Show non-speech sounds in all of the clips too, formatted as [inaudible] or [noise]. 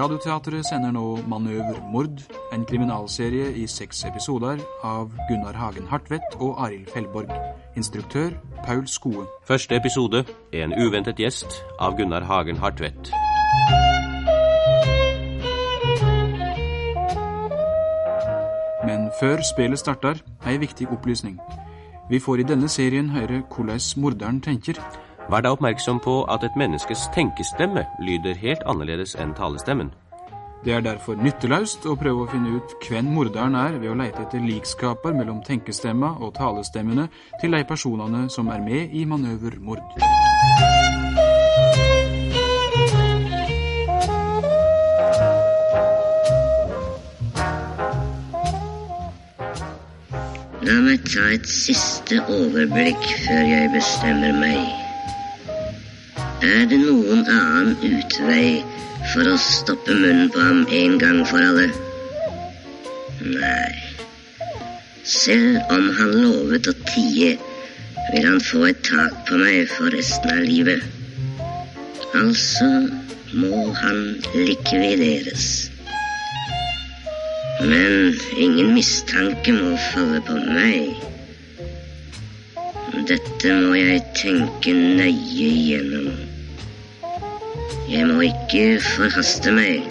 Radioteatret sender nå Manøver mord, en kriminalserie i seks episoder av Gunnar Hagen Hartvedt og Arild Fellborg. Instruktør Paul Skoe. Første episode er en uventet gjest av Gunnar Hagen Hartvedt. Men før spillet starter, ei viktig opplysning. Vi får i denne serien høre hvordan morderen tenker. Vær da oppmerksom på at et menneskes tenkestemme lyder helt annerledes enn talestemmen. Det er derfor nytteløst å prøve å finne ut hvem morderen er ved å leite etter likskaper mellom tenkestemma og talestemmene til de personene som er med i manøvermord. La meg ta et siste overblikk før jeg bestemmer meg. Er det noen annen utvei for å stoppe munnen på ham en gang for alle? Nei. Selv om han lovet å tie, vil han få et tak på meg for resten av livet. Altså må han likvideres. Men ingen mistanke må falle på meg. Dette må jeg tenke nøye igjennom. Jeg må ikke forhaste meg,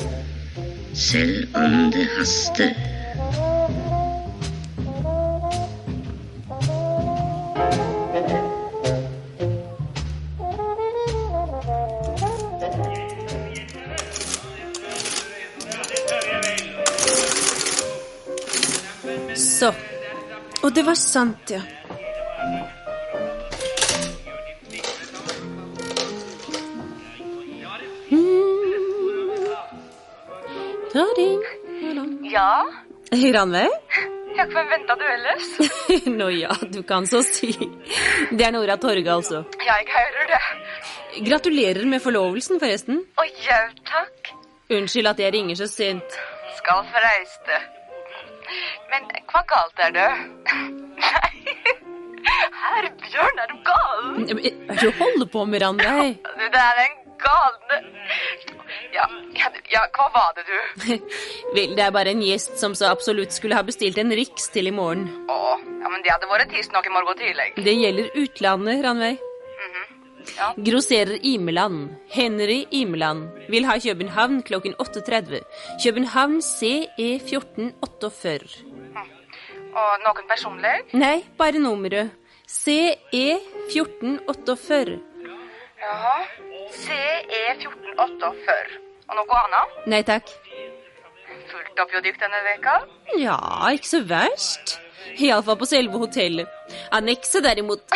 selv om det haster. Så. Og det var sant, ja. Ja, Hei, Ranveig. ja, hvem venta du ellers? [laughs] Nå ja, du kan så si. Det er Nora Torge, altså. Ja, jeg hører det. Gratulerer med forlovelsen, forresten. Å jau, takk. Unnskyld at jeg ringer så sent. Skal forreiste. Men hva galt er det? Nei, herr Bjørn, er du gal? Hva er det du holder på med, Ranveig? Det er en galne... Ja, ja, ja, hva var det, du? [laughs] Vel, det er bare en gjest som så absolutt skulle ha bestilt en Riks til i morgen. Å, ja, men det hadde vært tidsnok i morgen tidlig. Det gjelder utlandet, Ranveig. Ja. Grosserer Imeland, Henry Imeland, vil ha København klokken 8.30. København CE 1448. Og noen personlig? Nei, bare nummeret. CE 1448. Jaha. CE 1448. Og noe annet? Nei takk. Fullt dykt denne veka? Ja, ikke så verst. Iallfall på selve hotellet. Annekset derimot [laughs]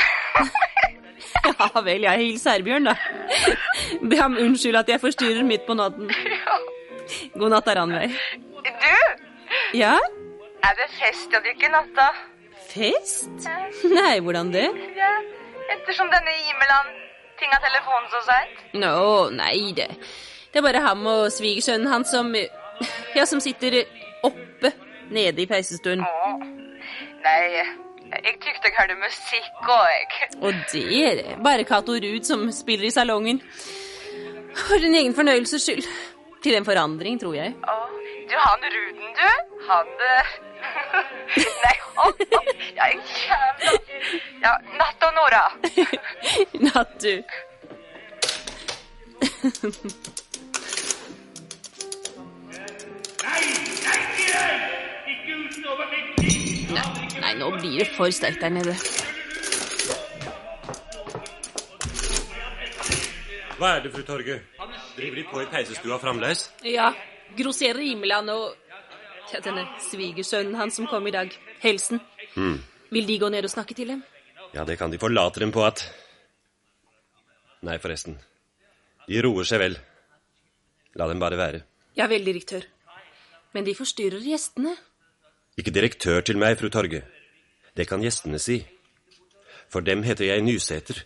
Ja vel, jeg hilser Herbjørn, da. Be ham unnskylde at jeg forstyrrer midt på natten. God natt, Ranveig. Du, Ja? er det fest å drikke natta? Fest? Nei, hvordan det? Ja, ettersom denne Imeland tinga telefonen så seint. Nå, nei det. Det er bare ham og svigersønnen hans som [laughs] Ja, som sitter oppe nede i peisestuen. Å, nei, jeg tykte jeg hørte musikk òg, jeg. Og det er det. Bare Cato Ruud som spiller i salongen. For din egen fornøyelses skyld. Til en forandring, tror jeg. Å, du, han Ruden, du, han eh, [laughs] Nei, han, han Ja, jævla Ja, natt og Nora. [laughs] Natt, du. Nei, nå blir det for sterkt der nede. Hva er det, fru Torge? Driver De på i peisestua fremdeles? Ja, grosserer Imeland og ja, denne svigersønnen hans som kom i dag. Helsen. Vil de gå ned og snakke til dem? Ja, det kan de forlate dem på at Nei, forresten. De roer seg vel. La dem bare være. Ja vel, direktør. Men de forstyrrer gjestene. Ikke direktør til meg, fru Torge. Det kan gjestene si. For dem heter jeg Nysæter.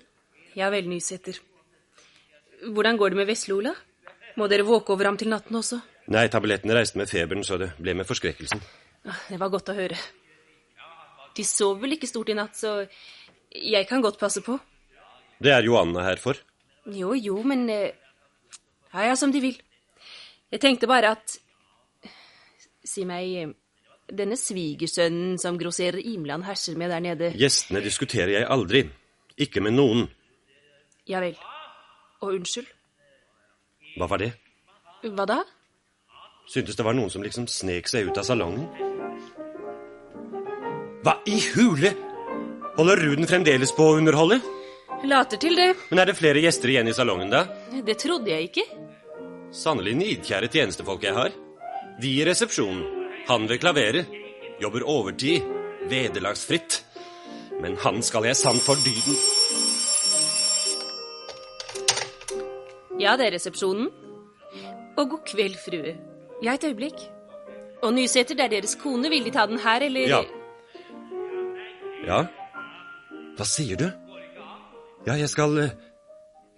Ja vel, Nysæter. Hvordan går det med Vesle-Ola? Må dere våke over ham til natten også? Nei, tablettene reiste med feberen, så det ble med forskrekkelsen. Ah, Det var godt å høre. De sov vel ikke stort i natt, så Jeg kan godt passe på. Det er jo Anna her for. Jo, jo, men eh, Ja, ja, som de vil. Jeg tenkte bare at Si meg Denne svigersønnen som grosserer Imland herser med der nede Gjestene diskuterer jeg aldri. Ikke med noen. Ja vel. Og unnskyld. Hva var det? Hva da? Syntes det var noen som liksom snek seg ut av salongen. Hva i hule? Holder Ruden fremdeles på å underholde? Later til det. Men er det flere gjester igjen i salongen, da? Det trodde jeg ikke. Sannelig nidkjære tjenestefolk jeg har. De i resepsjonen, han ved klaveret, jobber overtid, vederlagsfritt. Men han skal jeg sant for dyden. Ja, det er resepsjonen. Og god kveld, frue. Ja, et øyeblikk. Og Nysæter, det er deres kone. Vil de ta den her, eller Ja. Ja? Hva sier du? Ja, jeg skal eh,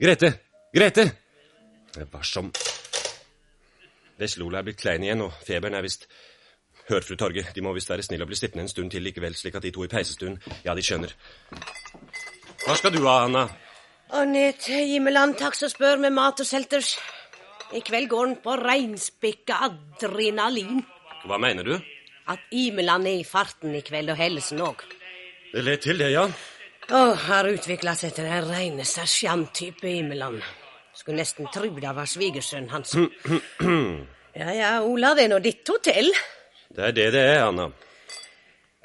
Grete! Grete! Hva som Vesle-Ola er blitt klein igjen, og feberen er visst Hør, fru Torge, de må visst være snille og bli sittende en stund til likevel, slik at de to i peisestuen Ja, de skjønner. Hva skal du ha, Anna? Å, ned til Himmeland, takk som spør med mat og selters. I kveld går den på reinspikka adrenalin. Hva mener du? At Imeland er i farten i kveld, og Hellesen òg. Det led til det, ja. Å, har utvikla seg til den reine sersjanttype Imeland. Skulle nesten tru det var svigersønnen hans. [clears throat] Ja ja, Ola, det er nå ditt hotell. Det er det det er, Anna.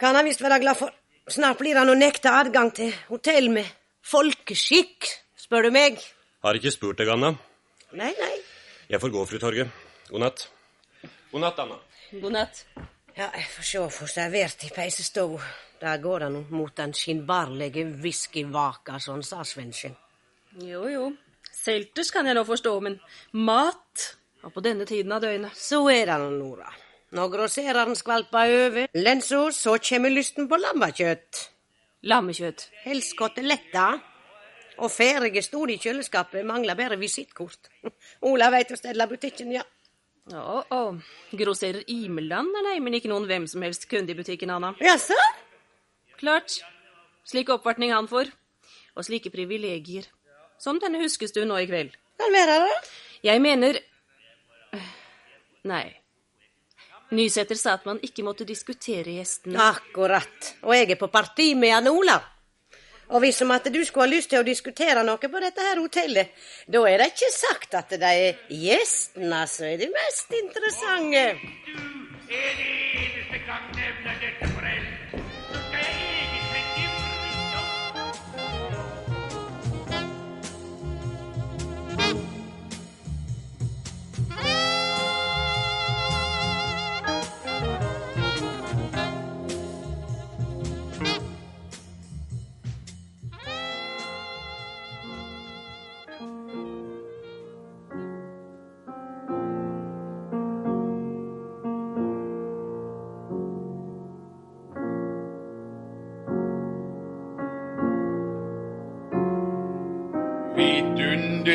Kan han visst være glad for. Snart blir han å nekte adgang til hotell med folkeskikk, spør du meg. Har ikke spurt deg, Anna. Nei, nei. Jeg får gå, fru Torge. God natt. God natt, Anna. God natt. Ja, jeg får sjå få servert i peisestua. Der går det nå mot den skinnbarlige whiskyvaka, som sa Svensken. Jo, jo. Selters kan jeg nå forstå, men mat Og på denne tiden av døgnet. Så er det nå, Nora. Når grossereren skvalper over lensa, så kommer lysten på lammekjøtt. Lammekjøtt. Helst koteletter. Og ferdige sto det i kjøleskapet, mangler bare visittkort. [laughs] Ola veit å stelle butikken, ja. Å, å. Grosserer Imeland er neimen ikke noen hvem som helst kunde i butikken, Anna. Jaså? Klart. Slik oppvartning han får. Og slike privilegier. Som denne huskes du nå i kveld. Kan være det. Jeg mener Nei. Nysæter sa at man ikke måtte diskutere gjestene. Akkurat. Og jeg er på parti med Jan Ola. Og hvis som at du skulle ha lyst til å diskutere noe på dette her hotellet, da er det ikke sagt at det er gjestene som er de mest interessante. er det eneste gang nevner dette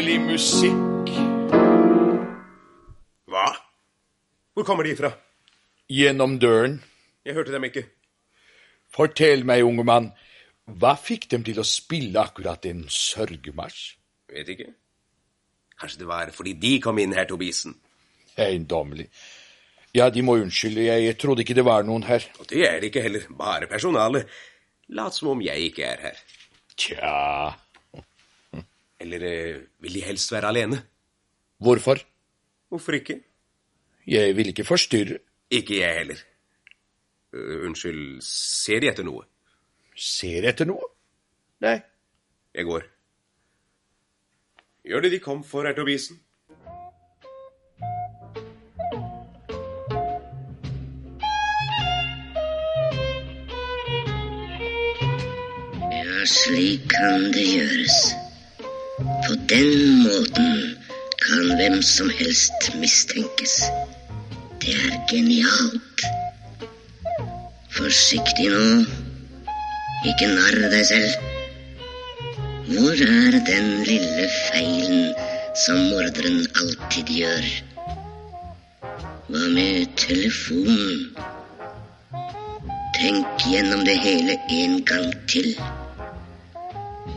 Vidunderlig musikk Hva? Hvor kommer de fra? gjennom døren. Jeg hørte dem ikke. Fortell meg, unge mann, hva fikk dem til å spille akkurat en sørgemarsj? Vet ikke. Kanskje det var fordi de kom inn her, Tobisen. Eiendommelig. Ja, de må unnskylde, jeg trodde ikke det var noen her. Og det er det ikke heller. Bare personalet. Lat som om jeg ikke er her. Tja, Eller eh, vil de helst være alene? hvorfor? Hvorfor ikke? Jeg vil ikke forstyrre. Ikke jeg heller. Uh, unnskyld, ser de etter noe? Ser etter noe? Nei. Jeg går. Gjør det de kom for, herr Tobisen. Ja, slik kan det gjøres. På den måten kan hvem som helst mistenkes. Det er genialt. Forsiktig nå. Ikke narr deg selv. Hvor er den lille feilen som morderen alltid gjør? Hva med telefonen? Tenk gjennom det hele en gang til.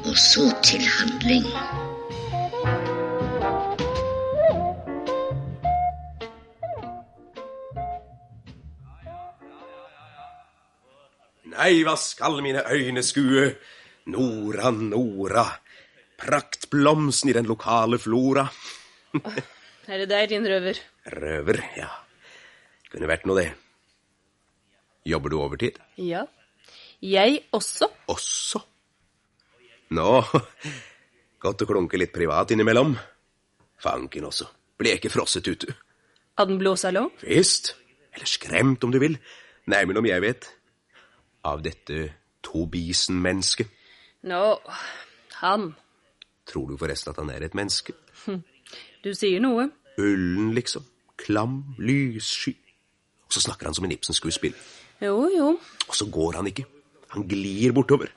Og så til handling. Nei, hva skal mine øyne skue? Nora, Nora, praktblomsten i den lokale flora. [laughs] Er det deg, din røver? Røver, ja. Kunne vært noe, det. Jobber du overtid? Ja. Jeg også. Også? Nå, [laughs] godt å klunke litt privat innimellom. Fanken også. Ble ikke frosset ute. Av den blå salong? Visst. Eller skremt, om du vil. Nei, men om jeg vet. Av dette Tobisen-mennesket. Nå, han. Tror du forresten at han er et menneske? Du sier noe. Ullen, liksom. Klam, lyssky. Og så snakker han som en Ibsen-skuespiller. Jo, jo. Og så går han ikke. Han glir bortover.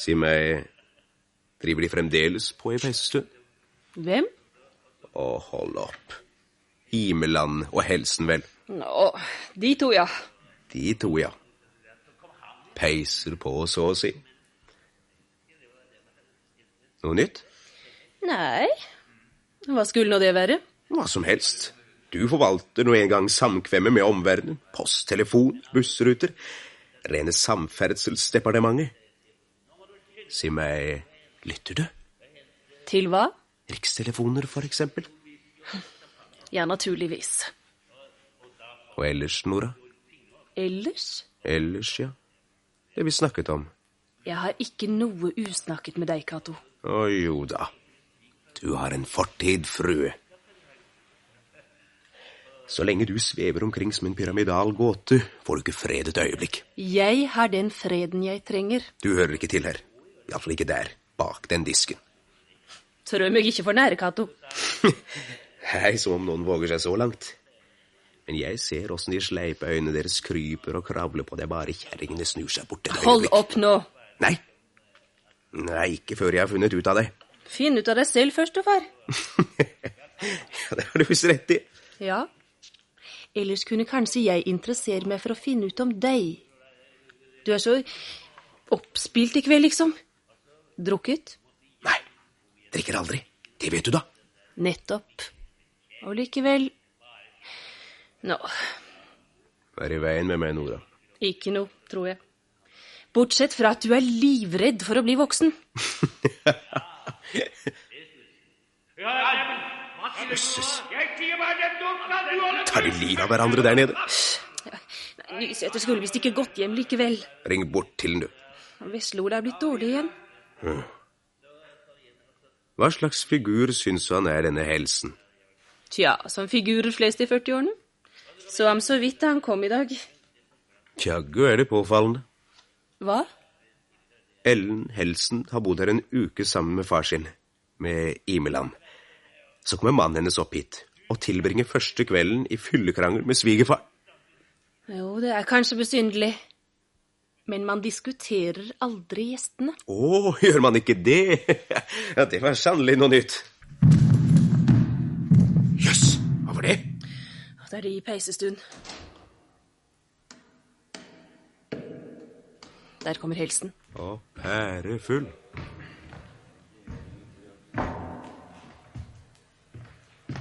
Si meg, driver de fremdeles på i peisestuen? Hvem? Å, hold opp. Himeland og Helsen, vel. Nå, de to, ja. De to, ja. Peiser på, så å si. Noe nytt? Nei. Hva skulle nå det være? Hva som helst. Du forvalter nå engang samkvemmet med omverdenen. Post, telefon, bussruter. Rene Samferdselsdepartementet. Si meg, lytter du? Til hva? Rikstelefoner, for eksempel. Ja, naturligvis. Og ellers, Nora? Ellers? Ellers, ja. Det vi snakket om. Jeg har ikke noe usnakket med deg, Cato. Å jo da. Du har en fortid, frue. Så lenge du svever omkring som en pyramidal gåte, får du ikke fred et øyeblikk. Jeg har den freden jeg trenger. Du hører ikke til her. Iallfall ikke der, bak den disken. Trø meg ikke for nære, Cato. [laughs] Hei, som om noen våger seg så langt. Men jeg ser åssen de sleipe øynene deres kryper og kravler på det bare kjerringene snur seg bort et Hold opp nå. Nei. Nei, ikke før jeg har funnet ut av det. Finn ut av deg selv først far. [laughs] Ja, det har du visst rett i. Ja. Ellers kunne kanskje jeg interessere meg for å finne ut om deg. Du er så oppspilt i kveld, liksom. Drukket? Nei, drikker aldri. Det vet du da. Nettopp. Og likevel Nå, Hva er i veien med meg, Nora? ikke noe, tror jeg. Bortsett fra at du er livredd for å bli voksen. Jøsses. Da, Tar de livet av hverandre der nede? Nysæter skulle visst ikke gått hjem likevel. Ring bort til den, du. Veslord er blitt dårlig igjen. Hva slags figur syns du han er, denne helsen? Tja, som figurer flest i 40-årene. Så ham så vidt han kom i dag. Tjaggu er det påfallende. Hva? Ellen Helsen har bodd her en uke sammen med far sin, med Imeland. Så kommer mannen hennes opp hit og tilbringer første kvelden i fyllekrangel med svigerfar. Jo, det er kanskje besynderlig. Men man diskuterer aldri gjestene. Å, gjør man ikke det? [laughs] Ja, det var sannelig noe nytt. Er det i peisestuen. Der kommer helsen. Å, pærefull.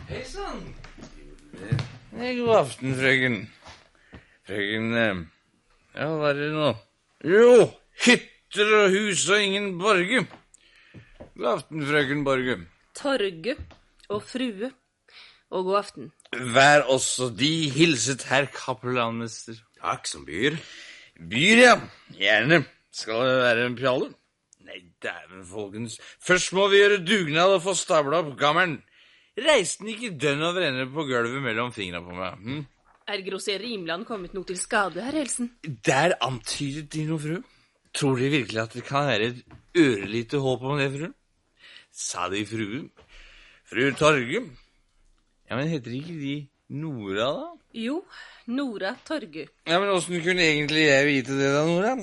Hei sann. God aften, frøken. Frøken eh, Ja, hva er det nå? Jo, hytter og hus og ingen borge. God aften, frøken Borge. Torge og frue. Og god aften. Vær også de hilset herr kapellanmester. Takk som byr. Byr, ja. Gjerne. Skal det være en pjalle? Nei, dæven, folkens. Først må vi gjøre dugnad og få stabla opp gammelen. Reiste den ikke dønn over ende på gulvet mellom fingra på meg? Hm? Er grosser Rimland kommet noe til skade, herr Helsen? Der antydet de noe, fru. Tror de virkelig at det kan være et ørlite håp om det, fru? Sa de frue. Fru Torge. Ja, men heter ikke de Nora, da? Jo, Nora Torge. Ja, men åssen kunne egentlig jeg vite det, da, Nora?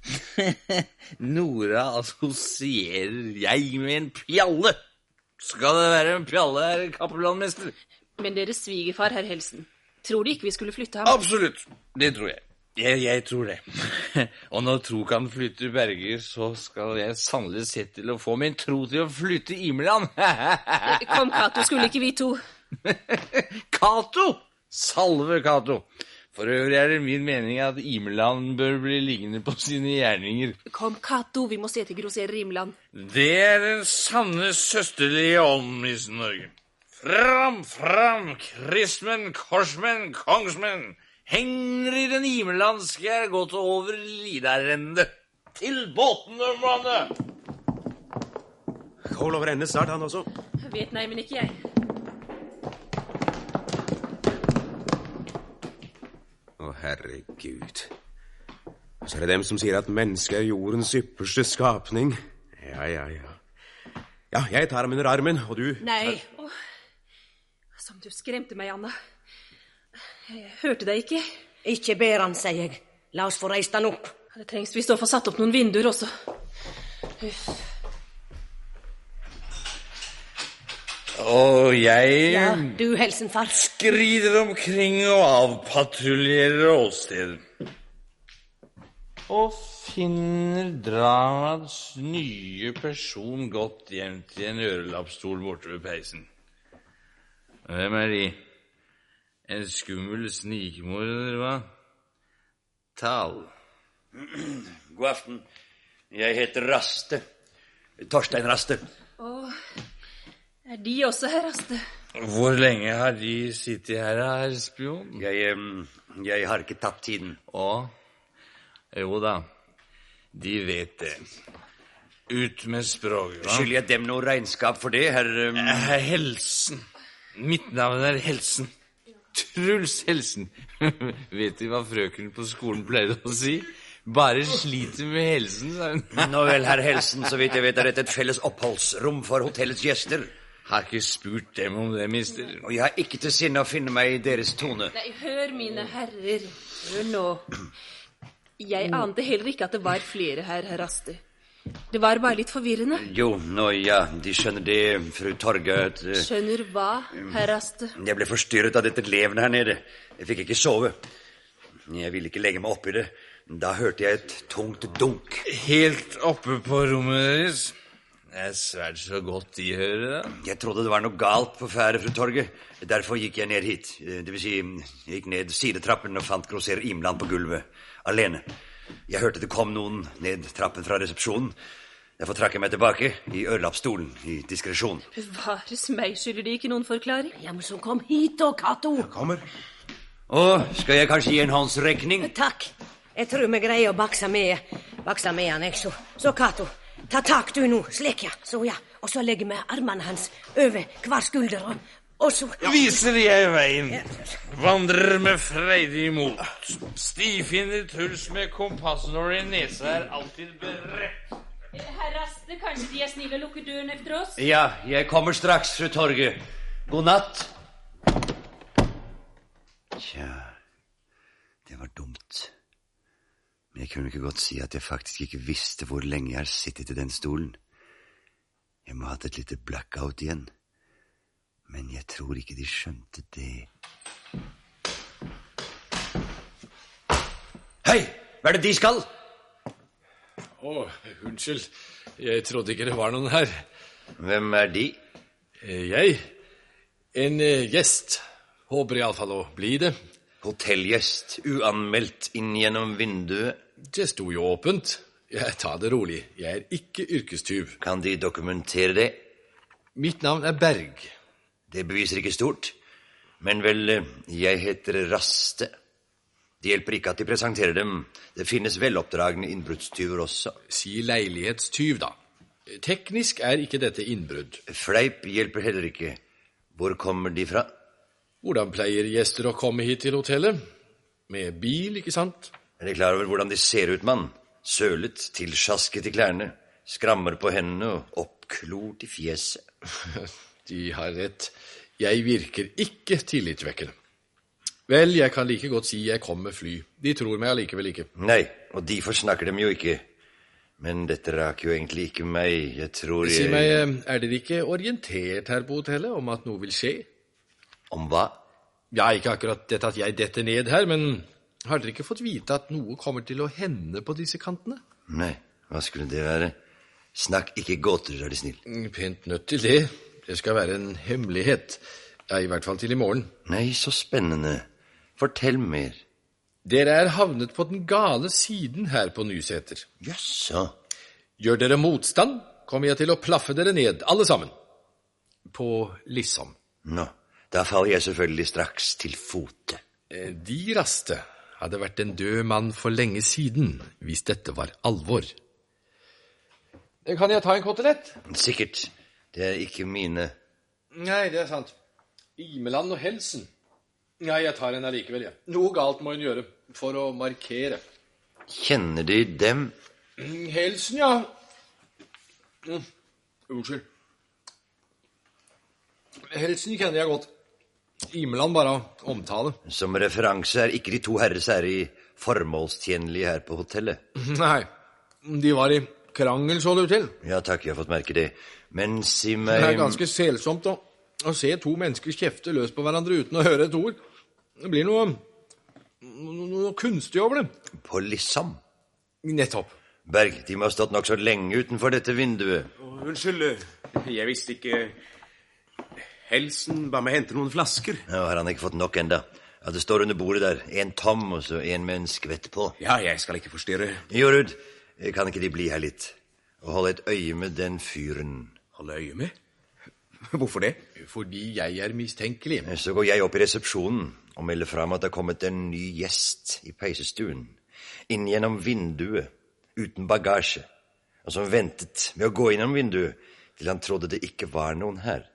[laughs] Nora assosierer jeg med en pjalle. Skal det være en pjalle, herr kapellanmester? Men deres svigerfar, herr Helsen. Tror de ikke vi skulle flytte ham? Absolutt. Det tror jeg. Jeg, jeg tror det. [laughs] Og når tro kan flytte berger, så skal jeg sannelig se til å få min tro til å flytte Imeland. Kom, Cato, skulle ikke vi to [laughs] Cato! Salve Cato! For øvrig er det min mening at Imeland bør bli liggende på sine gjerninger. Kom, Cato, vi må se til grosserer Imeland. Det er den sanne søsterlige ånd, Miss Norge. Fram, fram, kristmenn, korsmenn, kongsmenn. Henger i den imelandske er gått over Lidarendet. Til båtene, manne! Kål over ende snart, han også. Vet nei, men ikke jeg. Å, herregud. Og så er det dem som sier at mennesket er jordens ypperste skapning. Ja, ja, ja. Ja, jeg tar ham under armen, og du Nei. Åh, som du skremte meg, Anna. Jeg hørte deg ikke. Ikke ber han, sier jeg. La oss få reist han opp. Det trengs visst å få satt opp noen vinduer også. Uff. Og jeg Ja, du, Helsenfar. skrider omkring og avpatruljerer åstedet. Og finner dramaets nye person godt gjemt i en ørelappstol borte ved peisen. Hvem er de? En skummel snikmorder, hva? Tal. God aften. Jeg heter Raste. Torstein Raste. Å, er de også her, Raste? Hvor lenge har de sittet her, herr spion? Jeg, jeg har ikke tatt tiden. Å? Jo da, de vet det. Ut med språket, hva? Skylder jeg dem noe regnskap for det, herr Eh, Helsen. Mitt navn er Helsen. Truls Helsen. [laughs] vet Du hva frøken på skolen pleide å si? Bare sliter med helsen, sa hun. [laughs] Nå vel, herr Helsen, så vidt jeg vet er dette et felles oppholdsrom for hotellets gjester. Har ikke spurt dem om det, mister. Og jeg har ikke til sinne å finne meg i deres tone. Nei, hør, mine herrer. Hør nå. Jeg ante heller ikke at det var flere her, herr Aste. Det var bare litt forvirrende. Jo, nå ja, de skjønner det, fru Torge, at eh, Skjønner hva, herr Aste? jeg ble forstyrret av dette leven her nede. Jeg fikk ikke sove. Jeg ville ikke legge meg oppi det. Da hørte jeg et tungt dunk. Helt oppe på rommet deres. Det er svært så godt de hører det. Jeg trodde det var noe galt på ferde, fru Torge. Derfor gikk jeg ned hit. Eh, Det vil si, jeg gikk ned sidetrappen og fant grosserer Imland på gulvet. Alene. Jeg hørte det kom noen ned trappen fra resepsjonen. Derfor trakk jeg meg tilbake i ørelappstolen i diskresjon. Bevares meg, skylder de ikke noen forklaring? Ja, men så kom hit da, Cato. kommer. Å, skal jeg kanskje gi en håndsrekning? Takk. Jeg tror vi greier å bakse med, bakse med han, jeg, så. Så, Cato, ta tak du nå, slik, ja. Så, ja. Og så legger vi armene hans over hver skulder, og, og så Viser jeg veien. Vandrer med freidig mot. Stifinner Truls med kompassnål i nesa er alltid beredt. Herr Aste, kanskje de er snille og lukker døren efter oss? Ja, jeg kommer straks, fru Torge. God natt. Tja, det var dumt. Men jeg kunne ikke godt si at jeg faktisk ikke visste hvor lenge jeg har sittet i den stolen. Jeg må ha hatt et lite blackout igjen. Men jeg tror ikke de skjønte det. Hei! Hva er det de skal? Å, unnskyld. Jeg trodde ikke det var noen her. Hvem er de? Eh, Jeg? En eh, gjest. Håper iallfall å bli det. Hotellgjest, uanmeldt inn gjennom vinduet. Det sto jo åpent. Jeg tar det rolig. Jeg er ikke yrkestyv. Kan de dokumentere det? Mitt navn er Berg. Det beviser ikke stort. Men vel, eh, jeg heter Raste. Det hjelper ikke at de presenterer dem. Det finnes veloppdragne innbruddstyver også. Si leilighetstyv, da. Teknisk er ikke dette innbrudd. Fleip hjelper heller ikke. Hvor kommer de fra? Hvordan pleier gjester å komme hit til hotellet? Med bil, ikke sant? Er de klar over hvordan de ser ut, mann? Sølet, tilsjasket i klærne, skrammer på hendene og oppklort i fjeset. [laughs] De har rett. Jeg virker ikke tillitvekkende. Vel, jeg kan like godt si jeg kom med fly. De tror meg allikevel ikke. Nei, og de forsnakker dem jo ikke. Men dette raker jo egentlig ikke meg. Jeg tror jeg... Si meg, eh, er dere ikke orientert her på hotellet om at noe vil skje? Om hva? Ja, ikke akkurat dette at jeg detter ned her, men Har dere ikke fått vite at noe kommer til å hende på disse kantene? Nei, hva skulle det være? Snakk ikke gåter, er du snill. Mm, Pent nødt til det. Det skal være en hemmelighet. Ja, I hvert fall til i morgen. Nei, så spennende. Fortell mer. Dere er havnet på den gale siden her på Nyseter. Jaså? Gjør dere motstand, kommer jeg til å plaffe dere ned, alle sammen. På Lissom. Nå, da faller jeg selvfølgelig straks til fote. Eh, De raste hadde vært en død mann for lenge siden, hvis dette var alvor. Eh, Kan jeg ta en kotelett? Sikkert. Det er ikke mine. Nei, det er sant. Imeland og Helsen. Nei, jeg tar henne allikevel, jeg. Noe galt må hun gjøre, for å markere. Kjenner De dem? Helsen, ja. Mm. Unnskyld. Helsen kjenner jeg godt. Imeland bare omtale. Som referanse er ikke de to herrer særlig formålstjenlige her på hotellet. [laughs] Nei, de var i krangel, så du til. Ja takk, jeg har fått merke det. Men si Det er ganske selsomt å, å se to mennesker kjefte løs på hverandre uten å høre et ord. Det blir noe, noe, noe kunstig over det. På Lissam? Nettopp. Berg, de må ha stått nokså lenge utenfor dette vinduet. Unnskyld, jeg visste ikke Helsen ba meg hente noen flasker. Ja, har han ikke fått nok enda? Ja, Det står under bordet der. En tom og så en med en skvett på. Ja, jeg skal ikke forstyrre. Jorud, kan ikke de bli her litt? Og holde et øye med den fyren? Holde øye med? [laughs] Hvorfor det? Fordi jeg er mistenkelig. Så går jeg opp i resepsjonen og melder fra om at det er kommet en ny gjest i peisestuen. Inn gjennom vinduet, uten bagasje. Og som ventet med å gå innom vinduet til han trodde det ikke var noen her.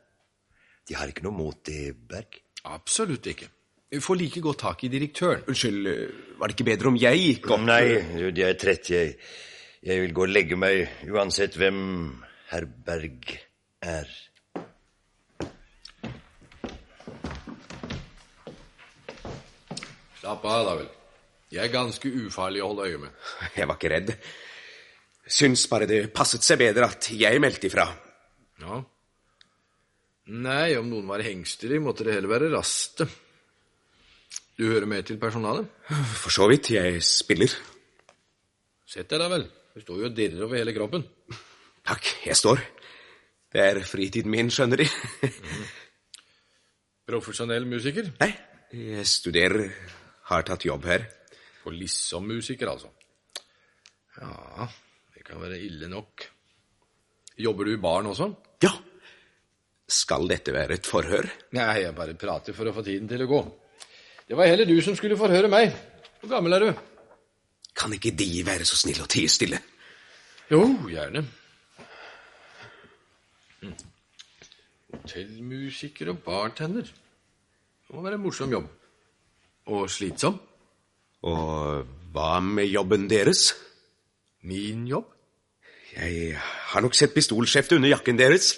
De har ikke noe mot det, Berg? Absolutt ikke. Vi får like godt tak i direktøren. Unnskyld, var det ikke bedre om jeg gikk opp? Nei, Rud, jeg er trett. Jeg, jeg vil gå og legge meg, uansett hvem herr Berg er. Slapp av, da vel. Jeg er ganske ufarlig å holde øye med. [laughs] Jeg var ikke redd. Syns bare det passet seg bedre at jeg meldte ifra. Ja. Nei, om noen var hengstere, måtte det heller være raste. Du hører med til personalet? For så vidt. Jeg spiller. Sett deg da vel. Du står jo og dirrer over hele kroppen. Takk, jeg står. Det er fritiden min, skjønner De. [laughs] Profesjonell musiker? Nei, jeg studerer. Har tatt jobb her. På Lissom-musiker, altså. Ja, det kan være ille nok. Jobber du i baren også? Ja. Skal dette være et forhør? Nei, jeg bare prater for å få tiden til å gå. Det var heller du som skulle forhøre meg. Hvor gammel er du? Kan ikke De være så snille å tie stille? Jo, gjerne. Hotellmusiker og bartender. Det må være en morsom jobb. Og slitsom. Og hva med jobben deres? Min jobb? Jeg har nok sett pistolskjeftet under jakken deres.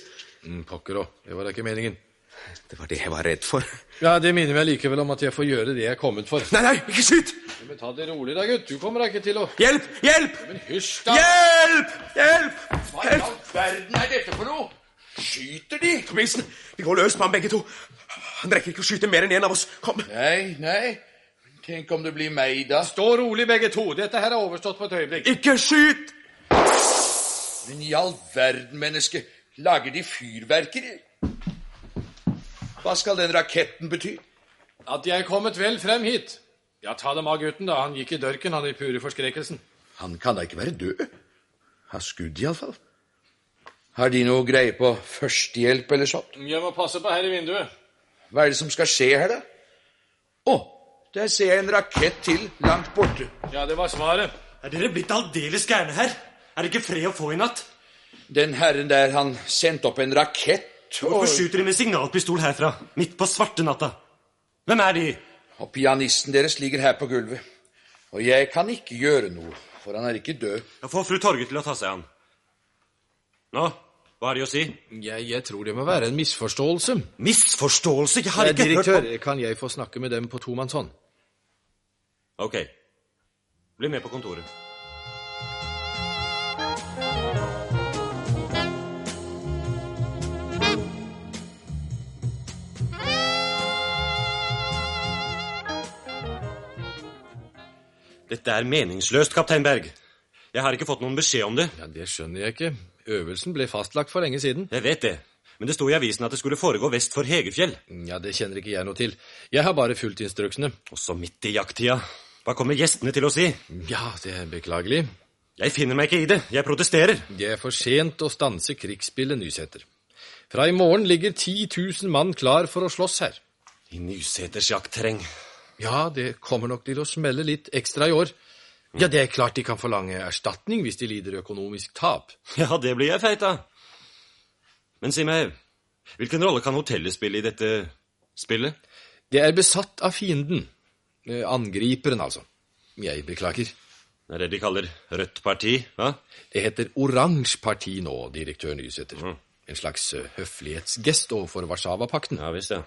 Mm, pokker òg. Det var da ikke meningen. Det var det jeg var redd for. Ja, Det minner meg likevel om at jeg får gjøre det jeg er kommet for. Nei, nei, ikke skyt! Men ta det rolig da, gutt. Du kommer da ikke til å Hjelp! Hjelp! Men hysj, da! Hjelp! Hjelp! Hva i all verden er dette for noe? Skyter de? Tobiassen, vi går løs på ham begge to. Han rekker ikke å skyte mer enn én en av oss. Kom. Nei, nei. Tenk om det blir meg, da. Stå rolig, begge to. Dette her er overstått på et øyeblikk. Ikke skyt! Men i all verden, menneske. Lager de fyrverkeri? Hva skal den raketten bety? At de er kommet vel frem hit. Ja, ta dem av gutten, da. Han gikk i dørken, han i pure forskrekkelsen. Han kan da ikke være død? Har skudd, iallfall. Har de noe greie på førstehjelp eller sånt? Jeg må passe på her i vinduet. Hva er det som skal skje her, da? Å, der ser jeg en rakett til langt borte. Ja, det var svaret. Er dere blitt aldeles gærne her? Er det ikke fred å få i natt? Den herren der, han sendte opp en rakett og Hvorfor skyter de med signalpistol herfra? Midt på svarte natta. Hvem er de? Og pianisten deres ligger her på gulvet. Og jeg kan ikke gjøre noe, for han er ikke død. Jeg får fru Torge til å ta seg an. Nå, hva har de å si? Jeg, jeg tror det må være en misforståelse. Misforståelse? Jeg har ikke direktør, hørt på kan jeg få snakke med dem på tomannshånd? Ok. Bli med på kontoret. Dette er meningsløst, kaptein Berg. Jeg har ikke fått noen beskjed om det. Ja, Det skjønner jeg ikke. Øvelsen ble fastlagt for lenge siden. Jeg vet det. Men det sto i avisen at det skulle foregå vest for Hegefjell. Ja, Det kjenner ikke jeg noe til. Jeg har bare fulgt instruksene. Også midt i jakttida. Hva kommer gjestene til å si? Ja, det er beklagelig. Jeg finner meg ikke i det. Jeg protesterer. Det er for sent å stanse krigsspillet, Nysæter. Fra i morgen ligger 10 000 mann klar for å slåss her. I Nyseters jaktterreng. Ja, det kommer nok til å smelle litt ekstra i år. Ja, det er klart de kan forlange erstatning hvis de lider økonomisk tap. [laughs] Ja, det blir jeg feit av. Men si meg, hvilken rolle kan hotellet spille i dette spillet? Det er besatt av fienden. Eh, Angriperen, altså. Jeg beklager. Det er det de kaller rødt parti, hva? Det heter oransje parti nå, direktør Nysæter. En slags eh, høflighetsgest overfor Warszawapakten. Ja visst, ja.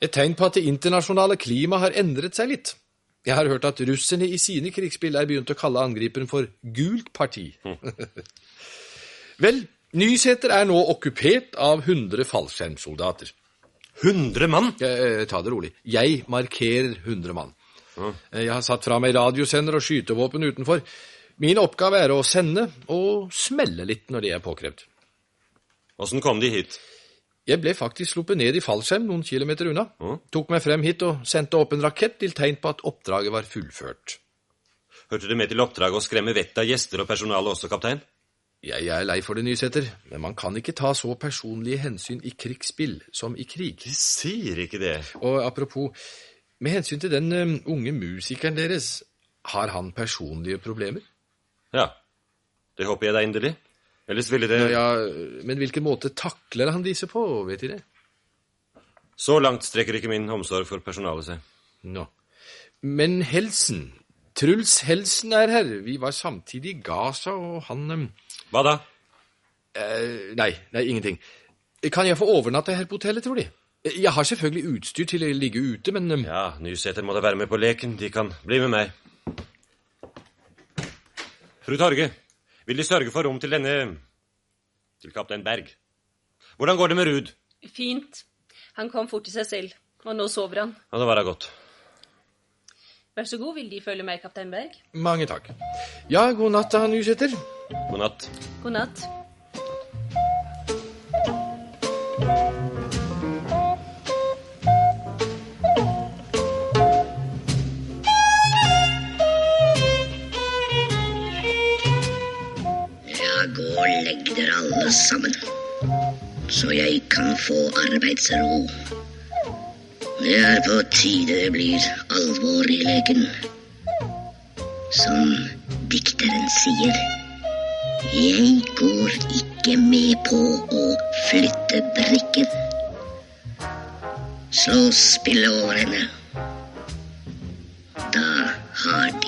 Et tegn på at det internasjonale klimaet har endret seg litt. Jeg har hørt at russerne i sine krigsspill er begynt å kalle angriperen for gult parti. Vel, Nysæter er nå okkupert av 100 fallskjermsoldater. 100 mann? Eh, ta det rolig. Jeg markerer 100 mann. Mm. Jeg har satt fra meg radiosender og skytevåpen utenfor. Min oppgave er å sende og smelle litt når det er påkrevd. Åssen kom de hit? Jeg ble faktisk sluppet ned i fallskjerm noen kilometer unna. Tok meg frem hit og sendte opp en rakett til tegn på at oppdraget var fullført. Hørte det med til oppdraget å skremme vettet av gjester og personale også, kaptein? Jeg er lei for det, Nysæter, men man kan ikke ta så personlige hensyn i krigsspill som i krig. De sier ikke det. Og apropos, med hensyn til den eh, unge musikeren deres, har han personlige problemer? Ja. Det håper jeg da inderlig. Ellers ville det Ja, men hvilken måte takler han disse på, vet De det? Så langt strekker ikke min omsorg for personalet seg. Nå. Men Helsen, Truls Helsen er her. Vi var samtidig i Gaza, og han eh, Hva da? Eh, nei, nei, ingenting. Kan jeg få overnatte her på hotellet, tror De? Jeg har selvfølgelig utstyr til å ligge ute, men eh, Ja, Nysæter må da være med på leken. De kan bli med meg. Fru Torge, vil De sørge for rom til denne til kaptein Berg? Hvordan går det med Ruud? Fint. Han kom fort til seg selv, og nå sover han. Ja, det var da godt. Vær så god, vil De følge meg, kaptein Berg? mange takk. Ja, god natt, da, Nysæter. God natt. God natt. Gå og legg dere alle sammen, så jeg kan få arbeidsro. Det er på tide det blir alvor i leken. Som dikteren sier. Jeg går ikke med på å flytte brikker. Slå spillet over henne. Da har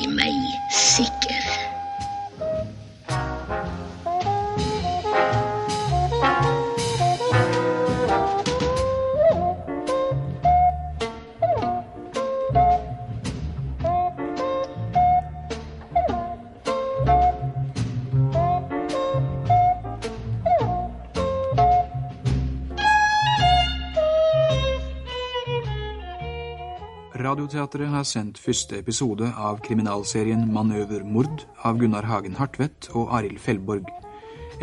Radioteatret har sendt første episode av kriminalserien Manøvermord av Gunnar Hagen Hartvedt og Arild Fellborg.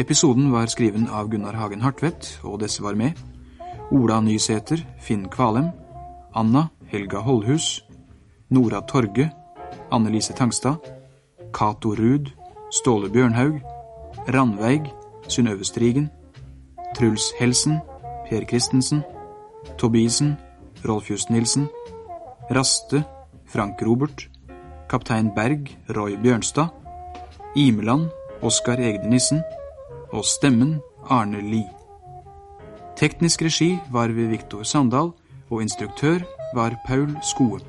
Episoden var skriven av Gunnar Hagen Hartvedt, og disse var med. Ola Nysæter, Finn Kvalem, Anna Helga Holdhus, Nora Torge, Anne-Lise Tangstad, Cato Ruud, Ståle Bjørnhaug, Randveig, Synnøve Strigen, Truls Helsen, Per Christensen, Tobisen. Rolf Nilsen, Raste, Frank Robert, Kaptein Berg, Roy Bjørnstad, Imeland, Oskar Egde Nissen og Stemmen, Arne Lie. Teknisk regi var ved Viktor Sandal, og instruktør var Paul Skoe.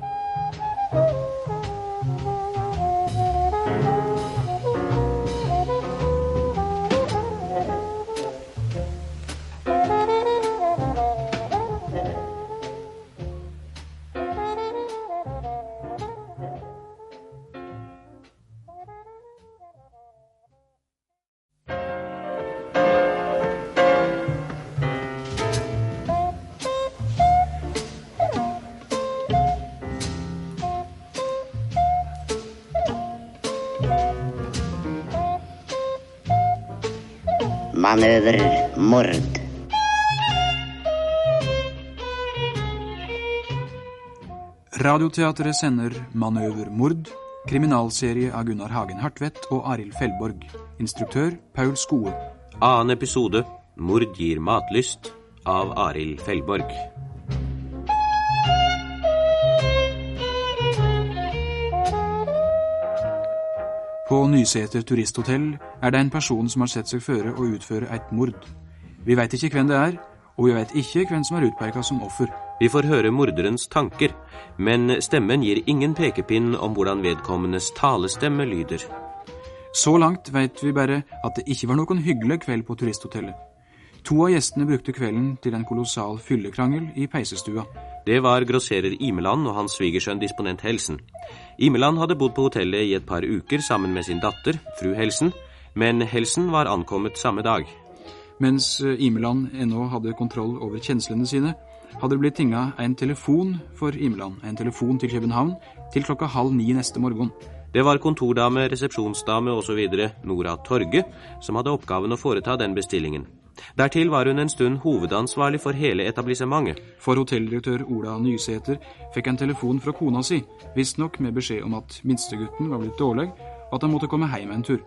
Radioteatret sender Manøver mord, kriminalserie av Gunnar Hagen Hartvedt og Arild Fellborg. Instruktør Paul Skoe. Annen episode Mord gir matlyst av Arild Fellborg. På Nyseter turisthotell er det en person som har sett seg føre å utføre et mord. Vi veit ikke hvem det er, og vi veit ikke hvem som er utpeka som offer. Vi får høre morderens tanker, men stemmen gir ingen pekepinn om hvordan vedkommendes talestemme lyder. Så langt veit vi bare at det ikke var noen hyggelig kveld på turisthotellet. To av gjestene brukte kvelden til en kolossal fyllekrangel i peisestua. Det var grosserer Imeland og hans svigersønn disponent Helsen. Imeland hadde bodd på hotellet i et par uker sammen med sin datter, fru Helsen, men Helsen var ankommet samme dag. Mens Imeland ennå hadde kontroll over kjenslene sine, hadde det blitt tinga en telefon for Imeland, en telefon til København, til klokka halv ni neste morgen. Det var kontordame, resepsjonsdame osv. Nora Torge som hadde oppgaven å foreta den bestillingen. Dertil var hun en stund hovedansvarlig for hele etablissementet. For hotelldirektør Ola Nysæter fikk en telefon fra kona si, visstnok med beskjed om at minstegutten var blitt dårlig, og at han måtte komme hjem en tur.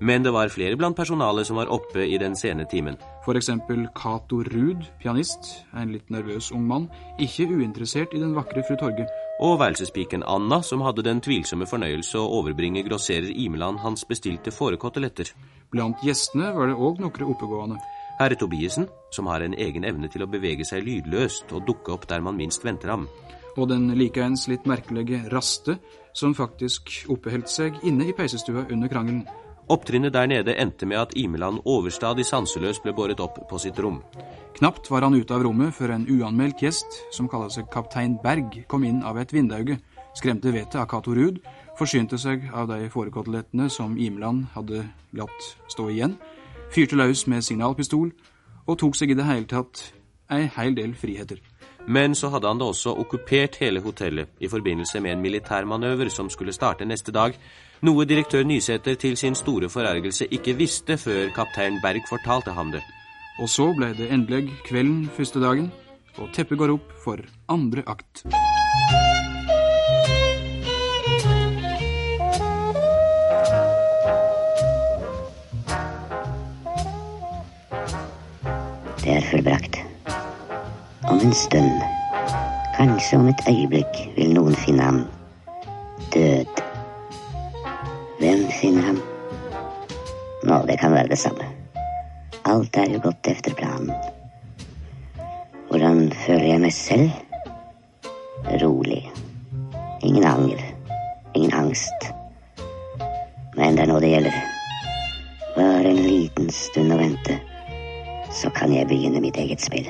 Men det var flere blant personalet som var oppe i den sene timen. For eksempel Cato Ruud, pianist, en litt nervøs ung mann, ikke uinteressert i den vakre fru Torge. Og værelsespiken Anna, som hadde den tvilsomme fornøyelse å overbringe grosserer Imeland hans bestilte fårekoteletter. Blant gjestene var det òg noen oppegående. Herre Tobiesen, som har en egen evne til å bevege seg lydløst og dukke opp der man minst venter ham. Og den likeens litt merkelige Raste, som faktisk oppholdt seg inne i peisestua under krangelen. Opptrinnet der nede endte med at Imeland overstadig sanseløst ble båret opp på sitt rom. Knapt var han ute av rommet før en uanmeldt gjest, som kaller seg kaptein Berg, kom inn av et vindauge, skremte vettet av Cato Ruud, forsynte seg av de fårekotelettene som Imeland hadde latt stå igjen, fyrte løs med signalpistol og tok seg i det hele tatt ei heil del friheter. Men så hadde han da også okkupert hele hotellet i forbindelse med en militærmanøver som skulle starte neste dag, noe direktør Nysæter til sin store forargelse ikke visste før kaptein Berg fortalte ham det. Og så ble det endelig kvelden første dagen, og teppet går opp for andre akt. Det er fullbrakt. Om en stund, kanskje om et øyeblikk, vil noen finne ham død. Hvem finner ham? Nå, det kan være det samme. Alt er jo gått efter planen. Hvordan føler jeg meg selv? Rolig. Ingen anger. Ingen angst. Men det er nå det gjelder. Bare en liten stund å vente, så kan jeg begynne mitt eget spill.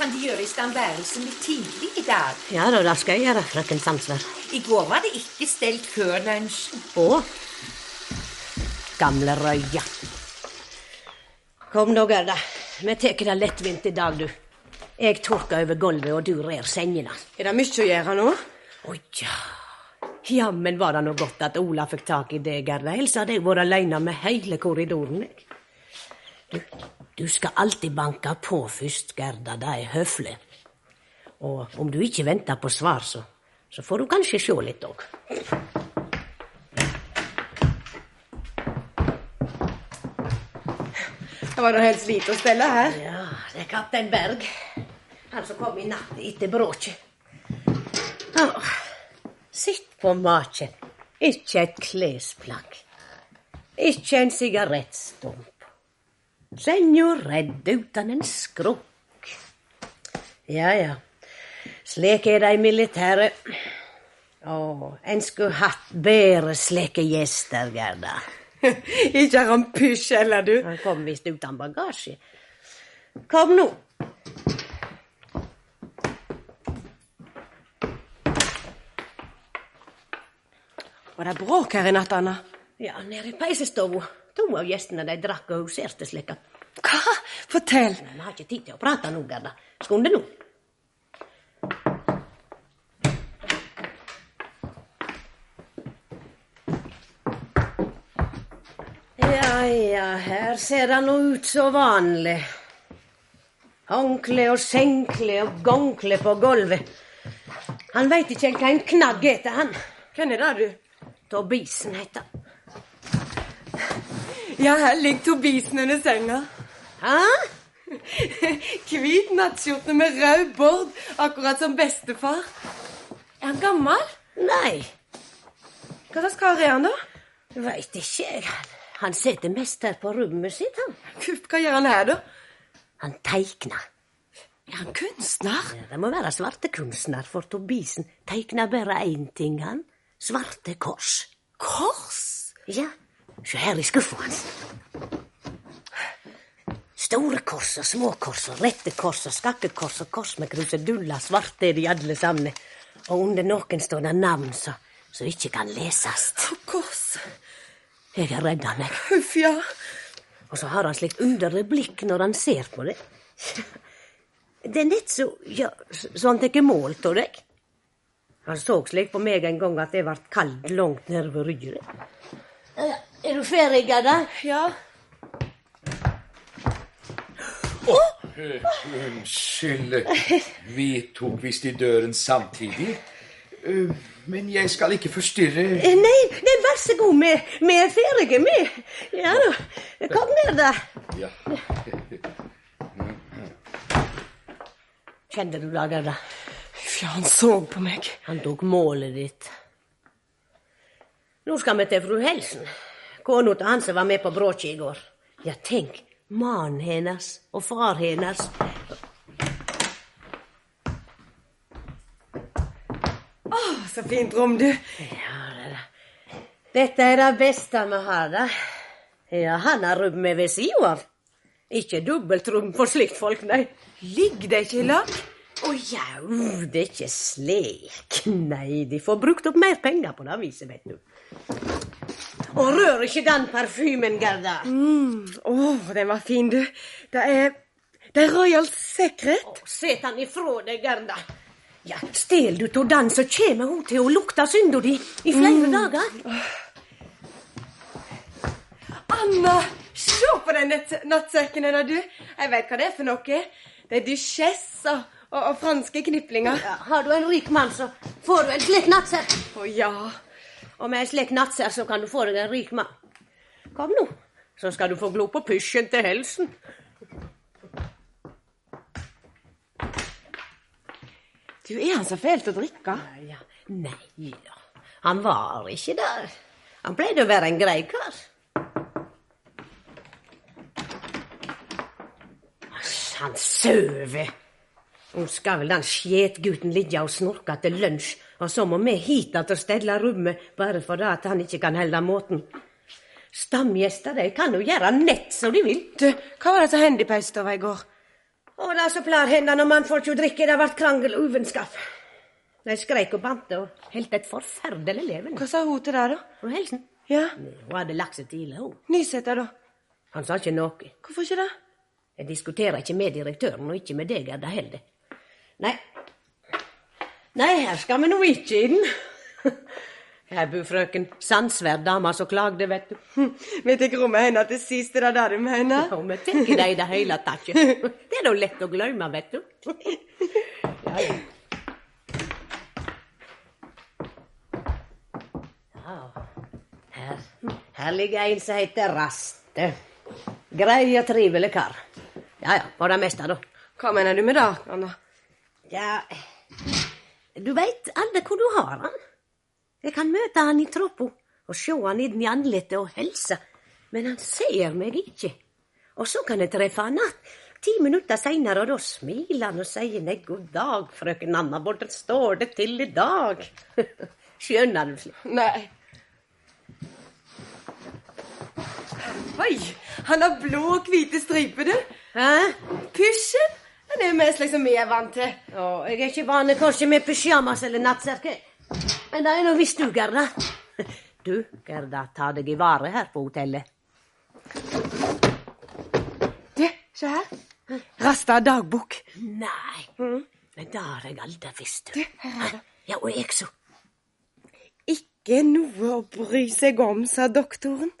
Kan de gjøre i stand værelset litt tidlig i dag? Ja da, det skal jeg gjøre, frøken Sandsvær. I går var det ikke stelt før lunsjen. Å, gamle røya. Kom nå, Gerda. Vi tar det lettvint i dag, du. Jeg tørker over gulvet, og du rer sengene. Er det mye å gjøre nå? Å ja. Jammen var det nå godt at Ola fikk tak i deg, Gerda. Ellers hadde jeg vært aleine med hele korridoren. Du, du skal alltid banke på først, Gerda. Det er høflig. Og om du ikke venter på svar, så, så får du kanskje se litt òg. Det var da helt lite å stelle her. Ja, det er kaptein Berg. Han som kom i natt etter bråket. Sitt på maken. Ikke et klesplagg. Ikke en sigarettstump. Senja redd uten en skrukk. Ja, ja. Slik er de militære. Å, en skulle hatt bedre slike gjester, Gerda. [laughs] Ikke har han pysj heller, du. Han kom visst uten bagasje. Kom nå. Var det bråk her i natt, Anna? Ja, nede i peisestua. To av gjestene de drakk og huserte slik at Hva? Fortell. Vi har ikke tid til å prate nå, Gerda. Skunde nå. Ja, ja, her ser det nå ut som vanlig. Håndkle og senkle og gongkle på gulvet. Han veit ikke hva en knagg heter, han. Hvem er det, du? Tobisen heter han. Ja, her ligger Tobisen under senga. Hæ? [laughs] Hvit nattskjorte med rød bord, akkurat som bestefar. Er han gammel? Nei, Hva slags kar er han, da? veit ikke jeg. Han sitter mest her på rommet sitt, han. Hva gjør han her, da? Han teikner. Er han kunstner? Det må være svartekunstner, for Tobisen teikner bare én ting, han. Svarte kors. Kors? Ja, se her i skuffa hans. Store kors og små kors og rette kors og skakkekors og kors med kruseduller. Svarte er de alle sammen. Og under noen står det navn som ikke kan leses. Kors. Jeg er redd han, jeg. Huff, ja. Og så har han slikt underlig blikk når han ser på det. Det er nett så ja, så han tar mål av deg. Han så slik på meg en gang at jeg ble kald langt nede ved ryggen. Ja, Er du ferdig, Anna? Ja. Unnskyld, vi tok visst i døren samtidig. Eh, Men jeg skal ikke forstyrre Eh, Nei, nei, vær så god, vi, vi er ferdige, vi. Ja da. Kom ned, da. Ja. Kjenner du det, Gerda? Huff, ja, han så på meg. Han tok målet ditt. Nå skal vi til fru Helsen. Kona til han som var med på bråket i går. Ja, tenk. Mannen hennes og far hennes. Å, så fint rom, du. Dette er det beste vi har, da. Ja, han har rom med ved sida av. Ikke dobbeltrom for slikt folk, nei. Ligger det ikke i lag? Å jau, det er ikke slik. Nei, de får brukt opp mer penger på det viset, vet du. Og rør ikke den parfymen, Gerda. Mm. oh, den var fin, du. Det er Det er Royal Secret. Set den ifra deg, Gerda. Ja, Stel du av den, så kommer hun til å lukte synda di i flere Mm. dager. Anna, se på den nattsekken hennes, du. Jeg vet hva det er for noe. Det er duchesse og, og, og franske kniplinger. Ja, har du en rik mann, så får du en slik nattsekk. Å ja. Og med en slik nattsær så kan du få deg en rik mann. Kom nå, så skal du få glo på pysjen til helsen. Du, er han så fælt å drikke? Ja, Nei da, han var ikke der. Han pleide å være en grei kar. Han sover. Nå skal vel den skjetgutten ligge og snorke til lunsj, og så må vi hit att og stelle rommet bare fordi at han ikke kan holde måten. Stamgjester de kan jo gjøre nett som de vil. Du, hva var det som hendte i peisestova i går? Å, det som pleier hende når mannfolk jo drikker, det ble krangel og uvennskap. De skreik og bante og holdt et forferdelig leven. Hva sa hun til deg, da? Fru Helsen? Ja, Hun hadde lagt seg til, hun. Nysæter, da? Han sa ikke noe. Hvorfor ikke det? Jeg diskuterer ikke med direktøren, og ikke med deg, Gerda, heller. Nei. Nei, her skal vi nå ikke inn. Her bor frøken Sandsverd, dama som klagde, vet du. Vi tar rommet hennes til sist, det er det du mener? Ja, vi tar ikke det i det hele tatt. ikke. Det er da lett å glemme, vet du. Ja. Ja, her, her ligger en som heter Raste. Grei og trivelig kar. Ja ja, på det meste, da. Hva mener du med det, Anna? Ja, du veit alle hvor du har han. Jeg kan møte han i troppa og se han inn i ansiktet og hilse, men han ser meg ikke. Og så kan jeg treffe han att ti minutter seinere, og da smiler han og sier nei, god dag, frøken Anna, hvordan står det til i dag? [laughs] Skjønner du slik? Nei. Oi, han har blå og hvite striper, du. Hæ? Pysjen? Den er jo liksom vi er vant til. Å, jeg er ikke vant kanskje med pysjamas eller nattserke. Men det er nå visst du, Gerda. [laughs] Du, Gerda, ta deg i vare her på hotellet. Du, se her. Rasta dagbok. Nei, men det har jeg aldri visst. Du, her er det. Ja, og jeg så. Ikke noe å bry seg om, sa doktoren.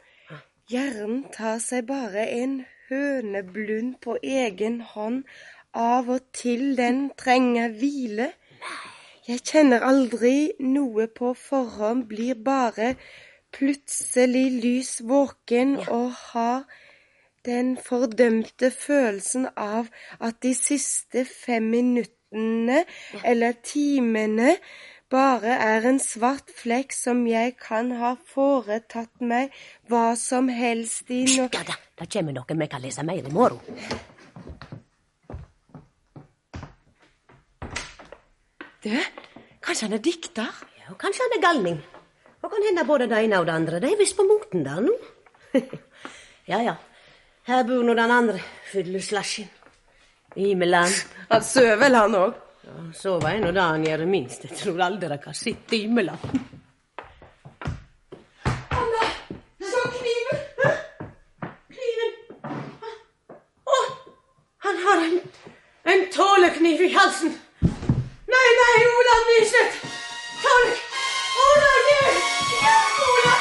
Hjernen tar seg bare en høneblund på egen hånd. Av og til den trenger hvile. Jeg kjenner aldri noe på forhånd, blir bare plutselig lys våken og har den fordømte følelsen av at de siste fem minuttene eller timene bare er en svart flekk som jeg kan ha foretatt meg hva som helst i nå... Da, kommer noen vi kan lese mer i morgen. Du, kanskje han er dikter? Ja, og kanskje han er galning. Og kan hende både det ene og det andre. De er visst på moten der nå. [laughs] ja, ja. Her bor nå den andre fylleslasjen. Imeland. Han sover vel, han òg? Ja, Sover en og det han gjør minst. Jeg tror aldri dere har sett Imeland. Han har en, en tålekniv i halsen. Nei, nei, Ola Nyseth! Tålek! Ola, hjelp! Hjelp, Ola!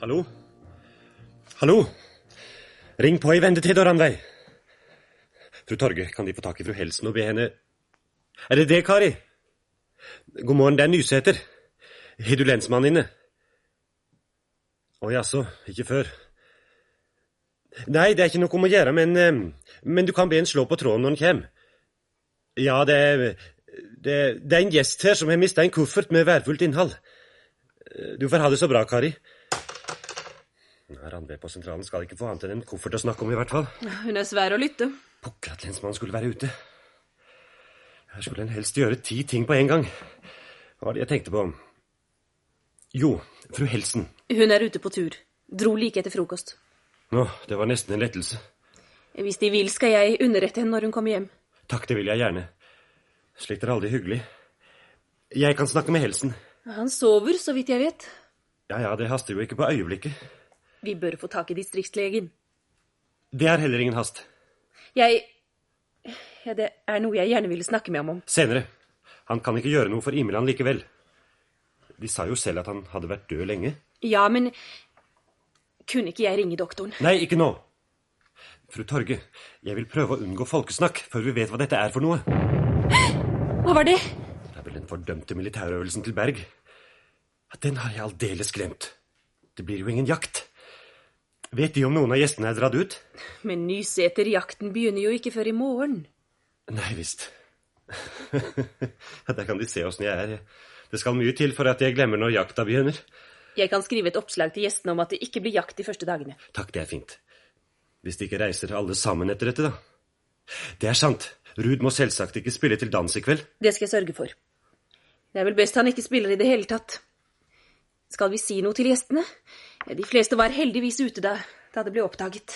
Hallo? Hallo? Ring på i vendetid, Randveig. Fru Torge, kan De få tak i fru Helsen og be henne Er det det, Kari? God morgen, det er Nysæter. Har du lensmann inne? Å jaså, ikke før. Nei, det er ikke noe om å gjøre, men, eh, men du kan be en slå på tråden når han kommer. Ja, det er, det, det er en gjest her som har mista en kuffert med værfullt innhold. Du får ha det så bra, Kari. Randve på sentralen skal ikke få annet enn en koffert å snakke om, i hvert fall. Hun er svær å lytte. Pokker at lensmannen skulle være ute. Her skulle en helst gjøre ti ting på en gang. Hva var det jeg tenkte på? Jo, fru Helsen. Hun er ute på tur. Dro like etter frokost. Nå, det var nesten en lettelse. Hvis De vil, skal jeg underrette henne når hun kommer hjem. Takk, det vil jeg gjerne. Slikt er aldri hyggelig. Jeg kan snakke med Helsen. Han sover, så vidt jeg vet. Ja, ja, det haster jo ikke på øyeblikket. Vi bør få tak i distriktslegen. Det er heller ingen hast. Jeg ja, Det er noe jeg gjerne ville snakke med ham om. Senere. Han kan ikke gjøre noe for Imeland likevel. De sa jo selv at han hadde vært død lenge. Ja, men kunne ikke jeg ringe doktoren? Nei, ikke nå. Fru Torge, jeg vil prøve å unngå folkesnakk før vi vet hva dette er for noe. Hva var det? Det er vel den fordømte militærøvelsen til Berg. Den har jeg aldeles glemt. Det blir jo ingen jakt. Vet De om noen av gjestene er dratt ut? Men Nysæter-jakten begynner jo ikke før i morgen. Nei visst. [laughs] Der kan De se åssen jeg er. Det skal mye til for at jeg glemmer når jakta begynner. Jeg kan skrive et oppslag til gjestene om at det ikke blir jakt de første dagene. Takk, det er fint. Hvis de ikke reiser alle sammen etter dette, da. Det er sant. Ruud må selvsagt ikke spille til dans i kveld. Det skal jeg sørge for. Det er vel best han ikke spiller i det hele tatt. Skal vi si noe til gjestene? De fleste var heldigvis ute da, da det ble oppdaget.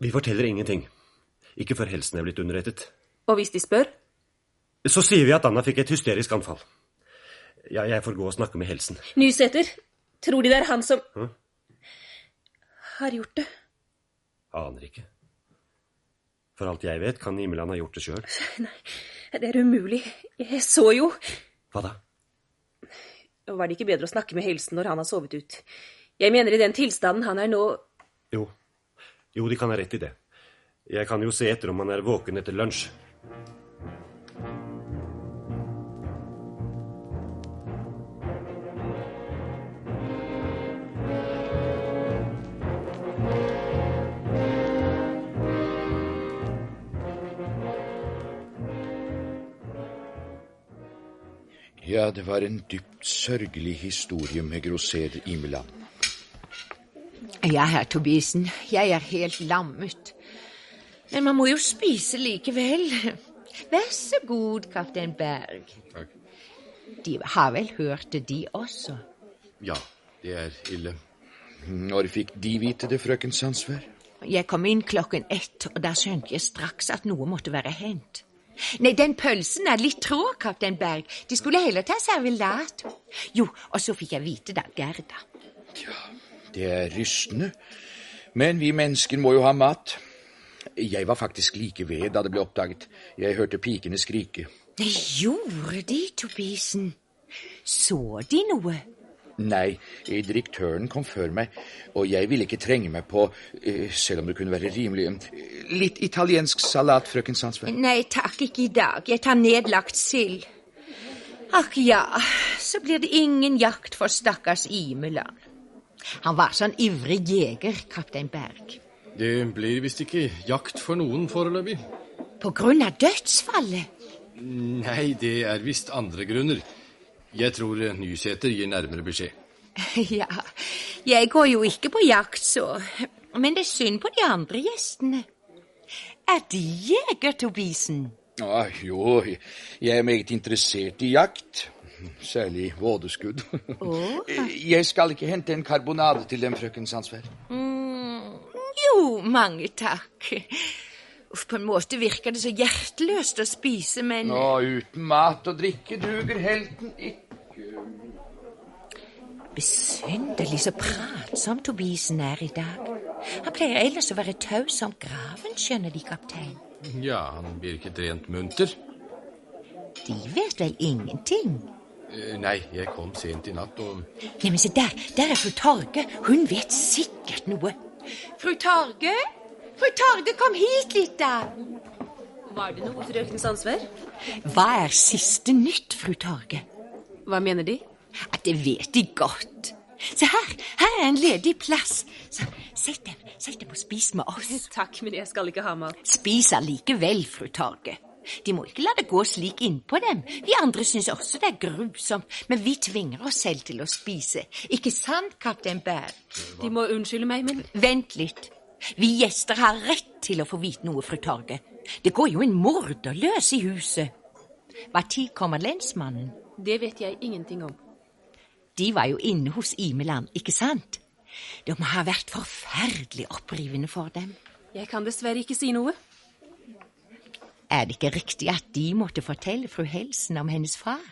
Vi forteller ingenting. Ikke før helsen er blitt underrettet. Og hvis de spør? Så sier vi at Anna fikk et hysterisk anfall. Ja, jeg får gå og snakke med helsen. Nysæter, tror de det er han som Hæ? har gjort det? Aner ikke. For alt jeg vet, kan Imeland ha gjort det sjøl. Nei, det er umulig. Jeg så jo Hva da? Var det ikke bedre å snakke med helsen når han har sovet ut? Jeg mener i den tilstanden han er nå Jo. Jo, de kan ha rett i det. Jeg kan jo se etter om han er våken etter lunsj. Ja, det var en dypt sørgelig historie med grosser Imeland. Ja, herr Tobisen, jeg er helt lammet. Men man må jo spise likevel. Vær så god, kaptein Berg. Takk. De har vel hørt det, de også? Ja, Det er ille. Når fikk De vite det, frøken Sandsvær? Jeg kom inn klokken ett, og da skjønte jeg straks at noe måtte være hendt. Nei, den pølsen er litt trå, kaptein Berg. De skulle heller ta servelat. Jo, og så fikk jeg vite det av Gerda. Det er rystende. Men vi mennesker må jo ha mat. Jeg var faktisk like ved da det ble oppdaget. Jeg hørte pikene skrike. Det gjorde de, Tobisen? Så de noe? Nei, direktøren kom før meg, og jeg ville ikke trenge meg på, eh, selv om det kunne være rimelig eh, Litt italiensk salat, frøken Sandsvær. Nei takk, ikke i dag. Jeg tar nedlagt sild. Akk ja, så blir det ingen jakt for stakkars Imeland. Han var sånn ivrig jeger, kaptein Berg. Det blir visst ikke jakt for noen foreløpig. På grunn av dødsfallet? Nei, det er visst andre grunner. Jeg tror Nysæter gir nærmere beskjed. [laughs] Ja, jeg går jo ikke på jakt, så. Men det er synd på de andre gjestene. Er de jeger, Tobisen? Ah, jo, jeg er meget interessert i jakt. Særlig vådeskudd. [laughs] Jeg skal ikke hente en karbonade til dem, frøken Sandsvær. Mm, jo, mange takk. Uff, på en måte virker det så hjerteløst å spise, men Nå, uten mat og drikke duger helten ikke. Besynderlig så pratsom Tobisen er i dag. Han pleier ellers å være taus som graven, skjønner De, kaptein. Ja, han virket rent munter. De vet vel ingenting? Eh, Nei, jeg kom sent i natt, og Neimen, se der, der er fru Torge. Hun vet sikkert noe. Fru Torge? Fru Torge, kom hit litt, da. Var det noe, frøken Sandsvær? Hva er siste nytt, fru Torge? Hva mener De? At det vet de godt. Se her, her er en ledig plass. Så Sett dem, sett dem og spis med oss. Takk, men jeg skal ikke ha mat. Spis allikevel, fru Torge. De må ikke la det gå slik innpå dem. Vi andre syns også det er grusomt, men vi tvinger oss selv til å spise. Ikke sant, kaptein Bær? De må unnskylde meg, men Vent litt. Vi gjester har rett til å få vite noe, fru Torge. Det går jo en morder løs i huset. Hva tid kommer lensmannen? det vet jeg ingenting om. De var jo inne hos Imeland, ikke sant? Det må ha vært forferdelig opprivende for dem. Jeg kan dessverre ikke si noe. Er det ikke riktig at de måtte fortelle fru Helsen om hennes far?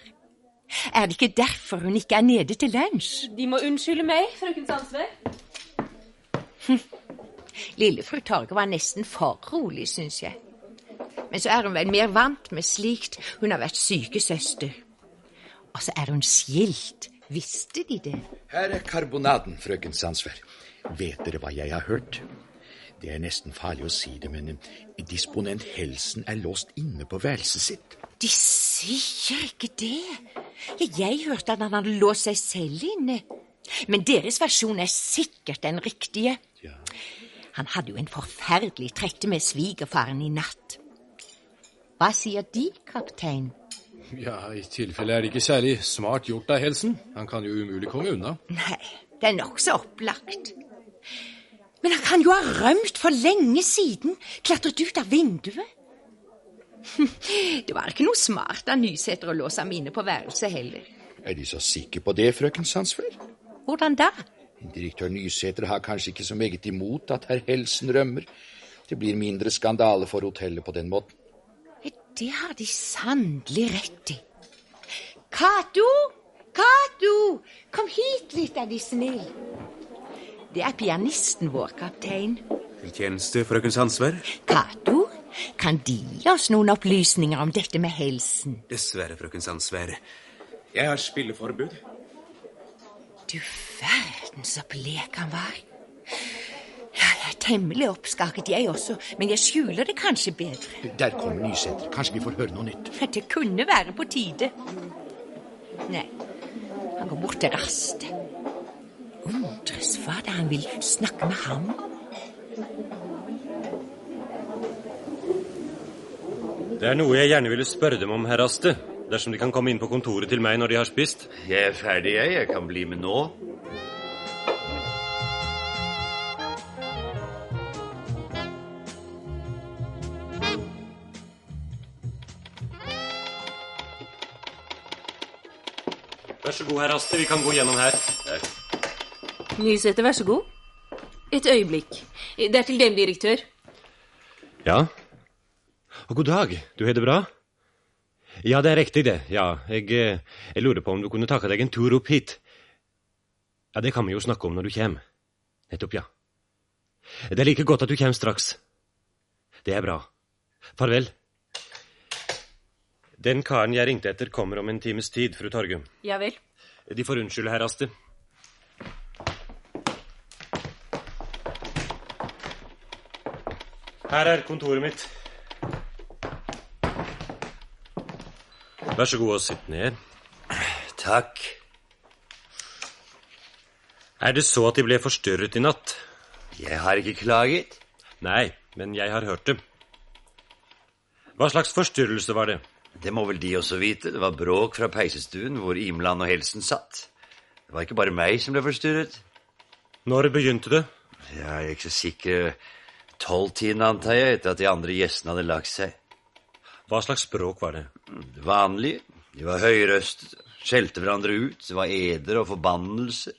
Er det ikke derfor hun ikke er nede til lunsj? De må unnskylde meg, frøken Sandsvær. [laughs] Lille fru Torge var nesten for rolig, syns jeg. Men så er hun vel mer vant med slikt. Hun har vært sykesøster. Og så er hun skilt. Visste de det? Her er karbonaden, frøken Sandsvær. Vet dere hva jeg har hørt? Det er nesten farlig å si det, men eh, disponent Helsen er låst inne på værelset sitt. De sier ikke det. Jeg hørte at han hadde låst seg selv inne. Men deres versjon er sikkert den riktige. Han hadde jo en forferdelig trette med svigerfaren i natt. Hva sier De, kaptein? ja, i tilfelle er det ikke særlig smart gjort av Helsen. Han kan jo umulig komme unna. Nei, det er nokså opplagt. Men han kan jo ha rømt for lenge siden. Klatret ut av vinduet. [laughs] Det var ikke noe smart av Nysæter å låse ham inne på værelset heller. Er De så sikre på det, frøken Sandsvær? Hvordan da? Direktør Nysæter har kanskje ikke så meget imot at herr Helsen rømmer. Det blir mindre skandale for hotellet på den måten. Det har de sannelig rett i. Cato! Cato! Kom hit litt, er De snill. Det er pianisten vår, kaptein. Til tjeneste, frøken Sandsvær? Cato, kan De gi oss noen opplysninger om dette med helsen? Dessverre, frøken Sandsvær. Jeg har spilleforbud. Du verden så blek han var. Ja, jeg er temmelig oppskaket, jeg også, men jeg skjuler det kanskje bedre. Der kommer Nysæter. Kanskje vi får høre noe nytt. Det kunne være på tide. Nei, han går bort til Raste. Undres hva det er han vil snakke med ham. Det er noe jeg gjerne ville spørre dem om, herr Aste. Dersom de kan komme inn på kontoret til meg når de har spist. Jeg er ferdig, jeg. Jeg kan bli med nå. Vær så god, herr Aste. Vi kan gå gjennom her. Nysæter, vær så god. Et øyeblikk. Det er til dem, direktør. Ja? Og god dag, du har det bra? Ja, det er riktig, det. Ja, jeg, eh, jeg lurer på om du kunne takke deg en tur opp hit. Ja, det kan vi jo snakke om når du kommer. Nettopp, ja. Det er like godt at du kommer straks. Det er bra. Farvel. Den karen jeg ringte etter, kommer om en times tid, fru Torgum. Ja vel. De får unnskylde, herr Her er kontoret mitt. Vær så god og sitt ned. Takk. Er det så at De ble forstyrret i natt? Jeg har ikke klaget. Nei, men jeg har hørt det. Hva slags forstyrrelse var det? Det må vel de også vite. Det var bråk fra peisestuen hvor Imland og Helsen satt. Det var ikke bare meg som ble forstyrret. Når begynte det? Jeg er ikke så sikker. Tolvtiden, antar jeg, etter at de andre gjestene hadde lagt seg. Hva slags språk var det? Vanlig. De var høyrøst. skjelte hverandre ut. Det var eder og forbannelser.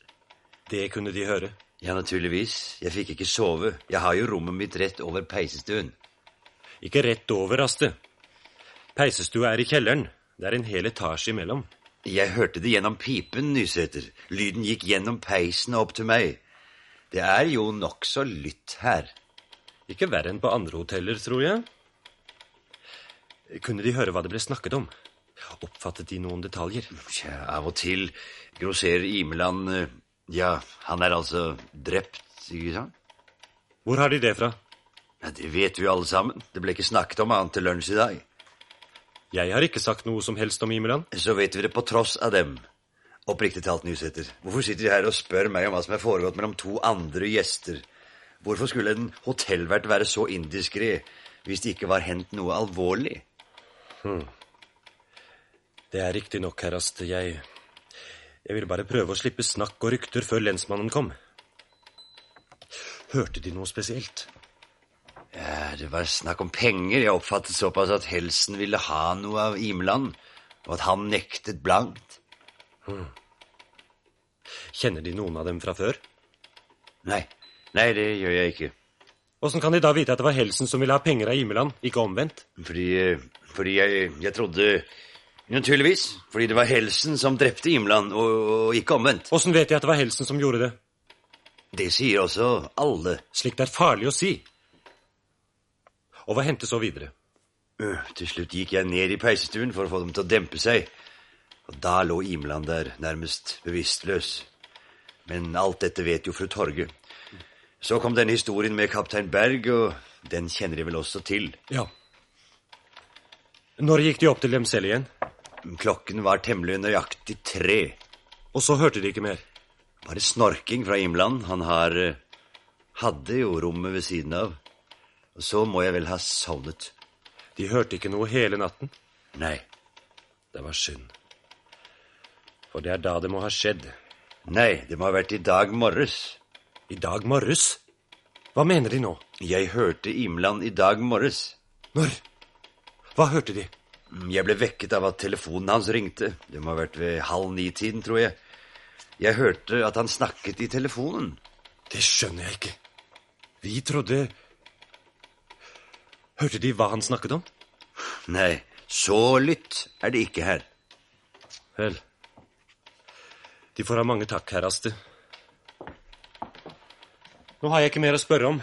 Det kunne de høre? Ja, naturligvis. Jeg fikk ikke sove. Jeg har jo rommet mitt rett over peisestuen. Ikke rett over, Aste. Peisestua er i kjelleren. Det er en hel etasje imellom. Jeg hørte det gjennom pipen, Nysæter. Lyden gikk gjennom peisen og opp til meg. Det er jo nokså lytt her. Ikke verre enn på andre hoteller, tror jeg. Kunne de høre hva det ble snakket om? Oppfattet de noen detaljer? Ja, av og til grosserer Imeland eh, Ja, han er altså drept, ikke sant? Hvor har de det fra? Ja, Det vet vi alle sammen. Det ble ikke snakket om annet til lunsj i dag. Jeg har ikke sagt noe som helst om Imeland. Så vet vi det på tross av dem. Oppriktig talt, Nysæter. Hvorfor sitter de her og spør meg om hva som er foregått mellom to andre gjester? Hvorfor skulle en hotellvert være så indiskré hvis det ikke var hendt noe alvorlig? Hmm. Det er riktig nok, herrast. Jeg Jeg ville bare prøve å slippe snakk og rykter før lensmannen kom. Hørte de noe spesielt? Ja, Det var snakk om penger. Jeg oppfattet såpass at Helsen ville ha noe av Imland, og at han nektet blankt. Hmm. Kjenner de noen av dem fra før? Nei. Nei, det gjør jeg ikke. Åssen kan de da vite at det var Helsen som ville ha penger av Imeland, ikke omvendt? Fordi, fordi jeg, jeg trodde Naturligvis. Fordi det var Helsen som drepte Imeland, og, og ikke omvendt. Åssen vet jeg at det var Helsen som gjorde det? Det sier også alle. Slikt er farlig å si. Og hva hendte så videre? Øh, Til slutt gikk jeg ned i peisestuen for å få dem til å dempe seg. Og da lå Imeland der, nærmest bevisstløs. Men alt dette vet jo fru Torge. Så kom denne historien med kaptein Berg, og den kjenner de vel også til. Ja. Når gikk de opp til dem selv igjen? Klokken var temmelig nøyaktig tre. Og så hørte de ikke mer? Bare snorking fra Imland. Han har eh, hadde jo rommet ved siden av. Og så må jeg vel ha sovnet. De hørte ikke noe hele natten? Nei. Det var synd. For det er da det må ha skjedd. Nei, det må ha vært i dag morges. I dag morges? Hva mener de nå? Jeg hørte Imland i dag morges. Når? Hva hørte de? Jeg ble vekket av at telefonen hans ringte. Det må ha vært ved halv ni-tiden, tror jeg. Jeg hørte at han snakket i telefonen. Det skjønner jeg ikke. Vi trodde Hørte de hva han snakket om? Nei, så lytt er det ikke her. Vel, de får ha mange takk, herr Aste. Nå har jeg ikke mer å spørre om.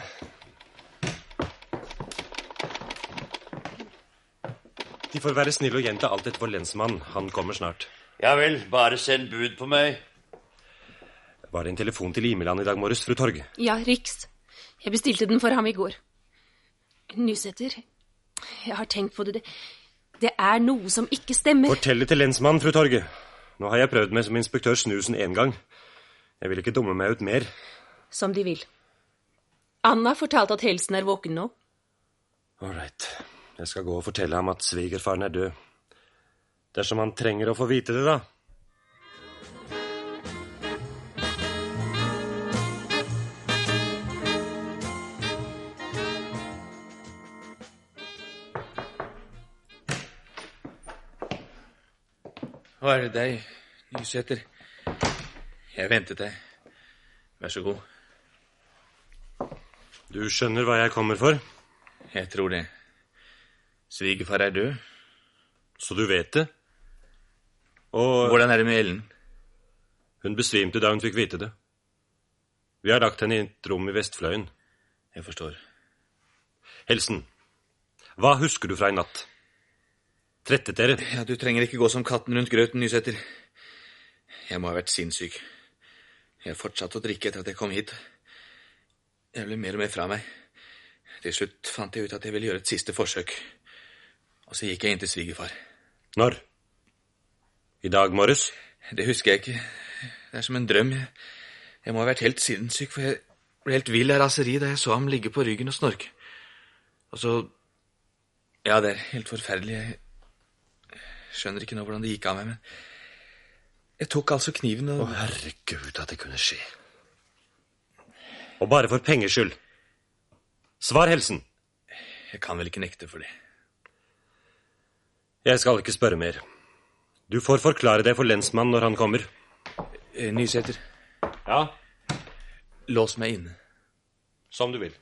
De får være snille og gjenta alt etter vår lensmann. Han kommer snart. Ja vel, bare send bud på meg. Var det en telefon til Imeland i dag morges, fru Torge? Ja, Riks. Jeg bestilte den for ham i går. Nysæter, jeg har tenkt på det. det. Det er noe som ikke stemmer. Fortell det til lensmannen, fru Torge. Nå har jeg prøvd meg som inspektør Snusen én gang. Jeg vil ikke dumme meg ut mer. Som de vil. Anna fortalte at Helsen er våken nå. All right. Jeg skal gå og fortelle ham at svigerfaren er død. Dersom han trenger å få vite det, da. Hva er det deg, Nysæter? Jeg ventet deg. Vær så god. Du skjønner hva jeg kommer for? Jeg tror det. Svigerfar er død. Så du vet det? Og Hvordan er det med Ellen? Hun besvimte da hun fikk vite det. Vi har lagt henne i et rom i Vestfløyen. Jeg forstår. Helsen, hva husker du fra i natt? Trettet dere? Ja, Du trenger ikke gå som katten rundt grøten, Nysæter. Jeg må ha vært sinnssyk. Jeg fortsatte å drikke etter at jeg kom hit. Jeg ble mer og mer fra meg. Til slutt fant jeg ut at jeg ville gjøre et siste forsøk. Og så gikk jeg inn til svigerfar. Når? I dag morges? Det husker jeg ikke. Det er som en drøm. Jeg, må ha vært helt sinnssyk, for jeg ble helt vill av raseri da jeg så ham ligge på ryggen og snorke. Og så Ja, det er helt forferdelig. Jeg skjønner ikke nå hvordan det gikk av meg, men Jeg tok altså kniven og Å, herregud, at det kunne skje. Og bare for pengers skyld. Svar, Helsen. Jeg kan vel ikke nekte for det. Jeg skal ikke spørre mer. Du får forklare det for lensmannen når han kommer. Eh, Nysæter. Ja? Lås meg inne. Som du vil.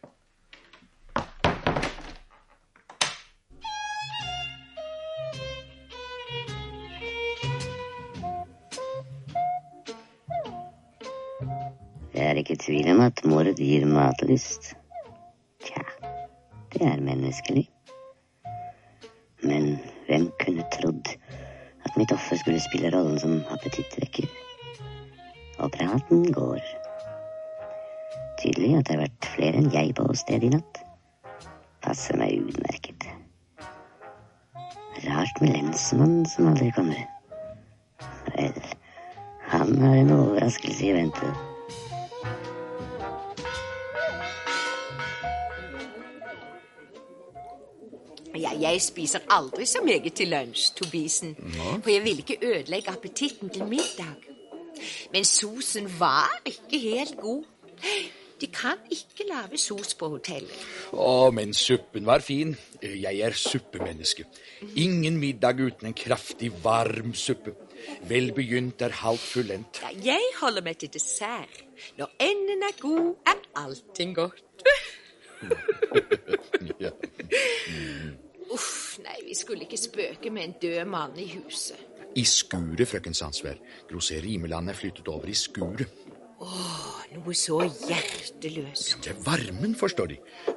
Ikke tvil om at mord gir matlyst. Tja, det er menneskelig. Men hvem kunne trodd at mitt offer skulle spille rollen som appetittvekker? Og praten går. Tydelig at det har vært flere enn jeg på stedet i natt. Passer meg utmerket. Rart med lensmannen som aldri kommer. Vel, han har en overraskelse i vente. Ja, jeg spiser aldri så meget til lunsj, Tobisen. For jeg vil ikke ødelegge appetitten til middag. Men sosen var ikke helt god. De kan ikke lage sos på hotellet. Å, men suppen var fin. Jeg er suppemenneske. Ingen middag uten en kraftig, varm suppe. Vel begynt er halvt fullendt. Ja, jeg holder meg til dessert. Når enden er god, er allting godt. [laughs] Ja. [laughs] Uff, nei, vi skulle ikke spøke med en død mann i huset. I skuret, frøken Sandsvær. Grosser Rimeland er flyttet over i skuret. Åh, noe så hjerteløst. Det er varmen, forstår De.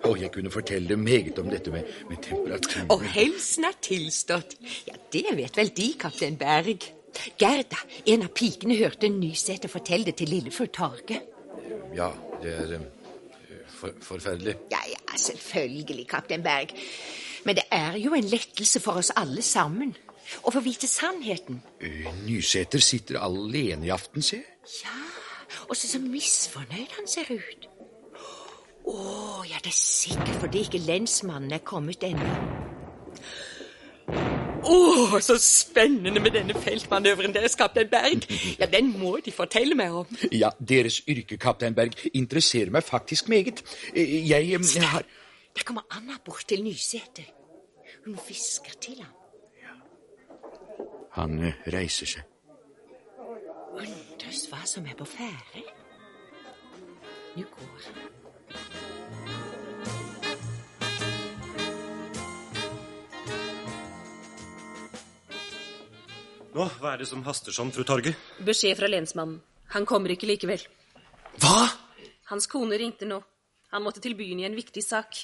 Og jeg kunne fortelle meget om dette med, med temperaturen Og helsen er tilstått. Ja, det vet vel de, kaptein Berg. Gerda, en av pikene, hørte Nysæter fortelle det til lille Torge. Ja, det er eh, for, forferdelig. Ja, ja, selvfølgelig, kaptein Berg. Men det er jo en lettelse for oss alle sammen å få vite sannheten. Eh, Nysæter sitter alene i aften, se. Ja, og så så misfornøyd han ser ut. Å, ja, det er sikkert fordi ikke lensmannen er kommet ennå. Å, så spennende med denne feltmanøveren deres, kaptein Berg. Ja, den må de fortelle meg om. Ja, deres yrke, kaptein Berg, interesserer meg faktisk meget. Eh, Jeg, eh, jeg har Der kommer Anna bort til Nysæter. Hun hvisker til ham. Han eh, reiser seg. Undres hva som er på ferde. Nå går han. Nå, hva er det som haster sånn, fru Torge? Beskjed fra lensmannen. Han kommer ikke likevel. Hva? Hans kone ringte nå. Han måtte til byen i en viktig sak.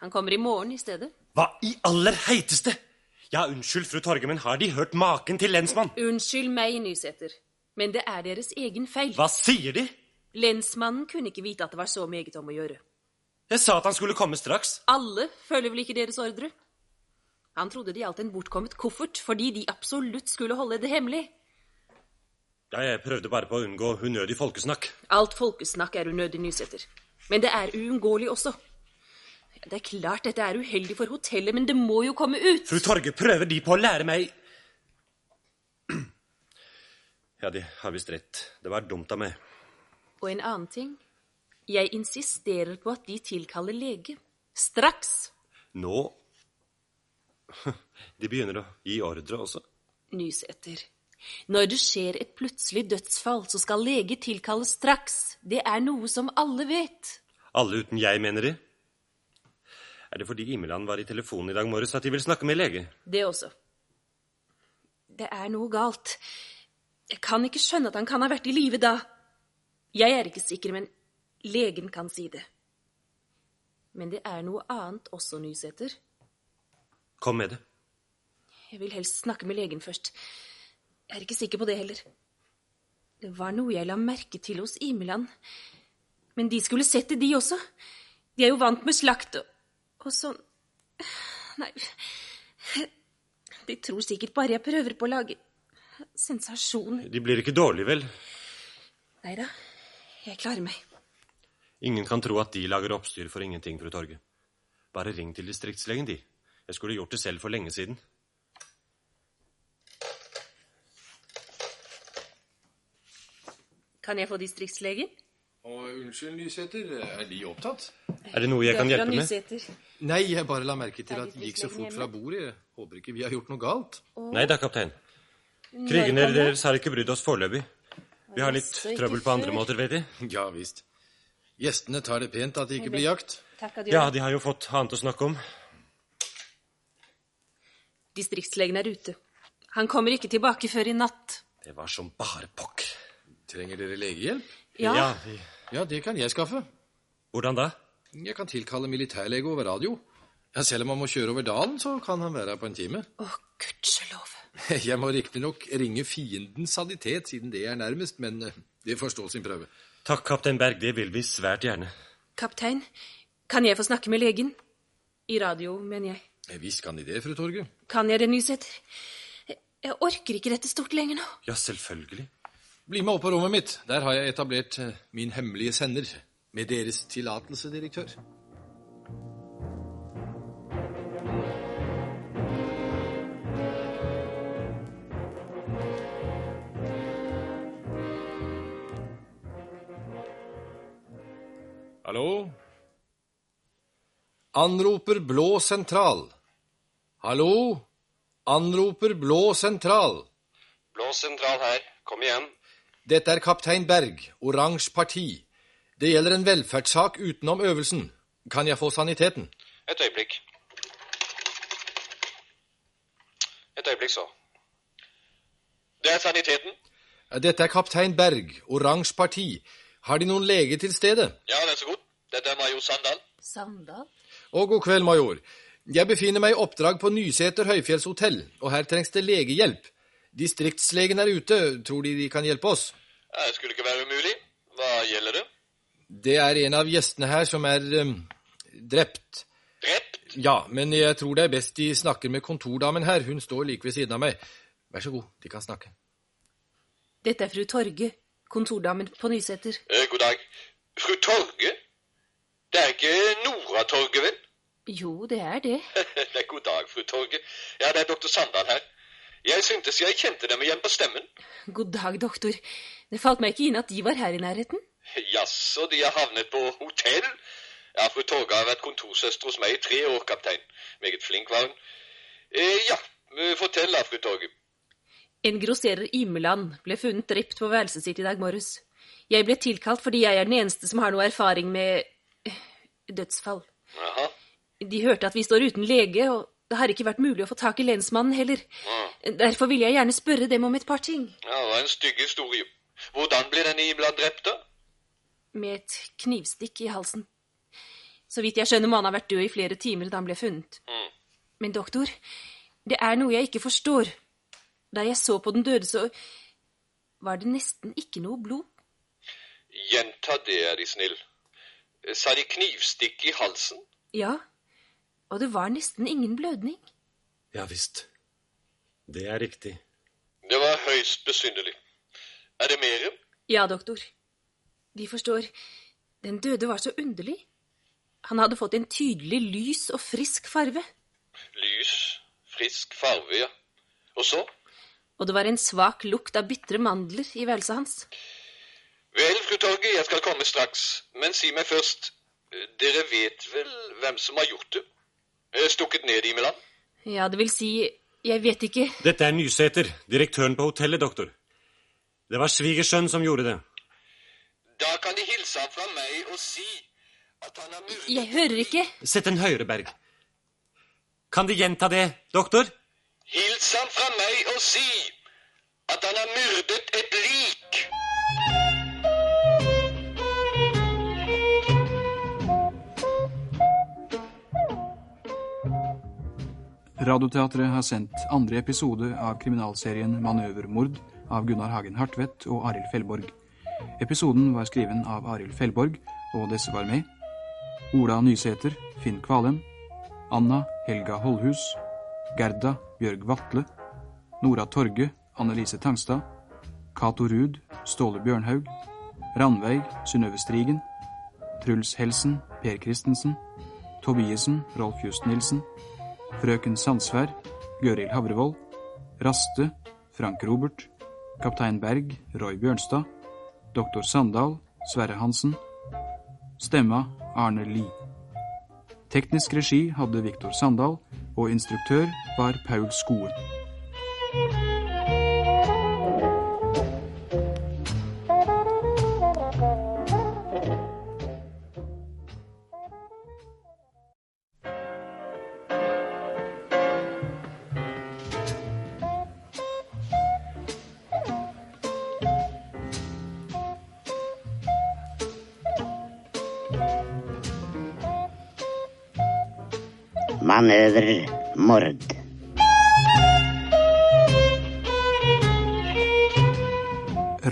Han kommer i morgen i stedet. Hva i aller heiteste? Ja, unnskyld, fru Torge, men har de hørt maken til lensmann? Unnskyld meg, Nysæter, men det er deres egen feil. Hva sier de? Lensmannen kunne ikke vite at det var så meget om å gjøre. Jeg sa at han skulle komme straks. Alle følger vel ikke deres ordre? Han trodde det gjaldt en bortkommet koffert, fordi de absolutt skulle holde det hemmelig. Ja, jeg prøvde bare på å unngå unødig folkesnakk. Alt folkesnakk er unødig, Nysæter. Men det er uunngåelig også. Det er klart dette er uheldig for hotellet, men det må jo komme ut. Fru Torge, prøver de på å lære meg Ja, de har visst rett. Det var dumt av meg. Og en annen ting. Jeg insisterer på at de tilkaller lege. Straks. Nå [laughs] De begynner å gi ordre også. Nysæter, Når det skjer et plutselig dødsfall, så skal lege tilkalles straks. Det er noe som alle vet. Alle uten jeg, mener de? Er det fordi Imeland var i telefonen i dag morges at de vil snakke med lege? Det også. Det er noe galt. Jeg kan ikke skjønne at han kan ha vært i live da. Jeg er ikke sikker, men legen kan si det. Men det er noe annet også, Nysæter. Kom med det. Jeg vil helst snakke med legen først. Jeg er ikke sikker på det heller. Det var noe jeg la merke til hos Imeland. Men de skulle sett det, de også. De er jo vant med slakt og, og sånn Nei De tror sikkert bare jeg prøver på å lage sensasjon. De blir ikke dårlige, vel? Nei da, jeg klarer meg. Ingen kan tro at de lager oppstyr for ingenting, fru Torge. Bare ring til distriktslegen, de. Jeg skulle gjort det selv for lenge siden. Kan jeg få distriktslegen? Og unnskyld, Nysæter, er De opptatt? Er det noe jeg kan hjelpe med? Nei, jeg bare la merke til at det gikk så fort fra bordet. Håper ikke vi har gjort noe galt. Nei da, kaptein. Når Krigene deres har ikke brydd oss foreløpig. Vi har litt trøbbel på andre måter, vet de. Ja visst. Gjestene tar det pent at det ikke blir jakt. Ja, de har jo fått annet å snakke om. Distriktslegen er ute. Han kommer ikke tilbake før i natt. Det var som bare pokker. Trenger dere legehjelp? Ja. Ja, vi- Ja, det kan jeg skaffe. Hvordan da? Jeg kan tilkalle militærlege over radio. Ja, Selv om han må kjøre over dalen, så kan han være her på en time. Å, gudskjelov. [laughs] Jeg må riktignok ringe fiendens sanitet, siden det er nærmest, men eh, det får stå sin prøve. Takk, kaptein Berg, det vil vi svært gjerne. Kaptein, kan jeg få snakke med legen? I radio, mener jeg. Eh, Visst kan De det, fru Torge. Kan jeg det, Nysæter? Jeg orker ikke dette stort lenger nå. Ja, selvfølgelig. Bli med opp på rommet mitt. Der har jeg etablert eh, min hemmelige sender. Med deres tillatelse, direktør. Hallo? Anroper blå sentral. Hallo? Anroper blå sentral. Blå sentral her. Kom igjen. Dette er kaptein Berg, Oransje parti. Det gjelder en velferdssak utenom øvelsen. Kan jeg få saniteten? Et øyeblikk. Et øyeblikk, så. Det er saniteten. Dette er kaptein Berg, Oransje parti. Har De noen lege til stede? Ja, vær så god. Dette er major Sandal. Sandal? Og god kveld, major. Jeg befinner meg i oppdrag på Nyseter høyfjellshotell, og her trengs det legehjelp. Distriktslegen er ute. Tror De de kan hjelpe oss? Ja, Det skulle ikke være umulig. Hva gjelder det? Det er en av gjestene her som er um, drept. Drept? Ja, men jeg tror det er best De snakker med kontordamen her. Hun står like ved siden av meg. Vær så god, De kan snakke. Dette er fru Torge, kontordamen på Nyseter. Eh, god dag. Fru Torge? Det er ikke Nora Torge, vel? Jo, det er det. [laughs] Nei, god dag, fru Torge. Ja, det er doktor Sandal her. Jeg syntes jeg kjente dem igjen på stemmen. God dag, doktor. Det falt meg ikke inn at de var her i nærheten. Jaså, de har havnet på hotell? Ja, fru Torge har vært kontorsøster hos meg i tre år, kaptein. Meget flink var hun. Eh, ja, eh, fortell da, fru Torge. En grosserer Imeland ble funnet drept på værelset sitt i dag morges. Jeg ble tilkalt fordi jeg er den eneste som har noe erfaring med eh, dødsfall. Jaha. De hørte at vi står uten lege, og det har ikke vært mulig å få tak i lensmannen heller. Ja. Derfor vil jeg gjerne spørre dem om et par ting. Ja, det var en stygg historie. Hvordan ble denne Imland drept, da? Med et knivstikk i halsen. Så vidt jeg skjønner, må han ha vært død i flere timer da han ble funnet. Mm. Men doktor, det er noe jeg ikke forstår. Da jeg så på den døde, så var det nesten ikke noe blod. Gjenta det, er De snill. Sa de knivstikk i halsen? Ja, og det var nesten ingen blødning. Ja visst. Det er riktig. Det var høyst besynderlig. Er det mere? Ja, doktor. De forstår. Den døde var så underlig. Han hadde fått en tydelig lys og frisk farve. Lys, frisk farve, ja. Og så? Og det var en svak lukt av bitre mandler i værelset hans. Vel, fru Torge, jeg skal komme straks. Men si meg først, eh, dere vet vel hvem som har gjort det? Eh, Stukket ned i Milan? Ja, det vil si, Jeg vet ikke. Dette er Nysæter, direktøren på hotellet, doktor. Det var svigersønn som gjorde det. Da kan De hilse fra meg og si at han har myrdet Jeg hører ikke. Sett den høyere, Berg. Kan De gjenta det, doktor? Hils ham fra meg og si at han har myrdet et lik. Radioteatret har sendt andre episode av kriminalserien Manøvermord av Gunnar Hagen Hartvedt og Arild Fellborg. Episoden var skriven av Arild Fellborg, og disse var med. Ola Nysæter, Finn Kvalem. Anna Helga Holhus, Gerda Bjørg Vatle. Nora Torge, Annelise Tangstad. Cato Ruud, Ståle Bjørnhaug. Randveig Synnøve Strigen. Truls Helsen, Per Christensen. Tobiesen, Rolf Just Nilsen. Frøken Sandsvær, Gøril Havrevoll. Raste, Frank Robert. Kaptein Berg, Roy Bjørnstad. Doktor Sandal, Sverre Hansen. Stemma, Arne Lie. Teknisk regi hadde Viktor Sandal, og instruktør var Paul Skoe.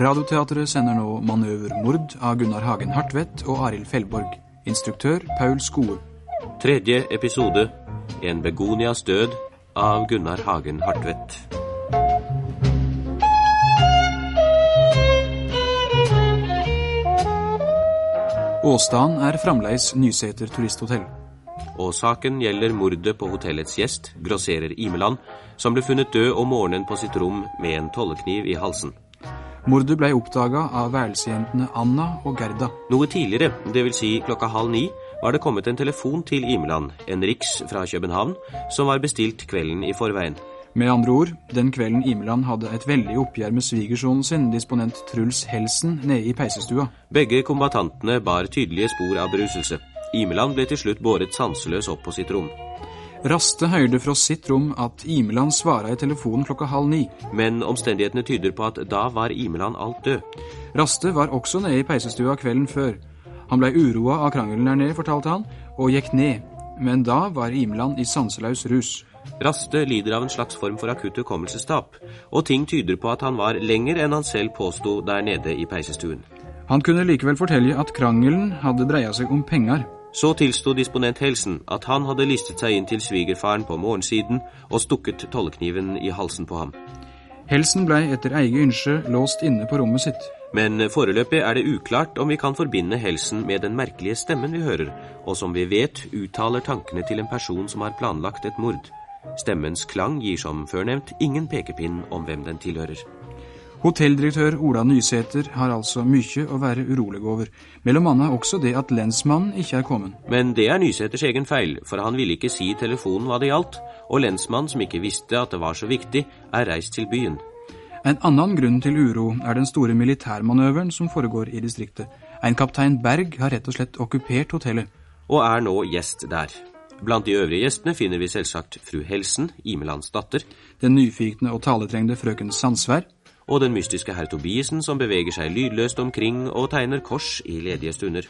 Radioteatret sender nå 'Manøver mord' av Gunnar Hagen Hartvedt og Arild Fellborg. Instruktør Paul Skoe. Tredje episode En begonias død av Gunnar Hagen Hartvedt. Åstaden er fremdeles Nyseter turisthotell. Og saken gjelder mordet på hotellets gjest, grosserer Imeland, som ble funnet død om morgenen på sitt rom med en tollekniv i halsen. Mordet ble oppdaga av værelsesjentene Anna og Gerda. Noe tidligere, dvs. Si klokka halv ni, var det kommet en telefon til Imeland, en riks fra København, som var bestilt kvelden i forveien. Med andre ord, den kvelden Imeland hadde et veldig oppgjør med svigersonen sin, disponent Truls Helsen, nede i peisestua. Begge kombatantene bar tydelige spor av beruselse. Imeland ble til slutt båret sanseløs opp på sitt rom. Raste høyde fra sitt rom at Imeland svara i telefonen klokka halv ni. Men omstendighetene tyder på at da var Imeland alt død. Raste var også nede i peisestua kvelden før. Han blei uroa av krangelen der nede, fortalte han, og gikk ned. Men da var Imeland i sanselaus rus. Raste lider av en slags form for akutt hukommelsestap, og ting tyder på at han var lenger enn han selv påsto der nede i peisestuen. Han kunne likevel fortelle at krangelen hadde dreia seg om penger. Så tilsto disponent Helsen at han hadde listet seg inn til svigerfaren på morgensiden og stukket tollekniven i halsen på ham. Helsen blei etter eget ønske låst inne på rommet sitt. Men foreløpig er det uklart om vi kan forbinde Helsen med den merkelige stemmen vi hører, og som vi vet uttaler tankene til en person som har planlagt et mord. Stemmens klang gir som før nevnt ingen pekepinn om hvem den tilhører. Hotelldirektør Ola Nysæter har altså mye å være urolig over, mellom annet også det at lensmannen ikke er kommet. Men det er Nysæters egen feil, for han ville ikke si i telefonen hva det gjaldt, og lensmannen, som ikke visste at det var så viktig, er reist til byen. En annen grunn til uro er den store militærmanøveren som foregår i distriktet. En kaptein Berg har rett og slett okkupert hotellet. Og er nå gjest der. Blant de øvrige gjestene finner vi selvsagt fru Helsen, Imelands datter. Den nyfikne og taletrengte frøken Sandsvær. Og den mystiske herr Tobiesen som beveger seg lydløst omkring og tegner kors i ledige stunder.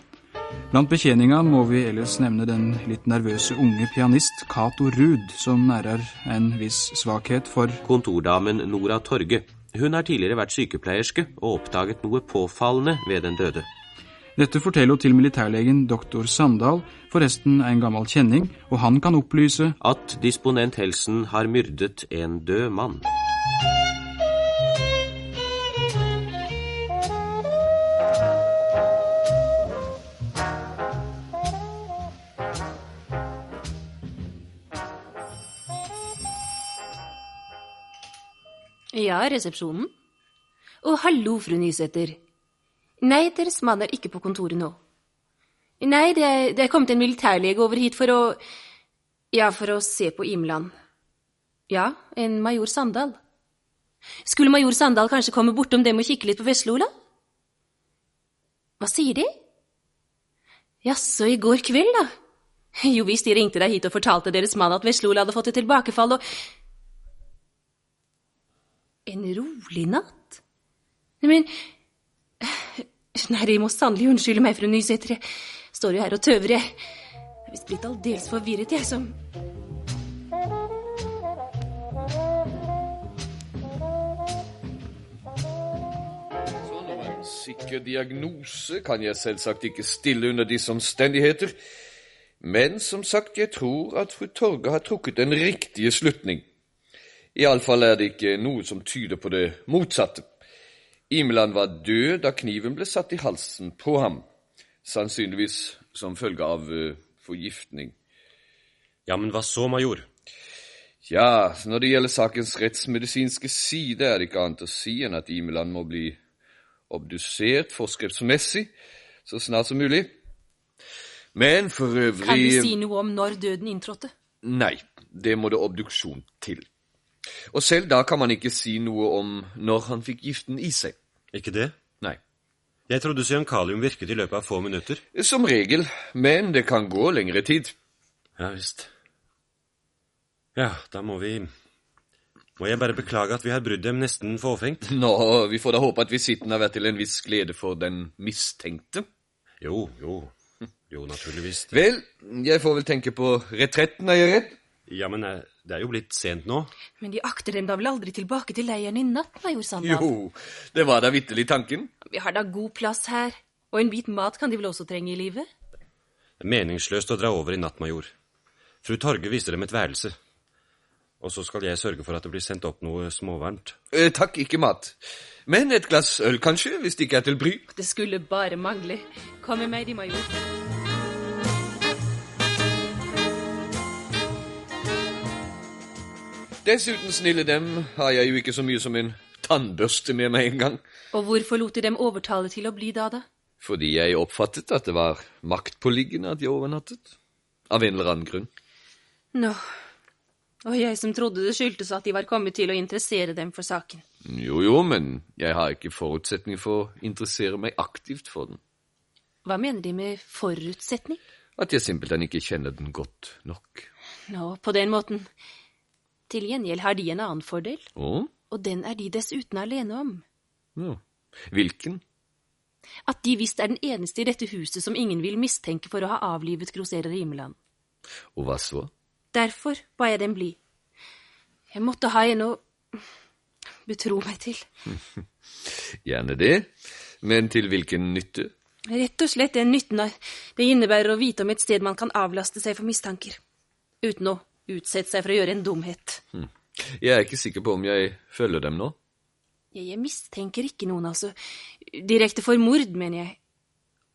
Blant betjeninga må vi ellers nevne den litt nervøse unge pianist Cato Ruud, som nærer en viss svakhet for Kontordamen Nora Torge. Hun har tidligere vært sykepleierske og oppdaget noe påfallende ved den døde. Dette forteller hun til militærlegen doktor Sandal, forresten en gammel kjenning, og han kan opplyse At disponent Helsen har myrdet en død mann. Ja, resepsjonen. Å, hallo, fru Nysæter. Nei, deres mann er ikke på kontoret nå. Nei, det det er kommet en militærlege over hit for å Ja, for å se på Imland. Ja, en major Sandal. Skulle major Sandal kanskje komme bortom dem og kikke litt på Vesle-Ola? Hva sier de? Jaså, i går kveld, da? Jo visst, de ringte deg hit og fortalte deres mann at Vesle-Ola hadde fått et tilbakefall og En rolig natt? Men Nei, de må sannelig unnskylde meg, fru Nysæter. Jeg står jo her og tøver, jeg. Jeg er visst blitt aldeles forvirret, jeg, som sikker diagnose kan jeg selvsagt ikke stille under disse omstendigheter, men som sagt, jeg tror at fru Torge har trukket den riktige slutning. Iallfall er det ikke noe som tyder på det motsatte. Imeland var død da kniven ble satt i halsen på ham, sannsynligvis som følge av eh, forgiftning. Ja, men hva så, major? Ja, når det gjelder sakens rettsmedisinske side, er det ikke annet å si enn at Imeland må bli obdusert forskriftsmessig så snart som mulig. Men for øvrig Kan du si noe om når døden inntrådte? Nei, det må det obduksjon til. Og selv da kan man ikke si noe om når han fikk giften i seg. Ikke det? Nei. Jeg trodde cyankalium virket i løpet av få minutter. Som regel, men det kan gå lengre tid. Ja visst. Ja, da må vi Må jeg bare beklage at vi har brudd dem nesten fåfengt. [laughs] Nå, vi får da håpe at visitten har vært til en viss glede for den mistenkte. Jo, jo. Jo, naturligvis. Vel, jeg får vel tenke på retretten, er jeg redd? Ja, men eh, det er jo blitt sent nå. Men de akter dem da vel aldri tilbake til leiren i natt, major Sandal? Jo, det var da vitterlig tanken. Vi har da god plass her. Og en bit mat kan de vel også trenge i livet? Det er meningsløst å dra over i natt, major. Fru Torge viser dem et værelse. Og så skal jeg sørge for at det blir sendt opp noe småvarmt. Eh, takk, ikke mat. Men et glass øl, kanskje, hvis det ikke er til bry? Det skulle bare mangle. Kom med meg, de, major. Dessuten, snille dem, har jeg jo ikke så mye som en tannbørste med meg engang. Og hvorfor lot de dem overtale til å bli da, da? Fordi jeg oppfattet at det var maktpåliggende at de overnattet. Av en eller annen grunn. Nå. Og jeg som trodde det skyldtes at de var kommet til å interessere dem for saken. Jo, jo, men jeg har ikke forutsetning for å interessere meg aktivt for den. Hva mener de med forutsetning? At jeg simpelthen ikke kjenner den godt nok. Nå, på den måten. Til gjengjeld har de en annen fordel, Å? og den er de dessuten alene om. Ja. Hvilken? At de visst er den eneste i dette huset som ingen vil mistenke for å ha avlivet grosserer Rimeland. Og hva så? Derfor ba jeg dem bli. Jeg måtte ha en å betro meg til. [laughs] Gjerne det, men til hvilken nytte? Rett og slett den nytten det innebærer å vite om et sted man kan avlaste seg for mistanker, uten å utsette seg for å gjøre en dumhet. Hm. Jeg er ikke sikker på om jeg følger dem nå. Jeg, mistenker ikke noen, altså. Direkte for mord, mener jeg.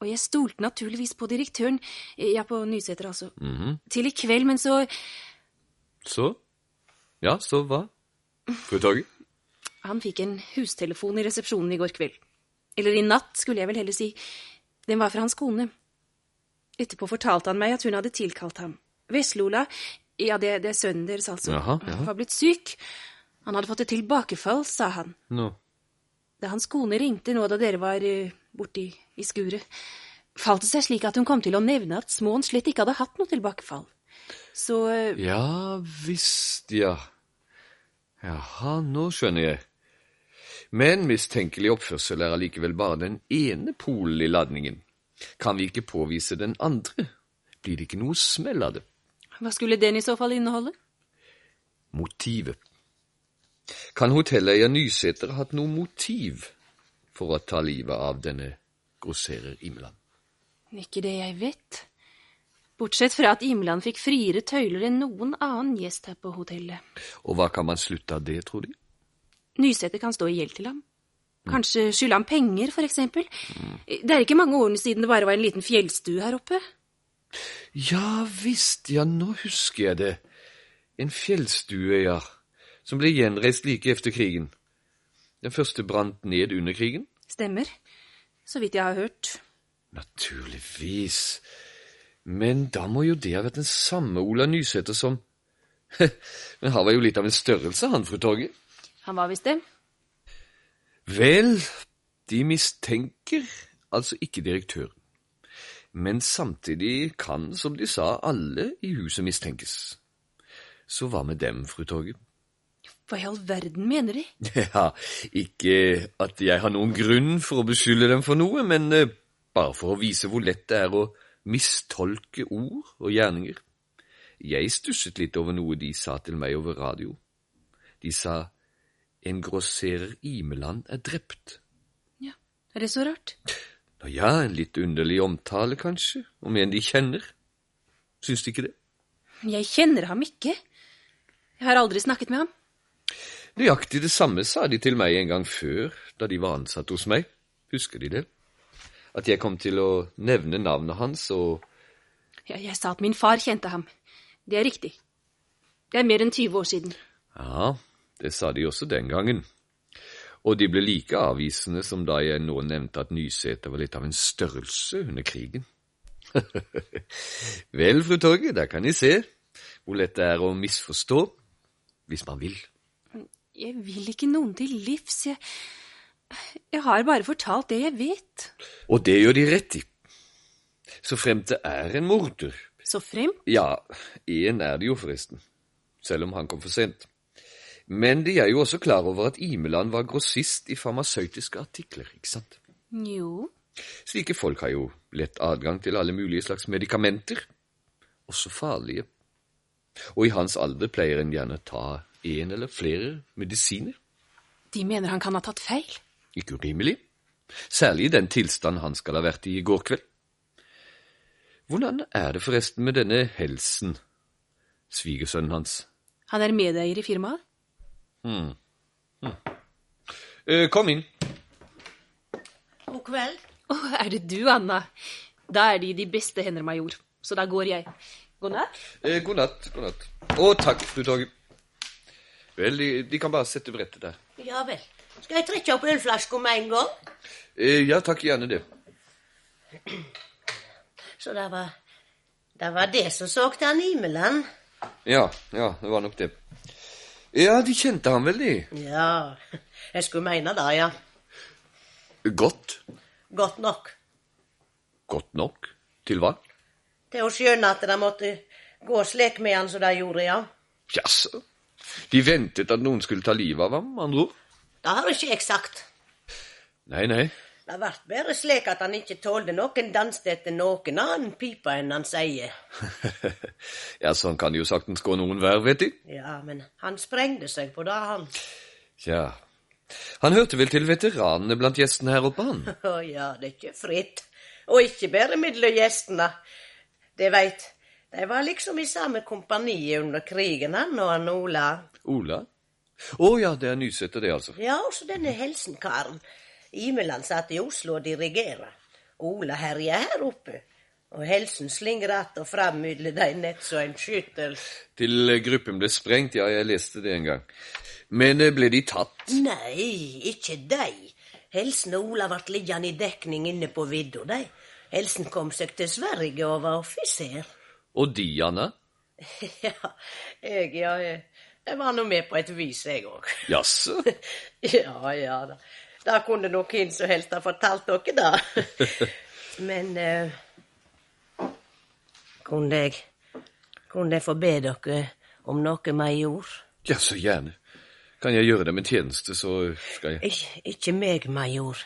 Og jeg stolte naturligvis på direktøren, ja, på Nysæter, altså. Mhm. Til i kveld, men så Så? Ja, så hva? Fru Torge? Han fikk en hustelefon i resepsjonen i går kveld. Eller i natt, skulle jeg vel heller si. Den var fra hans kone. Etterpå fortalte han meg at hun hadde tilkalt ham. Vesle-Ola, ja, det, det er sønnen deres, altså, Jaha, jaha. var blitt syk. Han hadde fått et tilbakefall, sa han. Nå. Da hans kone ringte nå da dere var uh, borte i, i skuret, falt det seg slik at hun kom til å nevne at Småen slett ikke hadde hatt noe tilbakefall. Så uh, Ja visst, ja. Jaha, nå skjønner jeg. Men mistenkelig oppførsel er allikevel bare den ene polen i ladningen. Kan vi ikke påvise den andre? Blir det ikke noe smell av det? Hva skulle den i så fall inneholde? Motivet. Kan hotelleier Nysæter ha hatt noe motiv for å ta livet av denne grosserer Imland? Ikke det jeg vet. Bortsett fra at Imland fikk friere tøyler enn noen annen gjest her på hotellet. Og hva kan man slutte av det, tror de? Nysæter kan stå i gjeld til ham. Kanskje skylde ham penger, for eksempel. Det er ikke mange årene siden det bare var en liten fjellstue her oppe. Ja visst, ja, nå husker jeg det. En fjellstue, ja, som ble gjenreist like efter krigen. Den første brant ned under krigen? Stemmer. Så vidt jeg har hørt. Naturligvis. Men da må jo det ha vært den samme Ola Nysæter som [laughs] Men han var jo litt av en størrelse, han, fru Torget. Han var visst det. Vel, de mistenker altså ikke direktøren. Men samtidig kan, som de sa, alle i huset mistenkes. Så hva med dem, fru Torget? Hva i all verden mener de? [laughs] Ja, ikke at jeg har noen grunn for å beskylde dem for noe, men eh, bare for å vise hvor lett det er å mistolke ord og gjerninger. Jeg stusset litt over noe de sa til meg over radio. De sa en grosserer Imeland er drept. Ja, Er det så rart? [laughs] Nå ja, en litt underlig omtale, kanskje, om en de kjenner. Syns de ikke det? Jeg kjenner ham ikke. Jeg har aldri snakket med ham. Nøyaktig det samme sa de til meg en gang før, da de var ansatt hos meg. Husker de det? At jeg kom til å nevne navnet hans og Ja, jeg sa at min far kjente ham. Det er riktig. Det er mer enn 20 år siden. Ja, det sa de også den gangen. Og de ble like avvisende som da jeg nå nevnte at Nysæter var litt av en størrelse under krigen. [laughs] Vel, fru Torge, der kan De se hvor lett det er å misforstå, hvis man vil. Jeg vil ikke noen til livs. Jeg, jeg har bare fortalt det jeg vet. Og det gjør de rett i. Så fremt det er en morder. Så fremt? Ja, én er det jo forresten, selv om han kom for sent. Men de er jo også klar over at Imeland var grossist i farmasøytiske artikler, ikke sant? Jo. Slike folk har jo lett adgang til alle mulige slags medikamenter, også farlige. Og i hans alder pleier en gjerne ta en eller flere medisiner. De mener han kan ha tatt feil. Ikke urimelig. Særlig i den tilstand han skal ha vært i i går kveld. Hvordan er det forresten med denne Helsen, svigersønnen hans? Han er medeier i firmaet. Hmm. Mm. Uh, kom inn. God kveld. Å, er det du, Anna? Da er de de beste hender, major. Så da går jeg. God natt. Eh, god natt. God natt. Og takk, fru Torge. Vel, de, de kan bare sette brettet der. Ja vel. Skal jeg trekke opp ølflaska med en gang? Eh, ja, takk, gjerne det. Så det var Det var det som solgte han Imeland? Ja, ja, det var nok det. Ja, de kjente han vel, de? Ja, [laughs] jeg skulle mene det, ja. Godt. Godt nok. Godt nok? Til hva? Til å skjønne at de måtte gå slik med han som de gjorde, ja. Jaså? De ventet at noen skulle ta livet av ham, med andre ord? Det har ikke jeg sagt. Nei, nei. Det vart bare slik at han ikke tålte noen danste etter noen annen pipe enn han sier. [laughs] ja, sånn kan jo saktens gå noen vær, vet de. Ja, men han sprengde seg på det, han. Tja. Han hørte vel til veteranene blant gjestene her oppe, han? [laughs] Å ja, det er ikke fritt. Og ikke bare mellom gjestene. De veit, de var liksom i samme kompani under krigen, han og han Ola. Ola? Å ja, det er Nysæter, det, altså. Ja, også denne helsenkaren. Imeland satt i Oslo og dirigerte. Ola herja her oppe. Og helsen slingrer att og fram mellom de nett som en skytter. Til gruppen ble sprengt, ja, jeg leste det en gang. Men eh, ble de tatt? Nei, ikke de. Helsen og Ola ble liggende i dekning inne på vidda, de. Helsen kom seg til Sverige og var offiser. Og de, Anna? [laughs] ja, jeg, ja, jeg var nå med på et vis, jeg òg. Jaså? [laughs] ja, ja da. Da kunne nok hvem som helst ha fortalt dere da. [laughs] Men eh, kunne jeg Kunne jeg få be dere om noe, major? Ja, så gjerne. Kan jeg gjøre dem en tjeneste, så skal jeg Ik Ikke meg, major.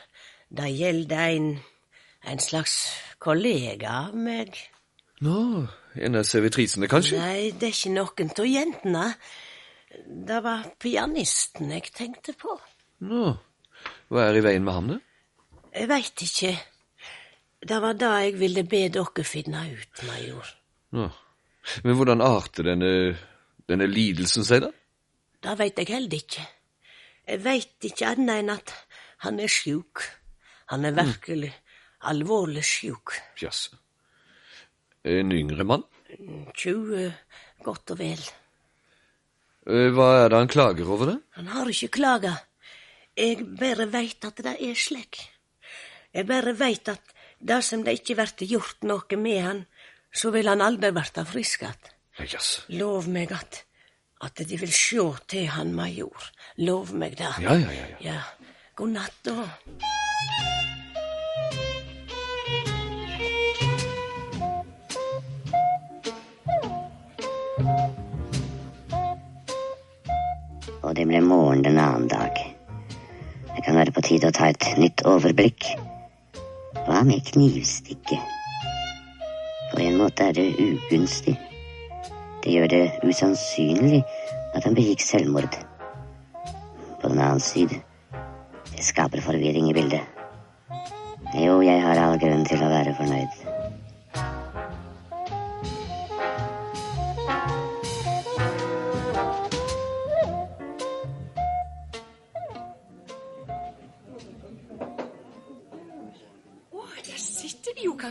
Det gjelder en en slags kollega av meg. Nå, en av servitrisene, kanskje? Nei, det er ikke noen av jentene. Det var pianisten jeg tenkte på. Nå, hva er i veien med ham, da? Jeg veit ikke. Det var det jeg ville be dere finne ut, major. Nå. Men hvordan arter denne, denne lidelsen seg, da? Det veit jeg heller ikke. Jeg veit ikke annet enn at han er sjuk. Han er virkelig alvorlig sjuk. Jaså. En yngre mann? 20, godt og vel. Eh, Hva er det han klager over, da? Han har ikke klaga. Jeg bare veit at det er slik. Jeg bare veit at dersom det ikke vert gjort noe med han, så vil han aldri verta frisk att. Yes. Lov meg at at de vil sjå til han major. Lov meg det. Ja, ja, ja, ja. ja. God natt, da. Og det ble morgen den annen dag. Kan være på tide å ta et nytt overblikk. Hva med knivstikket? På en måte er det ugunstig. Det gjør det usannsynlig at han begikk selvmord. På den annen side det skaper forvirring i bildet. Jo, jeg har all grunn til å være fornøyd.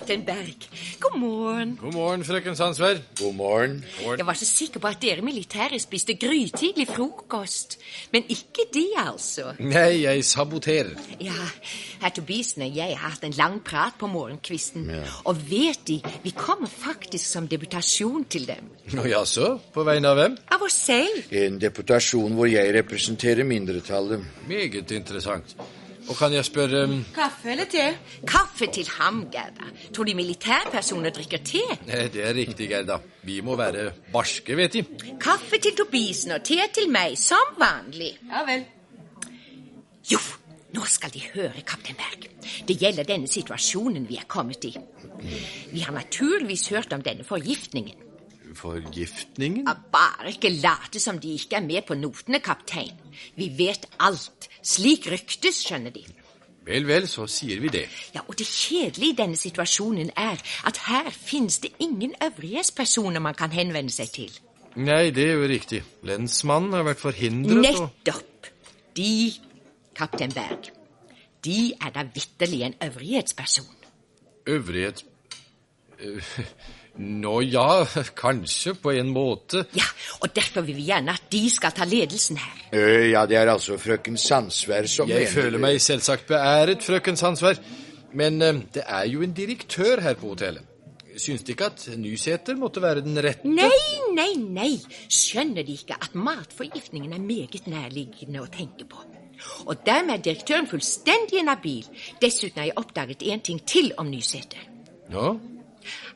Sitter de jo, kaptein Berg. God morgen. God morgen, frøken Sandsvær. God morgen. Jeg var så sikker på at dere militære spiste grytidlig frokost. Men ikke de, altså. Nei, jeg saboterer. Ja, herr Tobisen og jeg har hatt en lang prat på morgenkvisten. Ja. Og vet De, vi kommer faktisk som deputasjon til dem. Nå jaså? På vegne av hvem? Av oss selv. En deputasjon hvor jeg representerer mindretallet. Meget interessant. Og kan jeg spørre um, Kaffe eller te? Kaffe til ham, Gerda. Tror de militærpersoner drikker te? Nei, Det er riktig, Gerda. Vi må være barske, vet De. Kaffe til Tobisen og te til meg, som vanlig. Ja vel. Jo, nå skal De høre, kaptein Berg. Det gjelder denne situasjonen vi er kommet i. Vi har naturligvis hørt om denne forgiftningen. Forgiftningen? Bare ikke late som de ikke er med på notene, kaptein. Vi vet alt. Slik ryktes, skjønner De. Vel, vel, så sier vi det. Ja, og det kjedelige i denne situasjonen er at her finnes det ingen øvrighetspersoner man kan henvende seg til. Nei, det er jo riktig. Lensmannen har vært forhindret Nettopp. De, kaptein Berg, de er da vitterlig en øvrighetsperson. Øvrighet [laughs] Nå ja, kanskje på en måte. Ja, og derfor vil vi gjerne at de skal ta ledelsen her. Øh, ja, det er altså frøken Sandsvær som Jeg mener føler meg selvsagt beæret, frøken Sandsvær. Men eh, det er jo en direktør her på hotellet. Syns De ikke at Nysæter måtte være den rette? Nei, nei, nei. Skjønner De ikke at matforgiftningen er meget nærliggende å tenke på? Og dermed er direktøren fullstendig inhabil. Dessuten har jeg oppdaget en ting til om Nysæter. Ja?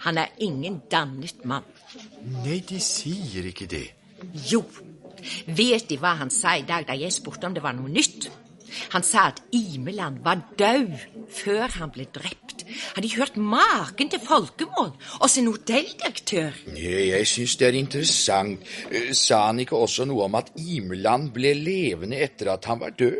Han er ingen dannet mann. Nei, de sier ikke det. Jo. Vet De hva han sa i dag da jeg spurte om det var noe nytt? Han sa at Imeland var død før han ble drept. Har De hørt maken til folkemål? Hos en hotelldirektør? Nei, Jeg syns det er interessant. Øh, Sa han ikke også noe om at Imeland ble levende etter at han var død?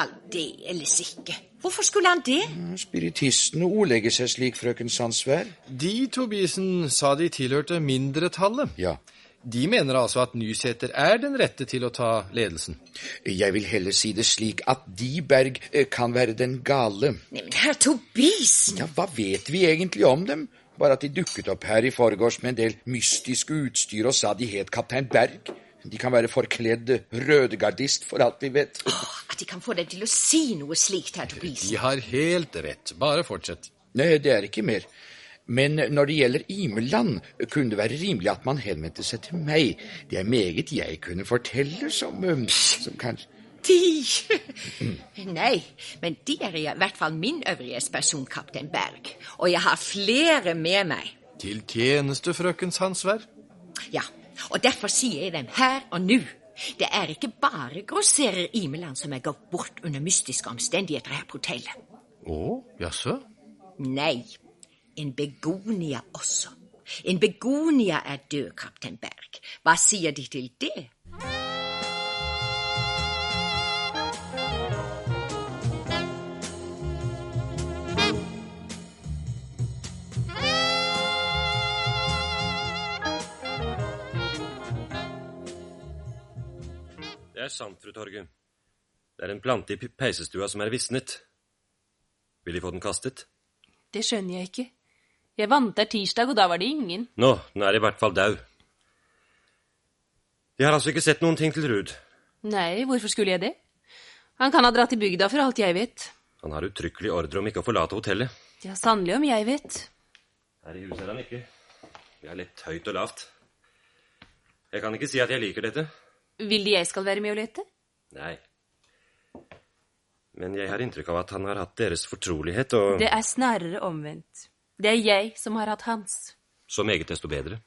Aldeles ikke. Hvorfor skulle han det? Spiritistene ordlegger seg slik, frøken Sandsvær. De, Tobisen, sa de tilhørte mindretallet. Ja. De mener altså at Nysæter er den rette til å ta ledelsen. Jeg vil heller si det slik at de, Berg, eh, kan være den gale. Nei, men herr Tobisen Ja, hva vet vi egentlig om dem? Bare at de dukket opp her i forgårs med en del mystisk utstyr og sa de het kaptein Berg. De kan være forkledd rødegardist, for alt vi vet. At de kan få dem til å si noe slikt, herr Tobisen. De har helt rett. Bare fortsett. Nei, det er ikke mer. Men når det gjelder Imeland, kunne det være rimelig at man henvendte seg til meg. Det er meget jeg kunne fortelle, som, um, som kanskje De [laughs] Nei, men de er i hvert fall min øvrighetsperson, kaptein Berg. Og jeg har flere med meg. Til tjeneste, frøken Sandsvær. Ja, og derfor sier jeg dem her og nå. Det er ikke bare grosserer Imeland som er gått bort under mystiske omstendigheter her på hotellet. Å, jaså? Nei, en begonia også. En begonia er død, kaptein Berg. Hva sier De til det? Er sant, fru Torge. Det er en plante i peisestua som er visnet. Vil De få den kastet? Det skjønner jeg ikke. Jeg vant der tirsdag, og da var det ingen. Nå, den er i hvert fall daud. De har altså ikke sett noen ting til Ruud. Nei, hvorfor skulle jeg det? Han kan ha dratt til bygda for alt jeg vet. Han har uttrykkelig ordre om ikke å forlate hotellet. Ja, sannelig om jeg vet. Her i huset er han ikke. Vi er lett høyt og lavt. Jeg kan ikke si at jeg liker dette. Vil De jeg skal være med å lete? Nei. Men jeg har inntrykk av at han har hatt deres fortrolighet, og Det er snarere omvendt. Det er jeg som har hatt hans. så meget desto bedre.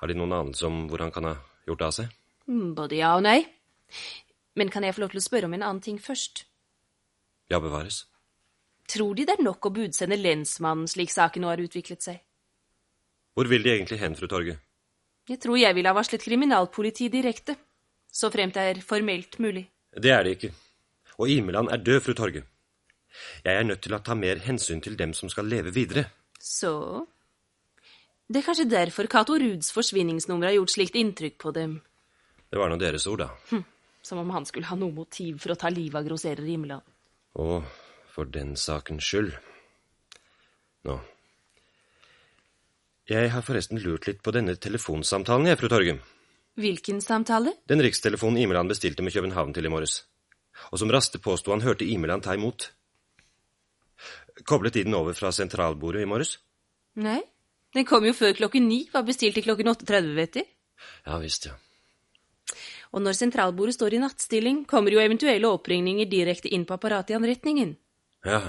Har De noen anelse om hvor han kan ha gjort av seg? Mm, Både ja og nei. Men kan jeg få lov til å spørre om en annen ting først? Ja, bevares. Tror De det er nok å budsende lensmannen slik saken nå har utviklet seg? Hvor vil De egentlig hen, fru Torge? Jeg tror jeg ville ha varslet kriminalpolitiet direkte. Så fremt det er formelt mulig. Det er det ikke. Og Imeland er død, fru Torge. Jeg er nødt til å ta mer hensyn til dem som skal leve videre. Så Det er kanskje derfor Cato Ruds forsvinningsnummer har gjort slikt inntrykk på dem. Det var nå deres ord, da. Hm. Som om han skulle ha noe motiv for å ta livet av grosserer Imeland. Å, for den sakens skyld. Nå. Jeg har forresten lurt litt på denne telefonsamtalen, jeg, fru Torgum. Hvilken samtale? Den rikstelefonen Imeland bestilte med København til i morges. Og som Raste påsto han hørte Imeland ta imot. Koblet de den over fra sentralbordet i morges? Nei. Den kom jo før klokken ni. Var bestilt til klokken 8.30, vet De. Ja visst, ja. Og når sentralbordet står i nattstilling, kommer jo eventuelle oppringninger direkte inn på apparatet i anretningen. Ja.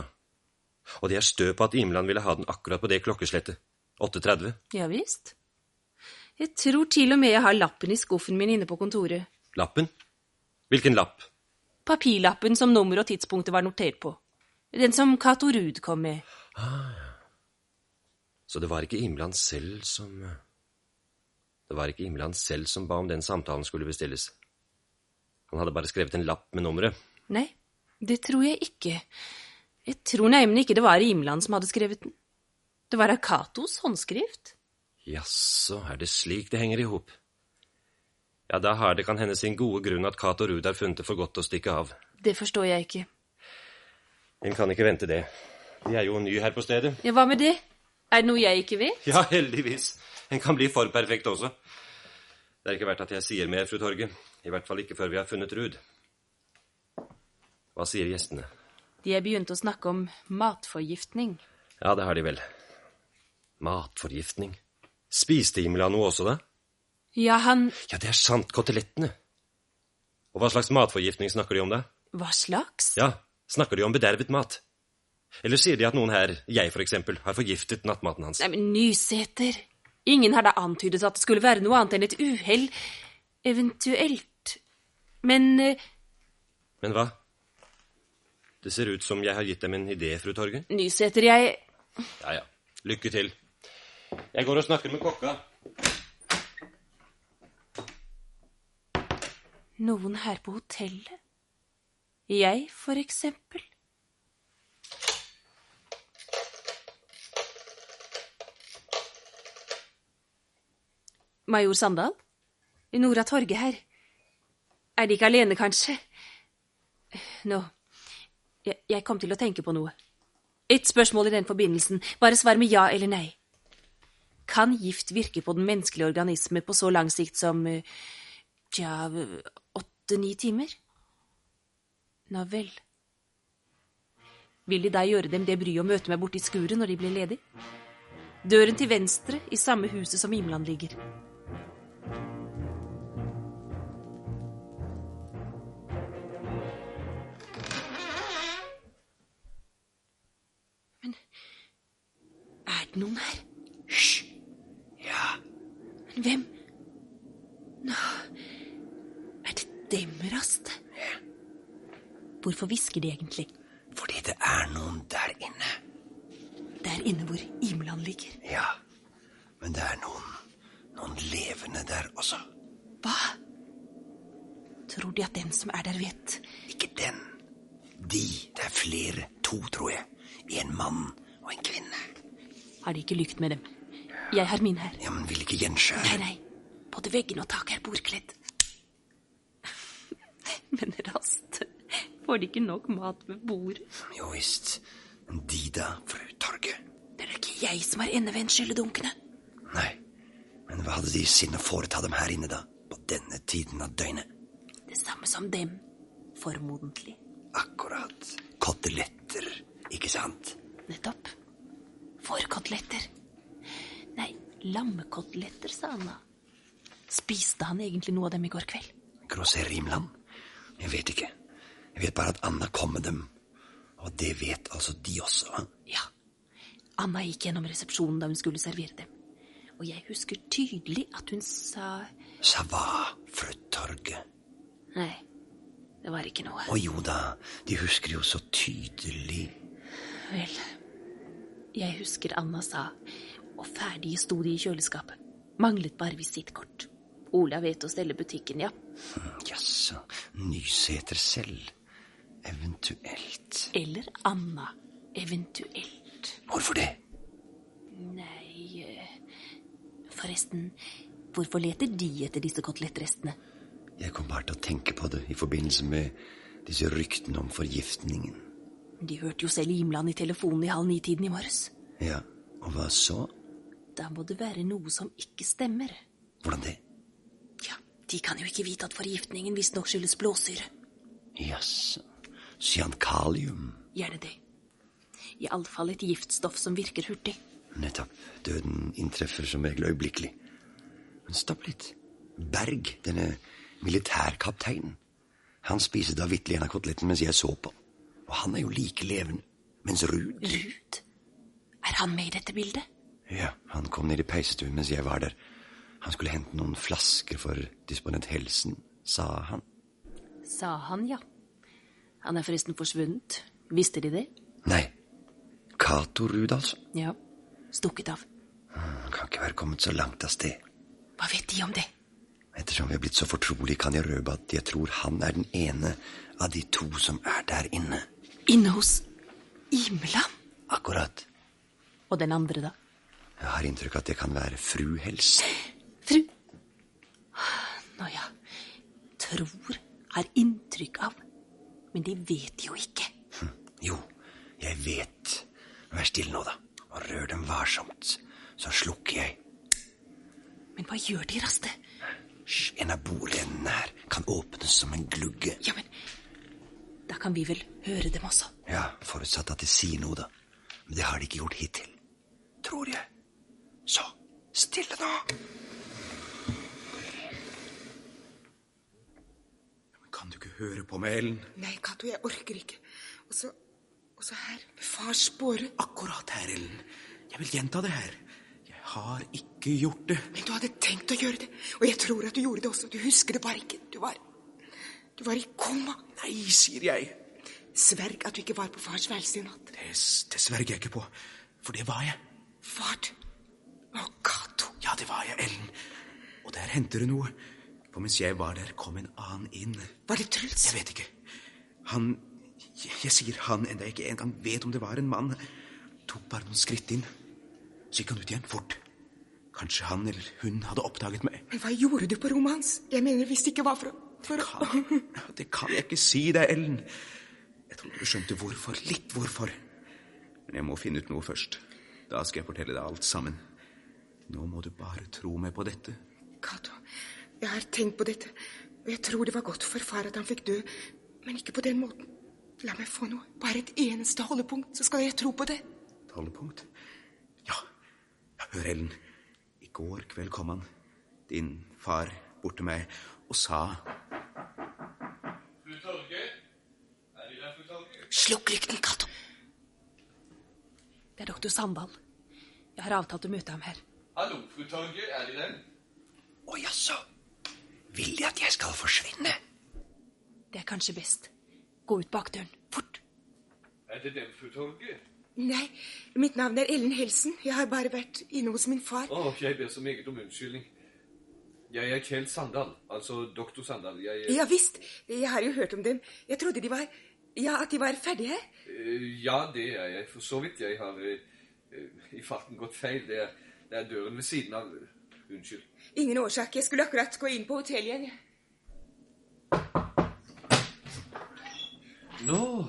Og de er stø på at Imeland ville ha den akkurat på det klokkeslettet. 8.30. Ja visst. Jeg tror til og med jeg har lappen i skuffen min inne på kontoret. Lappen? Hvilken lapp? Papirlappen som nummer og tidspunktet var notert på. Den som Cato Ruud kom med. Ah, ja. Så det var ikke Imland selv som Det var ikke Imland selv som ba om den samtalen skulle bestilles. Han hadde bare skrevet en lapp med nummeret. Nei, det tror jeg ikke. Jeg tror nemlig ikke det var Imland som hadde skrevet den. Det var av Catos håndskrift. Jaså, er det slik det henger i hop? Ja, da har det kan hende sin gode grunn at Cato Ruud har funnet det for godt å stikke av. Det forstår jeg ikke. En kan ikke vente det. De er jo ny her på stedet. Ja, hva med det? Er det noe jeg ikke vet? Ja, heldigvis. En kan bli for perfekt også. Det er ikke verdt at jeg sier mer, fru Torge. I hvert fall ikke før vi har funnet Ruud. Hva sier gjestene? De har begynt å snakke om matforgiftning. Ja, det har de vel. Matforgiftning. Spiste Imela noe også, da? Ja, han Ja, det er sant, kotelettene. Og hva slags matforgiftning snakker de om, da? Hva slags? Ja, snakker de om bedervet mat? Eller sier de at noen her, jeg for eksempel, har forgiftet nattmaten hans? Nei, men Nyseter. Ingen har da antydet at det skulle være noe annet enn et uhell. Eventuelt. Men eh, Men hva? Det ser ut som jeg har gitt dem en idé, fru Torge. Nyseter, jeg Ja, ja. Lykke til. Jeg går og snakker med kokka. Noen her på hotellet? Jeg, for eksempel? Major Sandal? Nora Torge her. Er De ikke alene, kanskje? Nå, jeg, jeg kom til å tenke på noe. Et spørsmål i den forbindelsen. Bare svar med ja eller nei. Kan gift virke på den menneskelige organisme på så lang sikt som eh, Tja, åtte-ni timer? Nå vel. Vil de da gjøre dem det bryet å møte meg borti skuret når de blir ledig? Døren til venstre i samme huset som Imland ligger. Men er det noen her? Hvem? Nå Er det demrast. Hvorfor hvisker de egentlig? fordi det er noen der inne. Der inne hvor Imland ligger. Ja, men det er noen, noen levende der også. Hva? Tror de at den som er der, vet? Ikke den. De. Det er flere. To, tror jeg. En mann og en kvinne. Har de ikke lykt med dem? Jeg har min her. Ja, men vil ikke gjenskjære. Nei, nei. Både veggene og taket er bordkledd. [laughs] Men raskt. Får de ikke nok mat ved bordet? Jo visst. Men de da, fru Torge? Det er ikke jeg som har endevendt skylledunkene. Nei. Men hva hadde de i sinne å foreta dem her inne, da? På denne tiden av døgnet? Det samme som dem. Formodentlig. Akkurat. Koteletter, ikke sant? Nettopp. Fårkoteletter. Nei, lammekoteletter, sa han da. Spiste han egentlig noe av dem i går kveld? Grosser Rimland? Jeg vet ikke. Jeg vet bare at Anna kom med dem. Og det vet altså de også. hva? Ja. Anna gikk gjennom resepsjonen da hun skulle servere dem. Og jeg husker tydelig at hun sa Sa hva, fru Torge? Nei, det var ikke noe. Å jo da, de husker jo så tydelig. Vel, jeg husker Anna sa Og ferdige sto de i kjøleskapet. Manglet bare visittkort. Ola vet å stelle butikken, ja. Jaså, Nyseter selv. Eventuelt. Eller Anna. Eventuelt. Hvorfor det? Nei eh, Forresten, hvorfor leter de etter disse kotelettrestene? Jeg kom bare til å tenke på det i forbindelse med disse ryktene om forgiftningen. De hørte jo selv Imland i telefonen i halv ni-tiden i morges. Ja, og hva så? Da må det være noe som ikke stemmer. Hvordan det? Ja, De kan jo ikke vite at forgiftningen visstnok skyldes blåsyre. Jaså. Cyankalium. Gjerne det. Iallfall et giftstoff som virker hurtig. Nettopp. Døden inntreffer som regel øyeblikkelig. Men stopp litt. Berg, denne militærkapteinen. Han spiste da vitterlig en av kotelettene mens jeg så på. Og han er jo like levende. Mens Ruud Ruud? Er han med i dette bildet? Ja, han kom ned i peisestuen mens jeg var der. Han skulle hente noen flasker for disponent Helsen, sa han. Sa han, ja. Han er forresten forsvunnet. Visste de det? Nei. Cato Ruud, altså. Ja. Stukket av. Han kan ikke være kommet så langt av sted. Hva vet de om det? Ettersom vi er blitt så fortrolige, kan jeg røpe at jeg tror han er den ene av de to som er der inne. Inne hos Imeland? Akkurat. Og den andre, da? Jeg har inntrykk av at det kan være fru Hels. Fru Nå ja. Tror har inntrykk av. Men de vet jo ikke. Jo, jeg vet. Vær stille nå, da. Og rør dem varsomt. Så slukker jeg. Men hva gjør de, Raste? Hysj, en av bordendene her kan åpnes som en glugge. Ja, men Da kan vi vel høre dem også? Ja, forutsatt at de sier noe, da. Men det har de ikke gjort hittil. Tror jeg. Så, stille nå. Kan du ikke høre på meg, Ellen? Nei, Cato, jeg orker ikke. Og så Og så her, med fars båre. Akkurat her, Ellen. Jeg vil gjenta det her. Jeg har ikke gjort det. Men du hadde tenkt å gjøre det. Og jeg tror at du gjorde det også. Du husker det bare ikke. Du var Du var i koma. Nei, sier jeg. Sverg at du ikke var på fars værelse i natt. Det, det sverger jeg ikke på. For det var jeg. Var du? Å, Cato. Ja, det var jeg, Ellen. Og der henter det noe. For mens jeg var der, kom en annen inn. Var det Truls? Jeg vet ikke. Han jeg, jeg sier han, enda jeg ikke engang vet om det var en mann. Tok bare noen skritt inn. Så gikk han ut igjen, fort. Kanskje han eller hun hadde oppdaget meg. Men hva gjorde du på rommet hans? Jeg mener hvis det ikke var for for å Kan, det kan jeg ikke si deg, Ellen. Jeg trodde du skjønte hvorfor. Litt hvorfor. Men jeg må finne ut noe først. Da skal jeg fortelle deg alt sammen. Nå må du bare tro meg på dette. Cato, jeg har tenkt på dette, og jeg tror det var godt for far at han fikk dø, men ikke på den måten. La meg få noe, bare et eneste holdepunkt, så skal jeg tro på det. Et holdepunkt? Ja. Hør, Ellen. I går kveld kom han, din far, bort til meg og sa Fru Torge? Er De der, fru Torge? Slukk lykten, Cato. Det er doktor Sandal. Jeg har avtalt å møte ham her. Hallo, fru Torge, er De der? Å jaså. Vil de at jeg skal forsvinne? Det er kanskje best. Gå ut bakdøren. Fort. Er det dem, fru Torge? Nei, mitt navn er Ellen Helsen. Jeg har bare vært inne hos min far. Å, jeg ber så meget om unnskyldning. Jeg er Kjell Sandal, altså doktor Sandal. Jeg er Ja visst, jeg har jo hørt om dem. Jeg trodde de var Ja, at de var ferdige. Eh, Ja, det er jeg for så vidt. Jeg har eh, eh, i farten gått feil. Det er, det er døren ved siden av. Unnskyld. Ingen årsak. Jeg skulle akkurat gå inn på hotellet igjen. Nå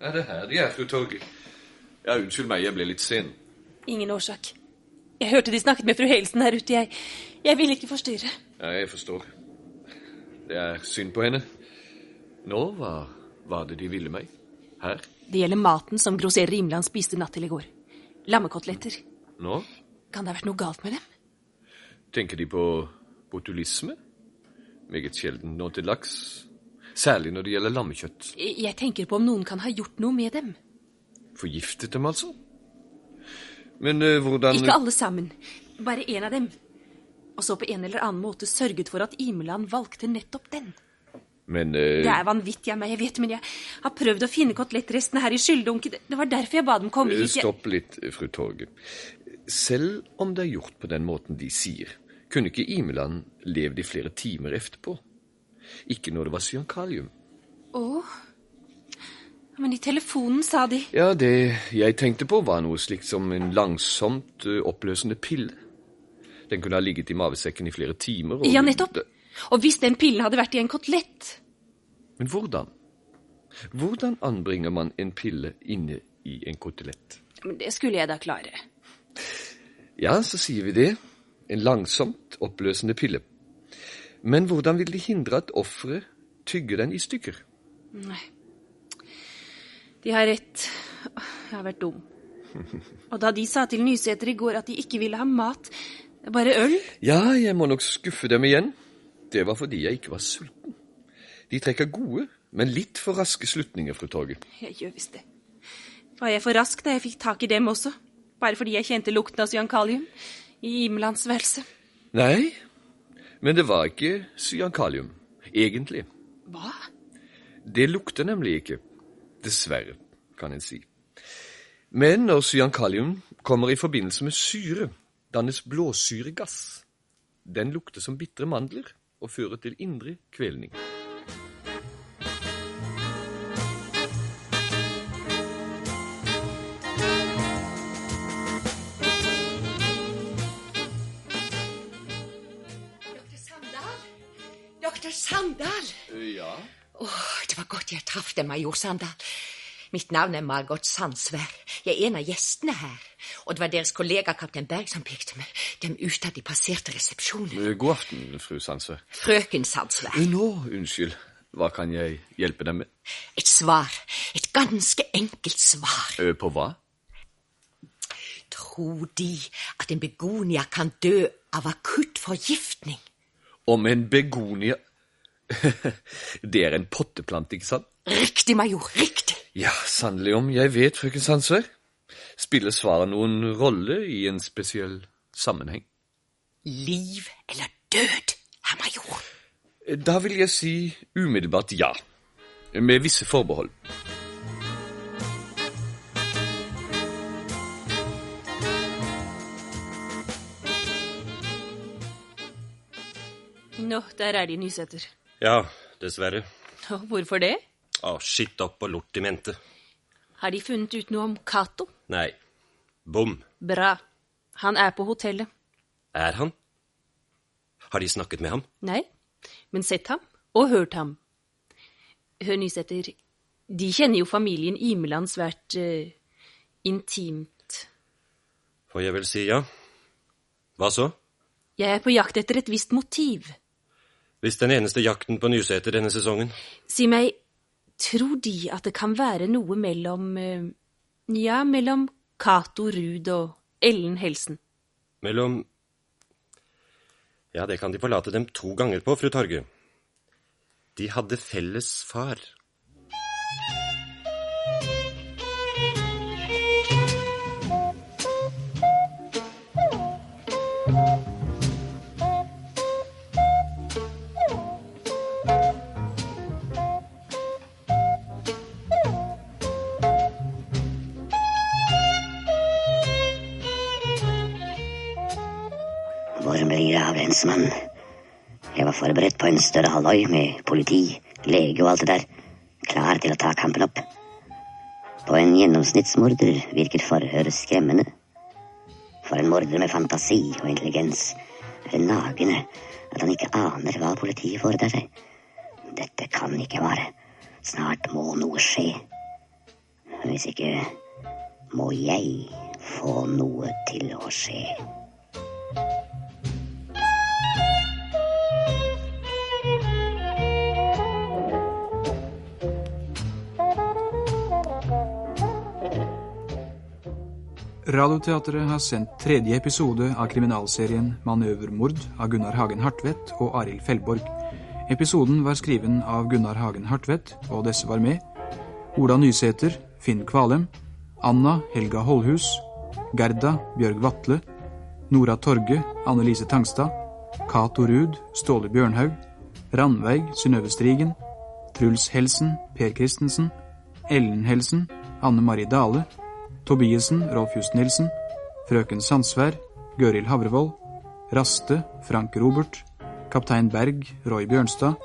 er det her de er, fru Torgi. Ja, unnskyld meg, jeg ble litt sen. Ingen årsak. Jeg hørte de snakket med fru Helsen her ute. Jeg, jeg ville ikke forstyrre. Ja, jeg forstår. Det er synd på henne. Nå, hva var det de ville meg? Her? Det gjelder maten som grosserer Rimland spiste natt til i går. Lammekoteletter. Nå? Kan det ha vært noe galt med dem? Tenker de på botulisme. Meget sjelden nå til laks. Særlig når det gjelder lammekjøtt. Jeg tenker på om noen kan ha gjort noe med dem. Forgiftet dem, altså? Men uh, hvordan Ikke alle sammen. Bare en av dem. Og så på en eller annen måte sørget for at Imeland valgte nettopp den. Men uh... Det er vanvittig av meg, jeg vet, men jeg har prøvd å finne kotelettrestene her i skyldunken. Det- Det var derfor jeg ba dem komme hit. Stopp litt, fru Torge. Selv om det er gjort på den måten de sier, kunne ikke Imeland levd i flere timer etterpå. Ikke når det var cyankalium. Å. Men i telefonen sa de Ja, det jeg tenkte på, var noe slikt som en langsomt oppløsende pille. Den kunne ha ligget i mavesekken i flere timer. og- Ja, nettopp. Og hvis den pillen hadde vært i en kotelett Men hvordan? Hvordan anbringer man en pille inne i en kotelett? Men det skulle jeg da klare. Ja, så sier vi det. En langsomt oppløsende pille. Men hvordan vil de hindre at offeret tygger den i stykker? Nei. De har rett. Jeg har vært dum. [laughs] Og da de sa til Nysæter i går at de ikke ville ha mat, bare øl Ja, jeg må nok skuffe dem igjen. Det var fordi jeg ikke var sulten. De trekker gode, men litt for raske slutninger, fru Torge. Jeg gjør visst det. Var jeg for rask da jeg fikk tak i dem også? Bare fordi jeg kjente lukten av cyankalium i Imelands værelse? Nei, men det var ikke cyankalium, egentlig. Hva? Det lukter nemlig ikke. Dessverre, kan en si. Men når cyankalium kommer i forbindelse med syre, dannes blåsyregass. Den lukter som bitre mandler og fører til indre kvelning. Sandal! Ja? Åh, det var godt jeg traff deg, major Sandal. Mitt navn er Margot Sandsvær. Jeg er en av gjestene her. Og det var deres kollega kaptein Berg som pekte meg dem ut da de passerte resepsjonen. Eh, God aften, fru Sandsvær. Frøken Sandsvær. Eh, Nå, unnskyld. Hva kan jeg hjelpe dem med? Et svar. Et ganske enkelt svar. Eh, På hva? Tror de at en begonia kan dø av akutt forgiftning? Om en begonia [laughs] Det er en potteplante, ikke sant? Riktig, major. Riktig. Ja, sannelig om jeg vet, frøken Sandsvær. Spiller svaret noen rolle i en spesiell sammenheng? Liv eller død, herr major? Da vil jeg si umiddelbart ja. Med visse forbehold. Nå, der er de, Nysæter. Ja, dessverre. Hvorfor det? Å, skitt opp og lort i mente. Har de funnet ut noe om Cato? Nei. Bom. Bra. Han er på hotellet. Er han? Har de snakket med ham? Nei, men sett ham og hørt ham. Hør, Nysæter, de kjenner jo familien Imeland svært uh, intimt. Får jeg vel si ja. Hva så? Jeg er på jakt etter et visst motiv. Hvis den eneste jakten på Nyseter denne sesongen Si meg, tror de at det kan være noe mellom eh, Ja, mellom Cato Ruud og Ellen Helsen? mellom Ja, det kan de forlate dem to ganger på, fru Torge. De hadde felles far. Lensmann? Jeg var forberedt på en større halloi med politi, lege og alt det der. Klar til å ta kampen opp. På en gjennomsnittsmorder virker forhøret skremmende. For en morder med fantasi og intelligens er det nagende at han ikke aner hva politiet foretar seg. Dette kan ikke vare. Snart må noe skje. Hvis ikke må jeg få noe til å skje. Radioteatret har sendt tredje episode av kriminalserien Manøvermord av Gunnar Hagen Hartvedt og Arild Fellborg. Episoden var skriven av Gunnar Hagen Hartvedt, og disse var med. Ola Nysæter, Finn Kvalem, Anna Helga Holhus, Gerda Bjørg Vatle, Nora Torge, Annelise Tangstad, Cato Ruud, Ståle Bjørnhaug, Randveig Synnøve Strigen, Truls Helsen, Per Christensen, Ellen Helsen, Anne Marie Dale, Tobiassen, Rolf Just Nilsen, Frøken Sandsvær, Gøril Havrevoll, Raste, Frank Robert, Kaptein Berg, Roy Bjørnstad,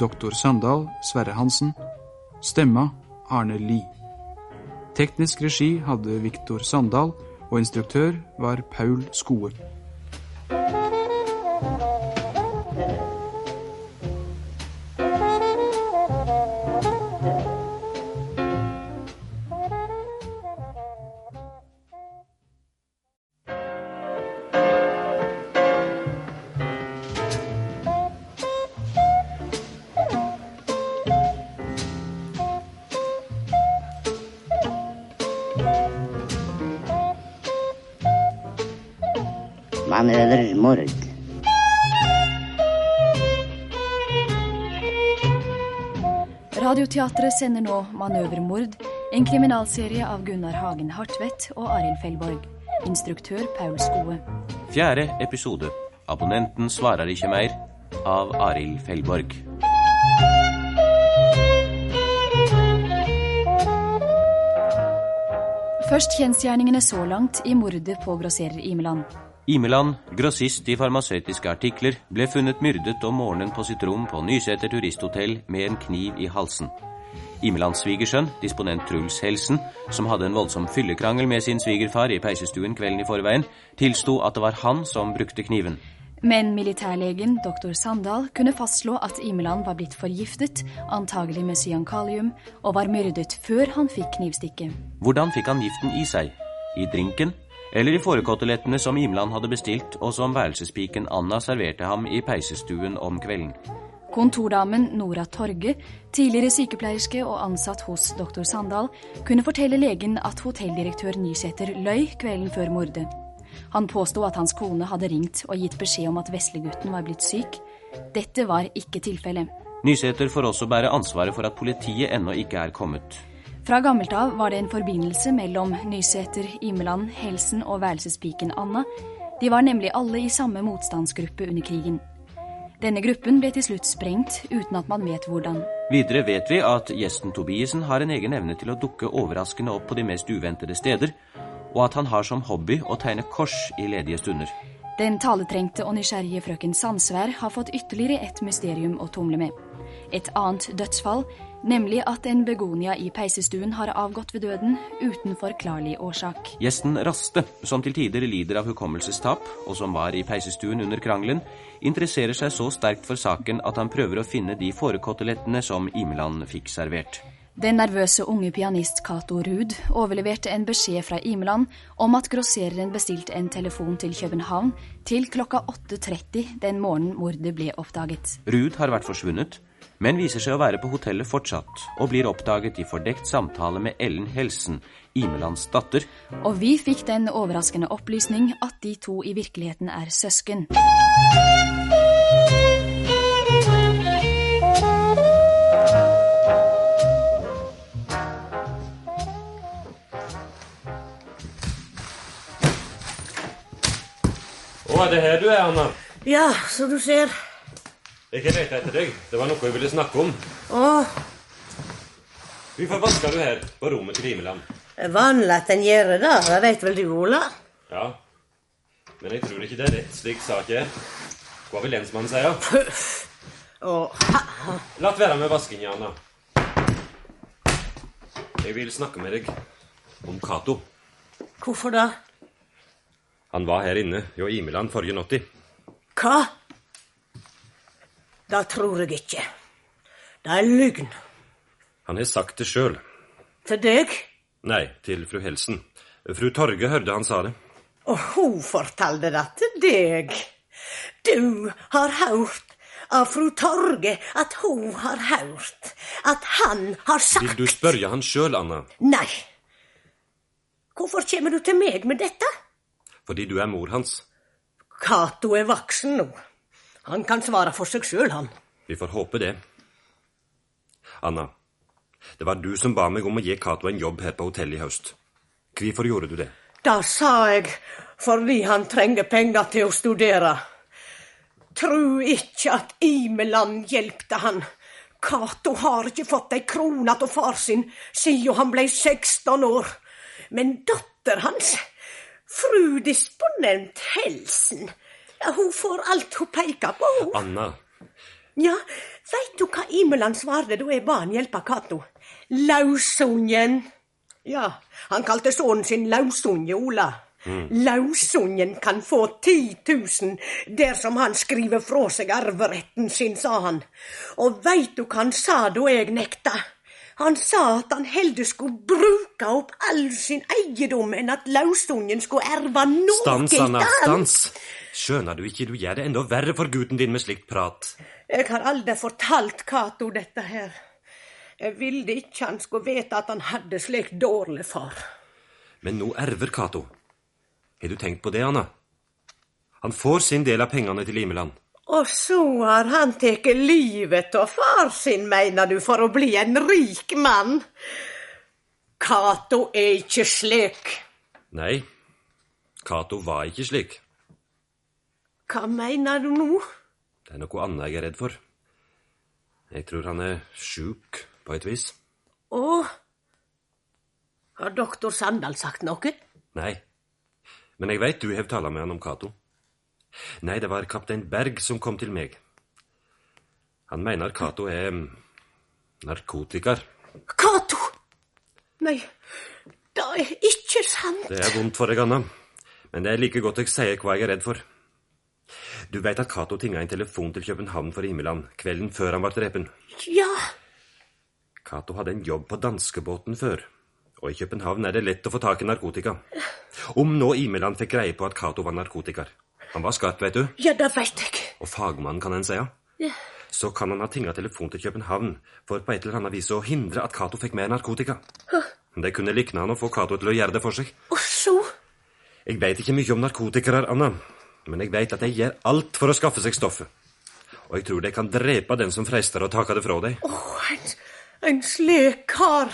Doktor Sandal, Sverre Hansen, Stemma, Arne Lie. Teknisk regi hadde Viktor Sandal, og instruktør var Paul Skoe. Radioteatret sender nå Manøvermord, en kriminalserie av Gunnar Hagen Hartvedt og Arild Fellborg. Instruktør Paul Skoe. Fjerde episode. Abonnenten svarer ikke mer. Av Arild Fellborg. Først kjensgjerningene så langt i mordet på grosserer Imeland. Imeland, grossist i farmasøytiske artikler, ble funnet myrdet om morgenen på sitt rom på Nyseter turisthotell med en kniv i halsen. Imelands svigersønn, disponent Truls Helsen, som hadde en voldsom fyllekrangel med sin svigerfar i peisestuen kvelden i forveien, tilsto at det var han som brukte kniven. Men militærlegen doktor Sandal kunne fastslå at Imeland var blitt forgiftet, antagelig med cyankalium, og var myrdet før han fikk knivstikket. Hvordan fikk han giften i seg? I drinken? Eller i fårekotelettene som Imland hadde bestilt, og som værelsespiken Anna serverte ham i peisestuen om kvelden? Kontordamen Nora Torge, tidligere sykepleierske og ansatt hos doktor Sandal, kunne fortelle legen at hotelldirektør Nysæter løy kvelden før mordet. Han påsto at hans kone hadde ringt og gitt beskjed om at veslegutten var blitt syk. Dette var ikke tilfellet. Nysæter får også bære ansvaret for at politiet ennå ikke er kommet. Fra gammelt av var det en forbindelse mellom Nysæter, Imeland, Helsen og værelsespiken Anna. De var nemlig alle i samme motstandsgruppe under krigen. Denne gruppen ble til slutt sprengt uten at man vet hvordan. Videre vet vi at gjesten Tobiesen har en egen evne til å dukke overraskende opp på de mest uventede steder, og at han har som hobby å tegne kors i ledige stunder. Den taletrengte og nysgjerrige frøken Sandsvær har fått ytterligere et mysterium å tumle med. Et annet dødsfall, nemlig at en begonia i peisestuen har avgått ved døden uten forklarlig årsak. Gjesten Raste, som til tider lider av hukommelsestap, og som var i peisestuen under krangelen, interesserer seg så sterkt for saken at han prøver å finne de fårekotelettene som Imeland fikk servert. Den nervøse unge pianist Cato Ruud overleverte en beskjed fra Imeland om at grossereren bestilte en telefon til København til klokka 8.30 den morgenen mordet ble oppdaget. Ruud har vært forsvunnet, men viser seg å være på hotellet fortsatt, og blir oppdaget i fordekt samtale med Ellen Helsen, Imelands datter. Og vi fikk den overraskende opplysning at de to i virkeligheten er søsken. Er det her du er, Anna? Ja, som du ser. Jeg leter etter deg. Det var noe jeg ville snakke om. Åh. Hvorfor vasker du her på rommet til Vimeland? det vanlig at en gjør det, det vet vel du, Ola? Ja, men jeg tror ikke det er rett slik sak er. Hva vil lensmannen si? Å, La være med vaskinga, Anna. Jeg vil snakke med deg om Cato. hvorfor da? Han var her inne hjå Imeland forrige natt. Hva? Det tror jeg ikke. Det er løgn. Han har sagt det sjøl. Til deg? Nei, til fru Helsen. Fru Torge hørte han sa det. Og hun fortalte det til deg. Du har hørt av fru Torge at hun har hørt at han har sagt Vil du spørre han sjøl, Anna? Nei. Hvorfor kommer du til meg med dette? Fordi du er mor hans. Cato er voksen nå. Han kan svare for seg sjøl, han. Vi får håpe det. Anna, det var du som ba meg om å gi Cato en jobb her på hotellet i høst. Hvorfor gjorde du det? Da sa jeg fordi han trenger penger til å studere. Tru ikke at Imeland hjelpte han. Cato har ikke fått ei krone av far sin siden han ble 16 år. Men datter hans, fru disponent Helsen, ja, hun får alt hun peker på. hun. Anna, Ja, veit du hva Imeland svarte da jeg ba han hjelpe Cato? Lausungen. Ja, han kalte sønnen sin Lausunge, Ola. Mm. Lausungen kan få 10 000 dersom han skriver fra seg arveretten sin, sa han. Og veit du hva han sa da jeg nekta? Han sa at han heller skulle bruke opp all sin eiendom enn at lausungen skulle erve noe Stans, Anna, stans! Skjønner du ikke, du gjør det enda verre for gutten din med slikt prat. Jeg har aldri fortalt Cato dette her. Jeg ville ikke han skulle vite at han hadde slik dårlig far. Men nå erver Cato. Har du tenkt på det, Anna? Han får sin del av pengene til Imeland. Og så har han tatt livet av far sin, mener du, for å bli en rik mann? Cato er ikke slik. Nei, Cato var ikke slik. Hva mener du nå? Det er noe annet jeg er redd for. Jeg tror han er sjuk, på et vis. Å? Har doktor Sandal sagt noe? Nei. Men jeg veit du har tala med han om Cato. Nei, det var kaptein Berg som kom til meg. Han mener Cato er mm, narkotiker. Cato! Nei, det er ikke sant. Det er vondt for deg, Anna. Men det er like godt jeg sier hva jeg er redd for. Du veit at Cato tinga en telefon til København for Imeland kvelden før han ble drepen. Ja, Cato hadde en jobb på danskebåten før, og i København er det lett å få tak i narkotika. Om nå Imeland fikk greie på at Cato var narkotiker. Han var skarp, vet du, ja, det veit jeg. og fagmann, kan en si. Ja. Så kan han ha tinga telefon til København for på et eller annet vis å hindre at Cato fikk mer narkotika. Det kunne likne han å få Cato til å gjøre det for seg. Og så? Jeg veit ikke mye om narkotikere, Anna, men jeg veit at de gjør alt for å skaffe seg stoffet. Og jeg tror de kan drepe den som freister å ta det fra deg. Oh, en, en slik kar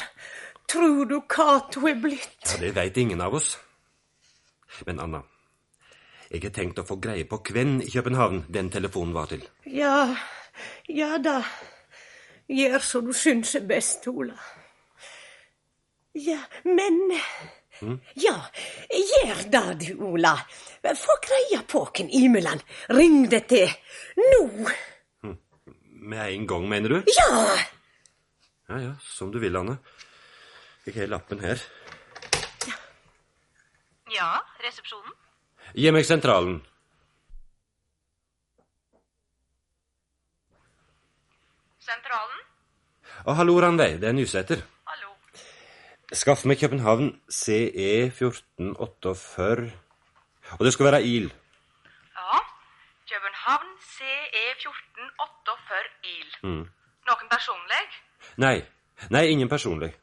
tror du Cato er blitt? Ja, Det veit ingen av oss. Men Anna, jeg har tenkt å få greie på hvem i København den telefonen var til. Ja, ja da. Gjør som du syns er best, Ola. Ja, men mm? Ja, gjør det du, Ola. Få greie på hvem Imeland ringte til nå. Med en gang, mener du? Ja! Ja, ja, som du vil, Anne. Jeg har lappen her. Ja, Ja, resepsjonen? Gi meg sentralen. Sentralen? Å, hallo, Randveig. Det er Nysæter. Hallo. Skaff meg København E CE 1448. Og det skal være IL. Ja. København CE 1448 IL. Mm. Noen personlig? Nei. Nei, ingen personlig.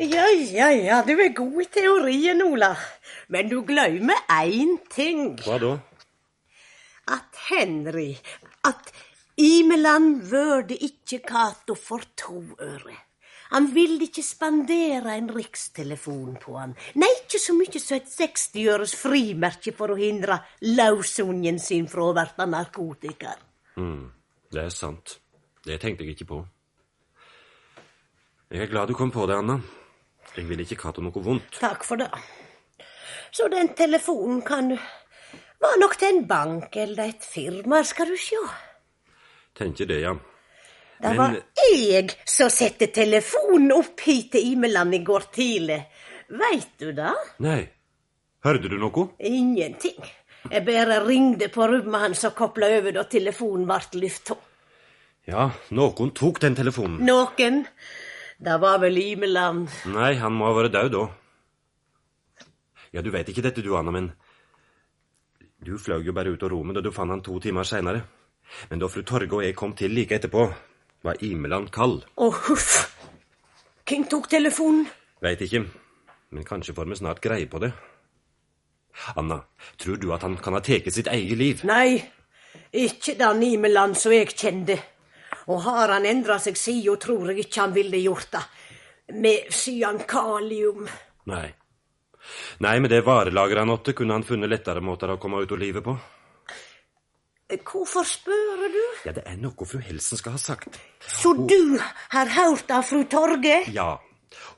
Ja, ja, ja, du er god i teorien, Ola. Men du glemmer én ting. Hva da? At Henry At Imeland vørde ikke Cato for to øre. Han ville ikke spandere en rikstelefon på han. Nei, ikke så mye som et 60-øres frimerke for å hindre lausungen sin fra å bli narkotiker. Mm. Det er sant. Det tenkte jeg ikke på. Jeg er glad du kom på det, Anna. Jeg vil ikke Cato noe vondt. Takk for det. Så den telefonen kan var nok til en bank eller et firma, skal du sjå. Tenker det, ja. Det Men- var jeg som sette telefonen opp hit til Imeland i går tidlig. Veit du det? Nei. Hørte du noe? Ingenting. Jeg bare ringde på rommet hans og kopla over da telefonen ble lyfta. Ja, noen tok den telefonen. Noen? Det var vel Imeland. Nei, han må ha vært død da. Ja, du vet ikke dette du, Anna, men Du fløy jo bare ut av rommet da du fant han to timer seinere. Men da fru Torge og jeg kom til like etterpå, var Imeland kald. Å, huff. Hvem tok telefonen? Veit ikke. Men kanskje får vi snart greie på det. Anna, tror du at han kan ha tatt sitt eget liv? Nei, ikke den Imeland som jeg kjente. Og har han endra seg sida, tror jeg ikke han ville gjort det. Med cyankalium. Nei. Nei, med det varelageret han åtte, kunne han funnet lettere måter å komme ut av livet på. Hvorfor spør du? Ja, det er noe fru Helsen skal ha sagt. Så du har hørt av fru Torge? Ja.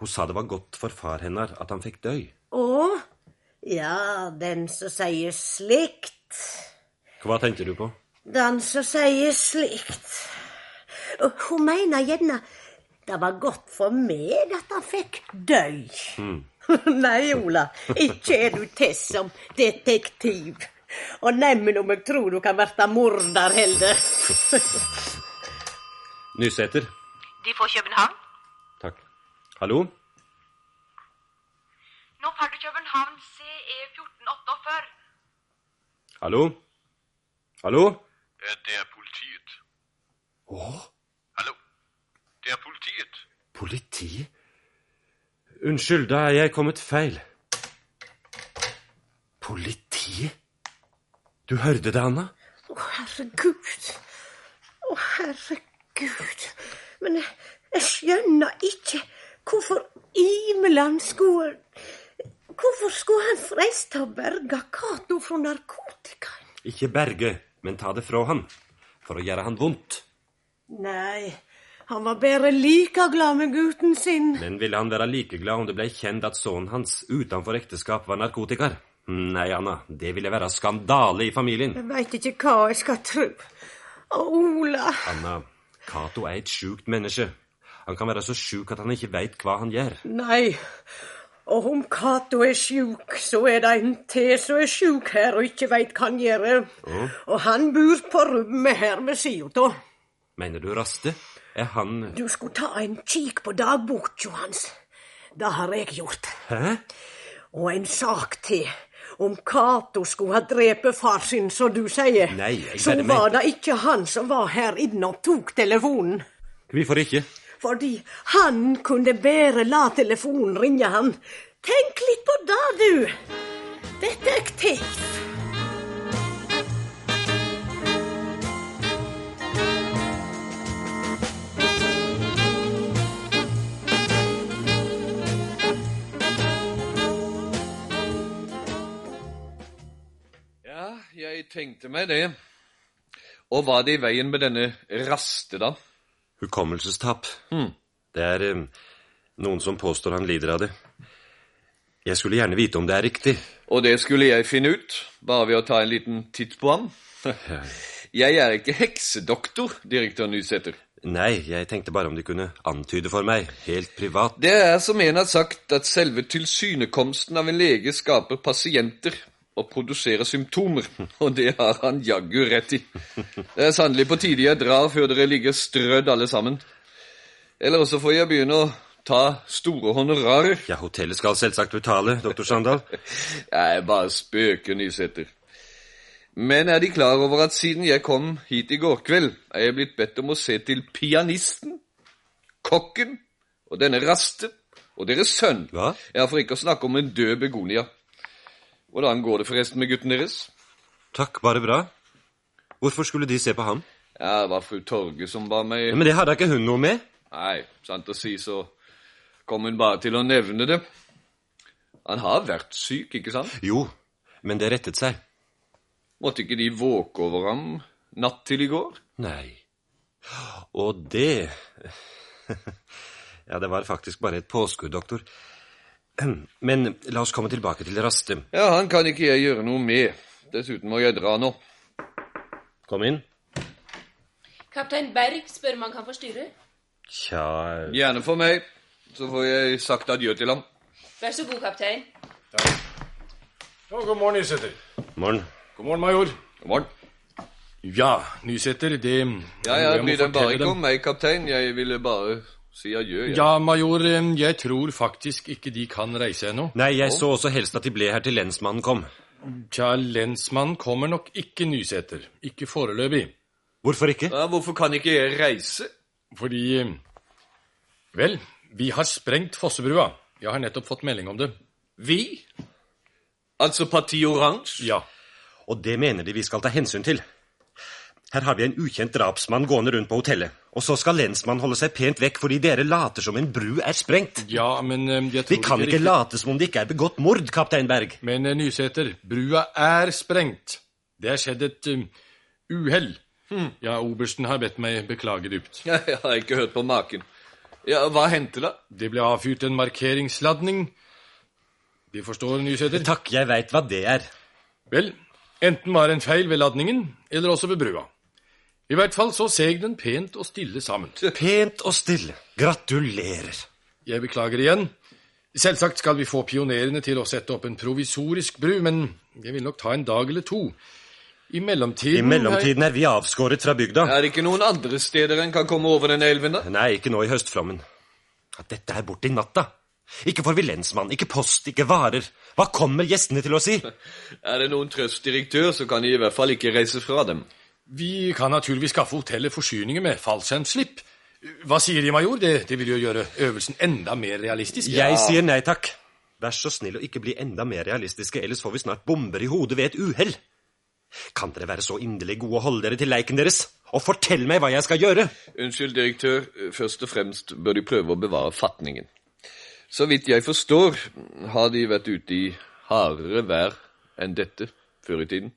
Hun sa det var godt for far hennes at han fikk døy. Å? Ja, den som sier slikt. Hva tenkte du på? Den som sier slikt. Hun mener gjerne det var godt for meg at han fikk døy. Mm. [laughs] Nei, Ola, ikke er du til som detektiv. Og neimen om jeg tror du kan verta morder heller. [laughs] Nysæter. De får København. Takk. Hallo? Nå får du København E CE 1448. Hallo? Hallo? Det er politiet. Å? Det er politiet. Politi? Unnskyld, da er jeg kommet feil. Politiet? Du hørte det, Anna? Å, herregud. Å, herregud. Men jeg, jeg skjønner ikke hvorfor Imeland skulle Hvorfor skulle han freste å berge Cato fra narkotikaen? Ikke berge, men ta det fra han. For å gjøre han vondt. Nei, han var bare like glad med gutten sin. Men ville han være like glad om det ble kjent at sønnen hans utenfor ekteskap var narkotiker? Nei, Anna, det ville være skandale i familien. Jeg veit ikke hva jeg skal tro. Å, Ola. Anna, Cato er et sjukt menneske. Han kan være så sjuk at han ikke veit hva han gjør. Nei, og om Cato er sjuk, så er det en til som er sjuk her og ikke veit hva han gjør. Å, Og han bor på rommet her ved sida av. mener du Raste? Er han Du skulle ta en kikk på dagboka hans. Det har jeg gjort. Hæ? Og en sak til. Om Cato skulle ha drept far sin, som du sier, Nei, jeg så bare var det ikke han som var her inne og tok telefonen. Hvorfor ikke? Fordi han kunne bare la telefonen ringe han. Tenk litt på det, du. Detektiv. Jeg tenkte meg det. Og hva er det i veien med denne raste, da? Hukommelsestap. Hmm. Det er eh, noen som påstår han lider av det. Jeg skulle gjerne vite om det er riktig. Og det skulle jeg finne ut, bare ved å ta en liten titt på han. [laughs] Jeg er ikke heksedoktor, direktør Nysæter. Nei, jeg tenkte bare om de kunne antyde for meg, helt privat. Det er som en har sagt, at selve tilsynekomsten av en lege skaper pasienter og produsere symptomer, [laughs] og det har han jaggu rett i. Det er sannelig på tide jeg drar før dere ligger strødd alle sammen. Eller også får jeg begynne å ta store honorarer. Ja, hotellet skal selvsagt betale, doktor Sandal. [laughs] Jeg bare spøker, Nysæter. Men er De klar over at siden jeg kom hit i går kveld, er jeg blitt bedt om å se til pianisten, kokken og denne raste og deres sønn? Hva? Ja, for ikke å snakke om en død begonia. Hvordan går det forresten med gutten deres? Takk, bare bra. Hvorfor skulle de se på ham? Ja, det var fru Torge som ba meg Men det hadde ikke hun noe med. Nei, sant å si, så kom hun bare til å nevne det. Han har vært syk, ikke sant? Jo, men det rettet seg. Måtte ikke de våke over ham natt til i går? Nei. Og det [laughs] Ja, det var faktisk bare et påskudd, doktor. [clears throat] Men la oss komme tilbake til Raste. Ja, han kan ikke jeg gjøre noe med. Dessuten må jeg dra nå. Kom inn. Kaptein Berg spør om han kan forstyrre. Tja Gjerne for meg, så får jeg sagt adjø til ham. Vær så god, kaptein. Ja, god morgen, Nysæter. Morgen. God morgen, major. God morgen. Ja, Nysæter, det Ja, ja, bry deg bare ikke om meg, kaptein. Jeg ville bare si adjø. Ja, major, eh, jeg tror faktisk ikke de kan reise ennå. Nei, jeg så også helst at de ble her til lensmannen kom. Tja, lensmannen kommer nok ikke, Nysæter. Ikke foreløpig. Hvorfor ikke? Ja, hvorfor kan ikke jeg reise? Fordi eh, Vel, vi har sprengt Fossebrua. Jeg har nettopp fått melding om det. Vi? Altså Parti Oransje? Ja. Og det mener de vi skal ta hensyn til. Her har vi en ukjent drapsmann gående rundt på hotellet. Og så skal lensmannen holde seg pent vekk fordi dere later som en bru er sprengt. Ja, men eh, jeg tror Vi kan ikke ikke late som om det ikke er begått mord, kaptein Berg. Men eh, Nysæter, brua er sprengt. Det er skjedd et eh, uhell. Ja, obersten har bedt meg beklage dypt. [laughs] Jeg har ikke hørt på maken. Ja, Hva hendte da? Det ble avfyrt en markeringsladning. De forstår, Nysæter? Takk, jeg veit hva det er. Vel, enten var det en feil ved ladningen, eller også ved brua. I hvert fall så seg den pent og stille sammen. Pent og stille. Gratulerer. Jeg beklager igjen. Selvsagt skal vi få pionerene til å sette opp en provisorisk bru, men det vil nok ta en dag eller to. I mellomtiden I mellomtiden er vi avskåret fra bygda. Er det ikke noen andre steder en kan komme over den elven, da? Nei, ikke nå i høstflommen. At dette er borte i natta. Ikke får vi lensmann, ikke post, ikke varer. Hva kommer gjestene til å si? [laughs] Er det noen trøstdirektør, så kan de i hvert fall ikke reise fra dem. Vi kan naturligvis skaffe hotellet forsyninger med fallskjermslipp. Hva sier De, major? Det, det vil jo gjøre øvelsen enda mer realistisk. Jeg sier nei takk. Vær så snill å ikke bli enda mer realistiske, ellers får vi snart bomber i hodet ved et uhell. Kan dere være så inderlig gode å holde dere til leiken deres? Og fortell meg hva jeg skal gjøre! Unnskyld, direktør. Først og fremst bør de prøve å bevare fatningen. Så vidt jeg forstår, har de vært ute i hardere vær enn dette før i tiden.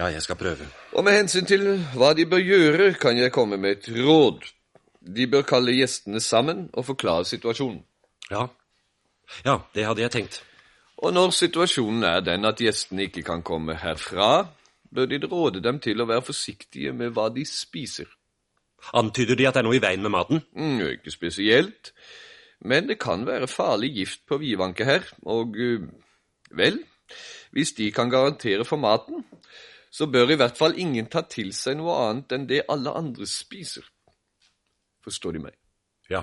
Ja, jeg skal prøve. Og med hensyn til hva de bør gjøre, kan jeg komme med et råd. De bør kalle gjestene sammen og forklare situasjonen. Ja. Ja, det hadde jeg tenkt. Og når situasjonen er den at gjestene ikke kan komme herfra, bør de råde dem til å være forsiktige med hva de spiser. Antyder de at det er noe i veien med maten? Mm, ikke spesielt, men det kan være farlig gift på vidvanke her, og eh, vel, hvis de kan garantere for maten, så bør i hvert fall ingen ta til seg noe annet enn det alle andre spiser. Forstår de meg? Ja.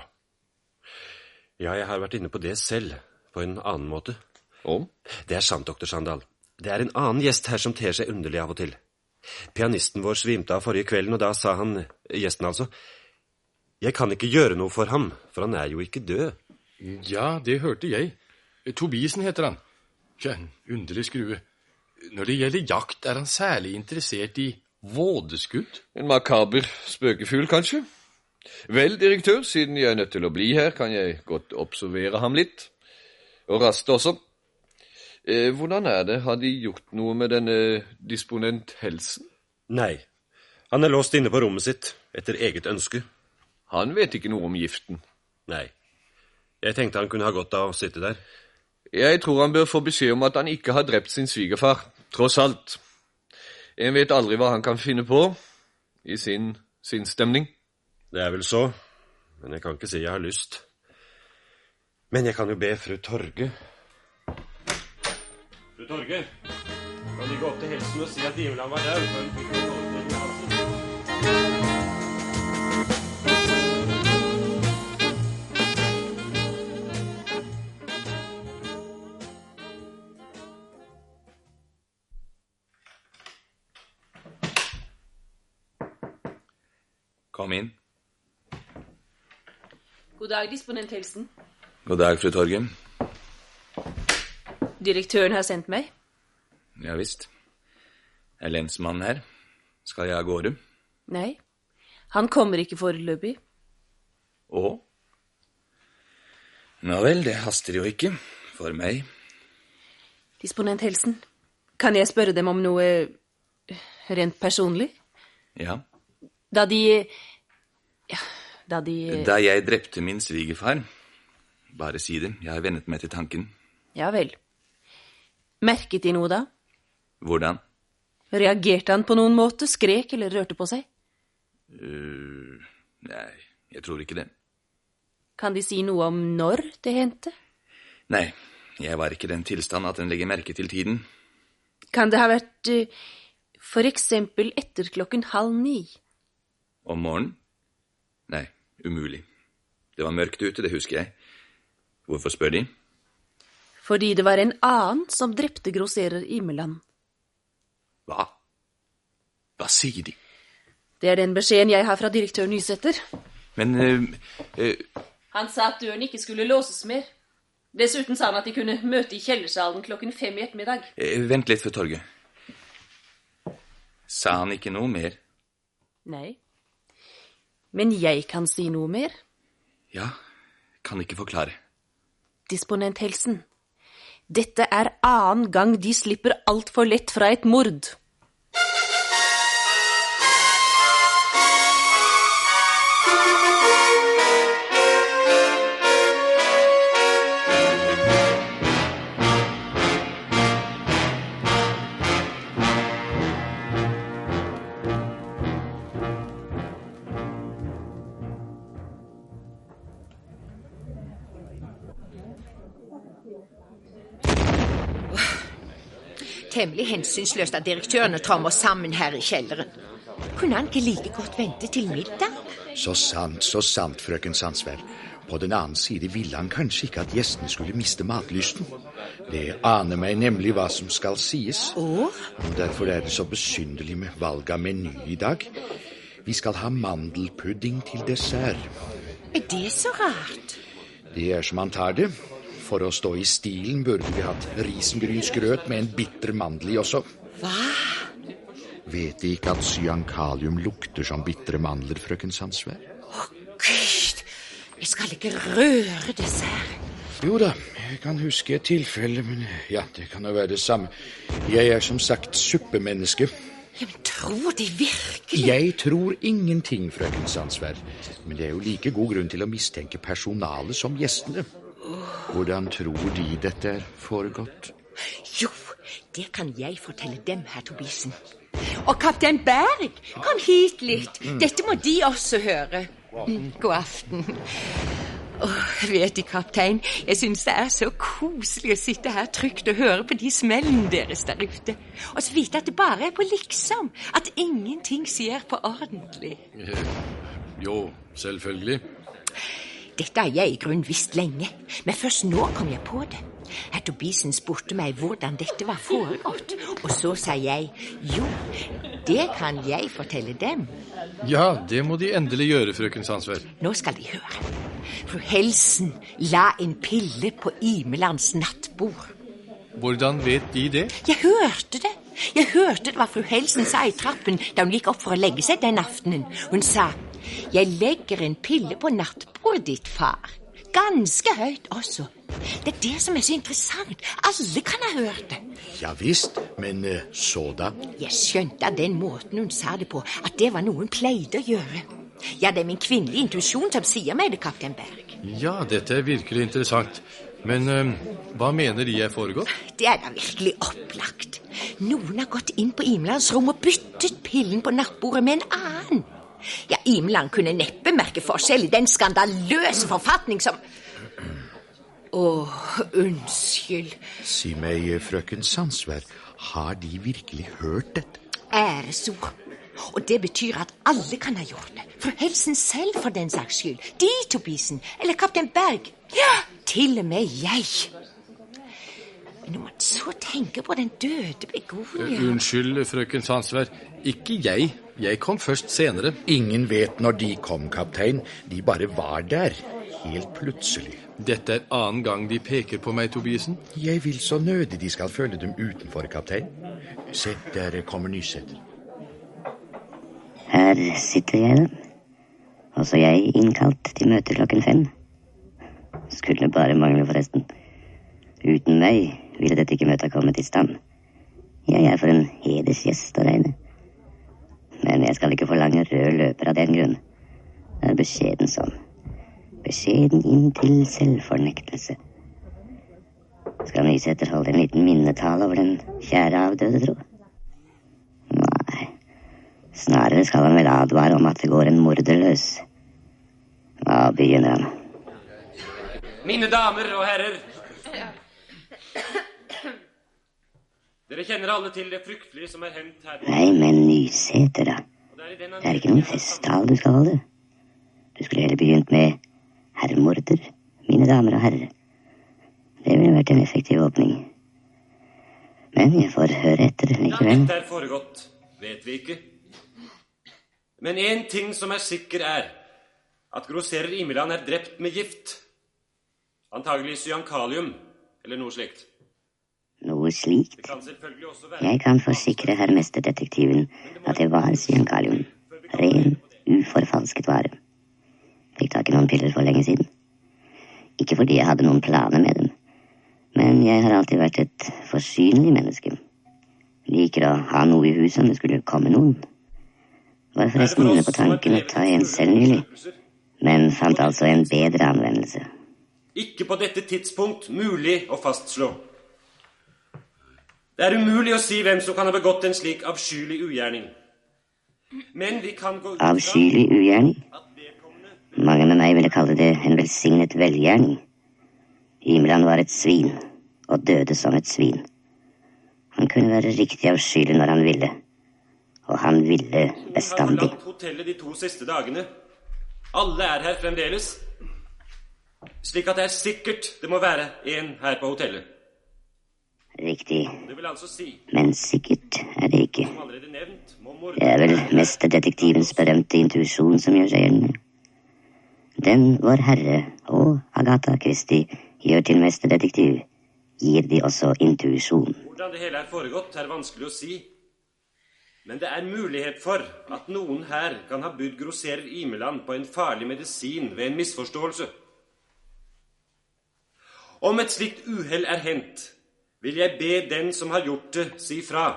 Ja, jeg har vært inne på det selv, på en annen måte. Om? Det er sant, doktor Sandal. Det er en annen gjest her som ter seg underlig av og til. Pianisten vår svimte av forrige kvelden, og da sa han, gjesten altså, jeg kan ikke gjøre noe for ham, for han er jo ikke død. Ja, det hørte jeg. Tobisen heter han. Ja, en underlig skrue. Når det gjelder jakt, er han særlig interessert i vådeskudd. En makaber spøkefugl, kanskje? Vel, direktør, siden jeg er nødt til å bli her, kan jeg godt observere ham litt. Og raste også. Eh, hvordan er det, har de gjort noe med denne disponent Helsen? Nei, han er låst inne på rommet sitt, etter eget ønske. Han vet ikke noe om giften. Nei. Jeg tenkte han kunne ha godt av å sitte der. Jeg tror han bør få beskjed om at han ikke har drept sin svigerfar, tross alt. En vet aldri hva han kan finne på i sin sinnsstemning. Det er vel så, men jeg kan ikke si jeg har lyst. Men jeg kan jo be fru Torge Fru Torge, kan De gå opp til helsen og si at Iveland var der? Kom inn. God dag, disponent Helsen. God dag, fru Torgen. Direktøren har sendt meg. Ja visst. Er lensmannen her? Skal jeg av gårde? Nei, han kommer ikke foreløpig. Å? Nå vel, det haster jo ikke. For meg. Disponent Helsen, kan jeg spørre dem om noe eh, rent personlig? Ja. Da de Ja, da de Da jeg drepte min svigerfar Bare si det, jeg har vennet meg til tanken. Ja vel. Merket de noe da? Hvordan? Reagerte han på noen måte? Skrek eller rørte på seg? Uh, nei, jeg tror ikke det. Kan de si noe om når det hendte? Nei, jeg var ikke i den tilstand at en legger merke til tiden. Kan det ha vært uh, for eksempel etter klokken halv ni? Om morgenen? Nei, umulig. Det var mørkt ute, det husker jeg. Hvorfor spør De? Fordi det var en annen som drepte grosserer Imeland. Hva? Hva sier De? Det er den beskjeden jeg har fra direktør Nysæter. Men uh, uh... Han sa at døren ikke skulle låses mer. Dessuten sa han at de kunne møte i kjellersalen klokken fem i ettermiddag. Uh, vent litt, for torget. Sa han ikke noe mer? Nei. Men jeg kan si noe mer. Ja, kan ikke forklare. Disponent Helsen. Dette er annen gang de slipper altfor lett fra et mord. Temmelig hensynsløst av direktøren å ta med oss sammen her i kjelleren. Kunne han ikke like godt vente til middag? Så sant, så sant, frøken Sandsvær. På den annen side ville han kanskje ikke at gjestene skulle miste matlysten. Det aner meg nemlig hva som skal sies. Og? Derfor er det så besynderlig med valg av meny i dag. Vi skal ha mandelpudding til dessert. Er det så rart? Det er som han tar det. For å stå i stilen burde vi hatt risengrynsgrøt med en bitter mandel i også. Hva? Vet De ikke at cyankalium lukter som bitre mandler, frøken Sandsvær? Gud, jeg skal ikke røre dessert. Jo da, jeg kan huske et tilfelle, men ja, det kan jo være det samme. Jeg er som sagt suppemenneske. Men tror De virkelig Jeg tror ingenting, frøken Sandsvær. Men det er jo like god grunn til å mistenke personalet som gjestene. Hvordan tror de dette er foregått? Jo, det kan jeg fortelle dem, herr Tobisen. Og kaptein Berg, kom hit litt. Dette må de også høre. God aften. Oh, vet De, kaptein, jeg syns det er så koselig å sitte her trygt og høre på de smellene deres der ute. Og så vite at det bare er på liksom. At ingenting skjer på ordentlig. Jo, selvfølgelig. Dette har jeg i grunnen visst lenge, men først nå kom jeg på det. Herr Tobisen spurte meg hvordan dette var foregått, og så sa jeg jo, det kan jeg fortelle dem. Ja, det må de endelig gjøre, frøken Sandsvær. Nå skal de høre. Fru Helsen la en pille på Imelands nattbord. Hvordan vet de det? Jeg hørte det. Jeg hørte det hva fru Helsen sa i trappen da hun gikk opp for å legge seg den aftenen. Hun sa, 'Jeg legger en pille på nattbordet ditt, far'. Ganske høyt også. Det er det som er så interessant. Alle kan ha hørt det. Ja visst, men eh, så da? Jeg skjønte av den måten hun sa det på, at det var noe hun pleide å gjøre. Ja, det er min kvinnelige intuisjon som sier meg det, kaptein Berg. Ja, dette er virkelig interessant. Men øh, hva mener de er foregått? Det er da virkelig opplagt. Noen har gått inn på Imlands rom og byttet pillen på nattbordet med en annen. Ja, Imeland kunne neppe merke forskjell i den skandaløse forfatning som Å, unnskyld. Si meg, eh, frøken Sandsvær, har de virkelig hørt dette? Æresord. Og det betyr at alle kan ha gjort det. Fru Helsen selv, for den saks skyld. De, Tobisen. Eller kaptein Berg. Ja, til og med jeg. Når man så tenker på den døde begonia Unnskyld, frøken Sandsvær. Ikke jeg. Jeg kom først senere. Ingen vet når de kom, kaptein. De bare var der. Helt plutselig. Dette er annen gang de peker på meg, Tobiesen. Jeg vil så nødig de skal føle dem utenfor, kaptein. Se, der kommer Nysæter. Her sitter jeg, da. Også jeg innkalt til møte klokken fem. Skulle bare mangle, forresten. Uten meg ville dette ikke møtet ha kommet i stand. Jeg er for en hedersgjest å regne. Men jeg skal ikke forlange rød løper av den grunn. Det er beskjeden sånn. Beskjeden inntil selvfornektelse. Skal Nysæter holde en liten minnetale over den kjære avdøde, tro? Nei. Snarere skal han vel advare om at det går en morder løs. Hva begynner han? Mine damer og herrer. Dere kjenner alle til det fryktelige som er hendt her. Nei, men Nysæter, da. Det er ikke noen festtale du skal holde. Du skulle heller begynt med herremorder, mine damer og herrer. Det ville vært en effektiv åpning. Men jeg får høre etter likevel. dette er foregått, vet vi ikke. Men én ting som er sikker, er at grosserer Imeland er drept med gift. Antagelig cyankalium, eller noe slikt. Noe slikt. Kan være Jeg kan forsikre herr mesterdetektiven at det var cyankalium. Ren, uforfalsket vare. Fikk tak i noen piller for lenge siden. Ikke fordi jeg hadde noen planer med dem, men jeg har alltid vært et forsynlig menneske. Liker å ha noe i huset om det skulle komme noen. Var forresten inne på tanken å ta en selv nylig, men fant altså en bedre anvendelse. Ikke på dette tidspunkt mulig å fastslå. Det er umulig å si hvem som kan ha begått en slik avskyelig ugjerning. Men vi kan gå ut fra Avskyelig ugjerning? Mange med meg ville kalle det en velsignet velgjerning. Imran var et svin, og døde som et svin. Han kunne være riktig avskyelig når han ville, og han ville har bestandig. forlatt hotellet de to siste dagene. Alle er her fremdeles. Slik at det er sikkert det må være en her på hotellet. Riktig, altså si, men sikkert er det ikke. nevnt, Det er vel mesterdetektivens berømte intuisjon som gjør seg gjeldende. Den Vår Herre og Agatha Christie gjør til mesterdetektiv, gir de også intuisjon. Hvordan det hele er foregått, er vanskelig å si. Men det er mulighet for at noen her kan ha budd grosserer Imeland på en farlig medisin ved en misforståelse. Om et slikt uhell er hendt, vil jeg be den som har gjort det, si fra.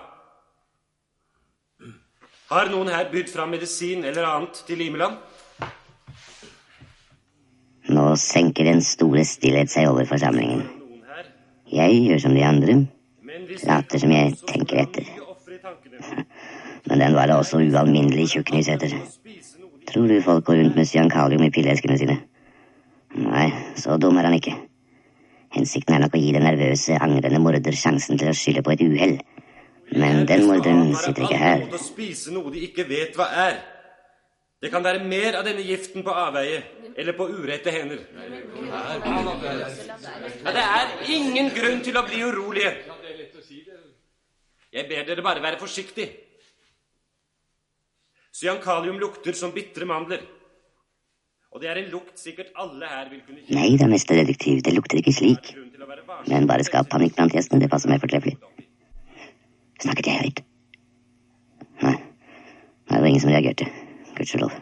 Har noen her bydd fram medisin eller annet til Limeland? Nå senker den store stillhet seg over forsamlingen. Jeg gjør som de andre, later som jeg tenker etter. [laughs] Men den var da også ualminnelig tjukk, Nysæter. Tror du folk går rundt med cyankalium i pilleskene sine? Nei, så dum er han ikke. Hensikten er nok å gi den nervøse, angrende morder sjansen til å skylde på et uhell. Men den morderen sitter ikke her. Å spise noe de ikke vet hva er. Det kan være mer av denne giften på avveie eller på urette hender. Ja, det er ingen grunn til å bli urolige. Jeg ber dere bare være forsiktig. Cyankalium lukter som bitre mandler. Og det er en lukt sikkert alle her vil kunne kjenne. Nei da, mesterdetektiv, det lukter ikke slik. Men bare skap panikk blant gjestene, det passer meg fortreffelig. Snakket jeg høyt? Nei, Nei, det var ingen som reagerte. Gudskjelov.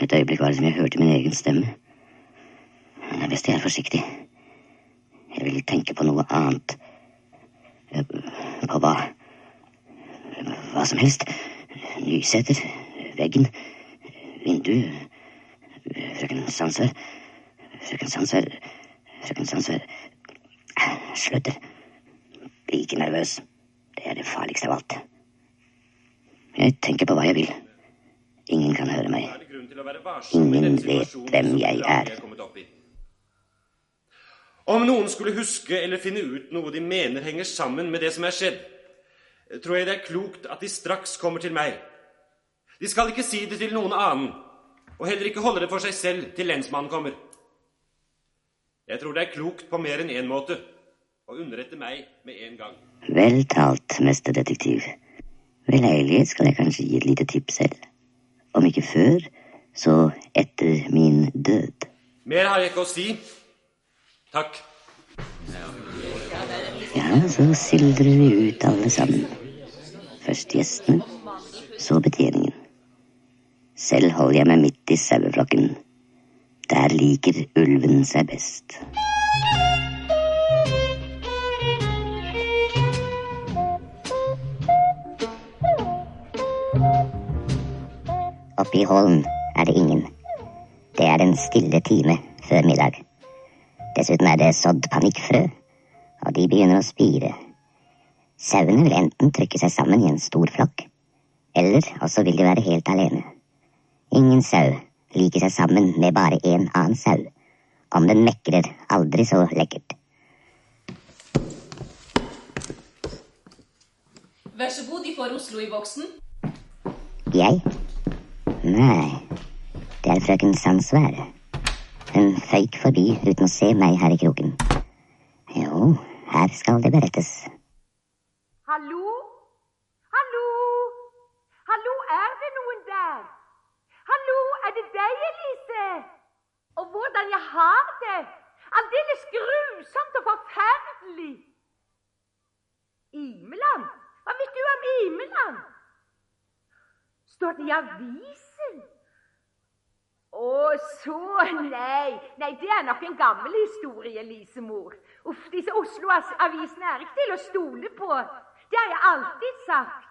Et øyeblikk var det som jeg hørte min egen stemme. Det er best jeg er forsiktig. Jeg vil tenke på noe annet. På hva? Hva som helst. Nyseter. veggen, vindu, frøken Sanser frøken Sanser frøken Sanser Slutter. Bli ikke nervøs. Det er det farligste av alt. Jeg tenker på hva jeg vil. Ingen kan høre meg. Ingen vet hvem jeg er. Om noen skulle huske eller finne ut noe de mener henger sammen med det som er skjedd, tror jeg det er klokt at de straks kommer til meg. De skal ikke si det til noen annen, og heller ikke holde det for seg selv til lensmannen kommer. Jeg tror det er klokt på mer enn én måte å underrette meg med en gang. Vel talt, mesterdetektiv. Ved leilighet skal jeg kanskje gi et lite tips selv. Om ikke før, så etter min død. Mer har jeg ikke å si. Takk. Ja, så sildrer vi ut alle sammen. Først gjestene, så betjeningen. Selv holder jeg meg midt i saueflokken. Der liker ulven seg best. Oppe i Holm er det ingen. Det er den stille time før middag. Dessuten er det sådd panikkfrø, og de begynner å spire. Sauene vil enten trykke seg sammen i en stor flokk, eller også vil de være helt alene. Ingen sau liker seg sammen med bare én annen sau, om den mekrer aldri så lekkert. Vær så god, de får Oslo i boksen. Jeg? Nei, det er frøken Sandsvær. Hun føyk forbi uten å se meg her i kroken. Jo, her skal det berettes. Hallo? Hallo? Hallo, er det noen der? Er deg, Elise? Og hvordan jeg har det? Aldeles grusomt og forferdelig. Imeland? Hva vet du om Imeland? Står det i avisen? Å, så Nei, nei, det er nok en gammel historie, Lisemor. Uff, disse Oslo-avisene er ikke til å stole på. Det har jeg alltid sagt.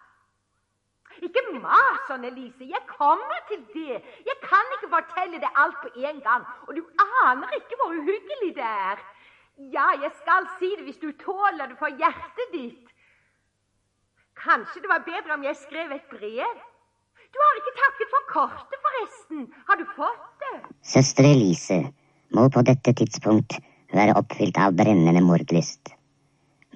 Ikke mas sånn, Elise. Jeg kommer til det. Jeg kan ikke fortelle det alt på en gang. Og du aner ikke hvor uhyggelig det er. Ja, jeg skal si det hvis du tåler det for hjertet ditt. Kanskje det var bedre om jeg skrev et brev? Du har ikke takket for kortet, forresten. Har du fått det? Søster Elise må på dette tidspunkt være oppfylt av brennende mordlyst.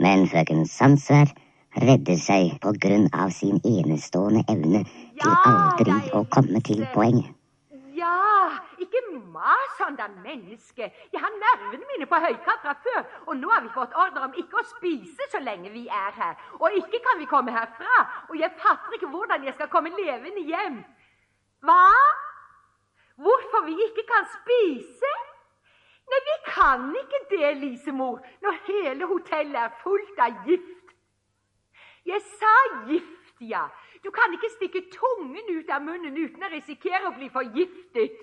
Men frøken Sandsvær redder seg på grunn av sin enestående evne til aldri å komme til poenget. Ja, ikke mas sånn da, menneske. Jeg har nervene mine på høykant fra før, og nå har vi fått ordre om ikke å spise så lenge vi er her. Og ikke kan vi komme herfra, og jeg fatter ikke hvordan jeg skal komme levende hjem. Hva? Hvorfor vi ikke kan spise? Nei, vi kan ikke det, Lisemor, når hele hotellet er fullt av gift. Jeg sa gift, ja. Du kan ikke stikke tungen ut av munnen uten å risikere å bli forgiftet.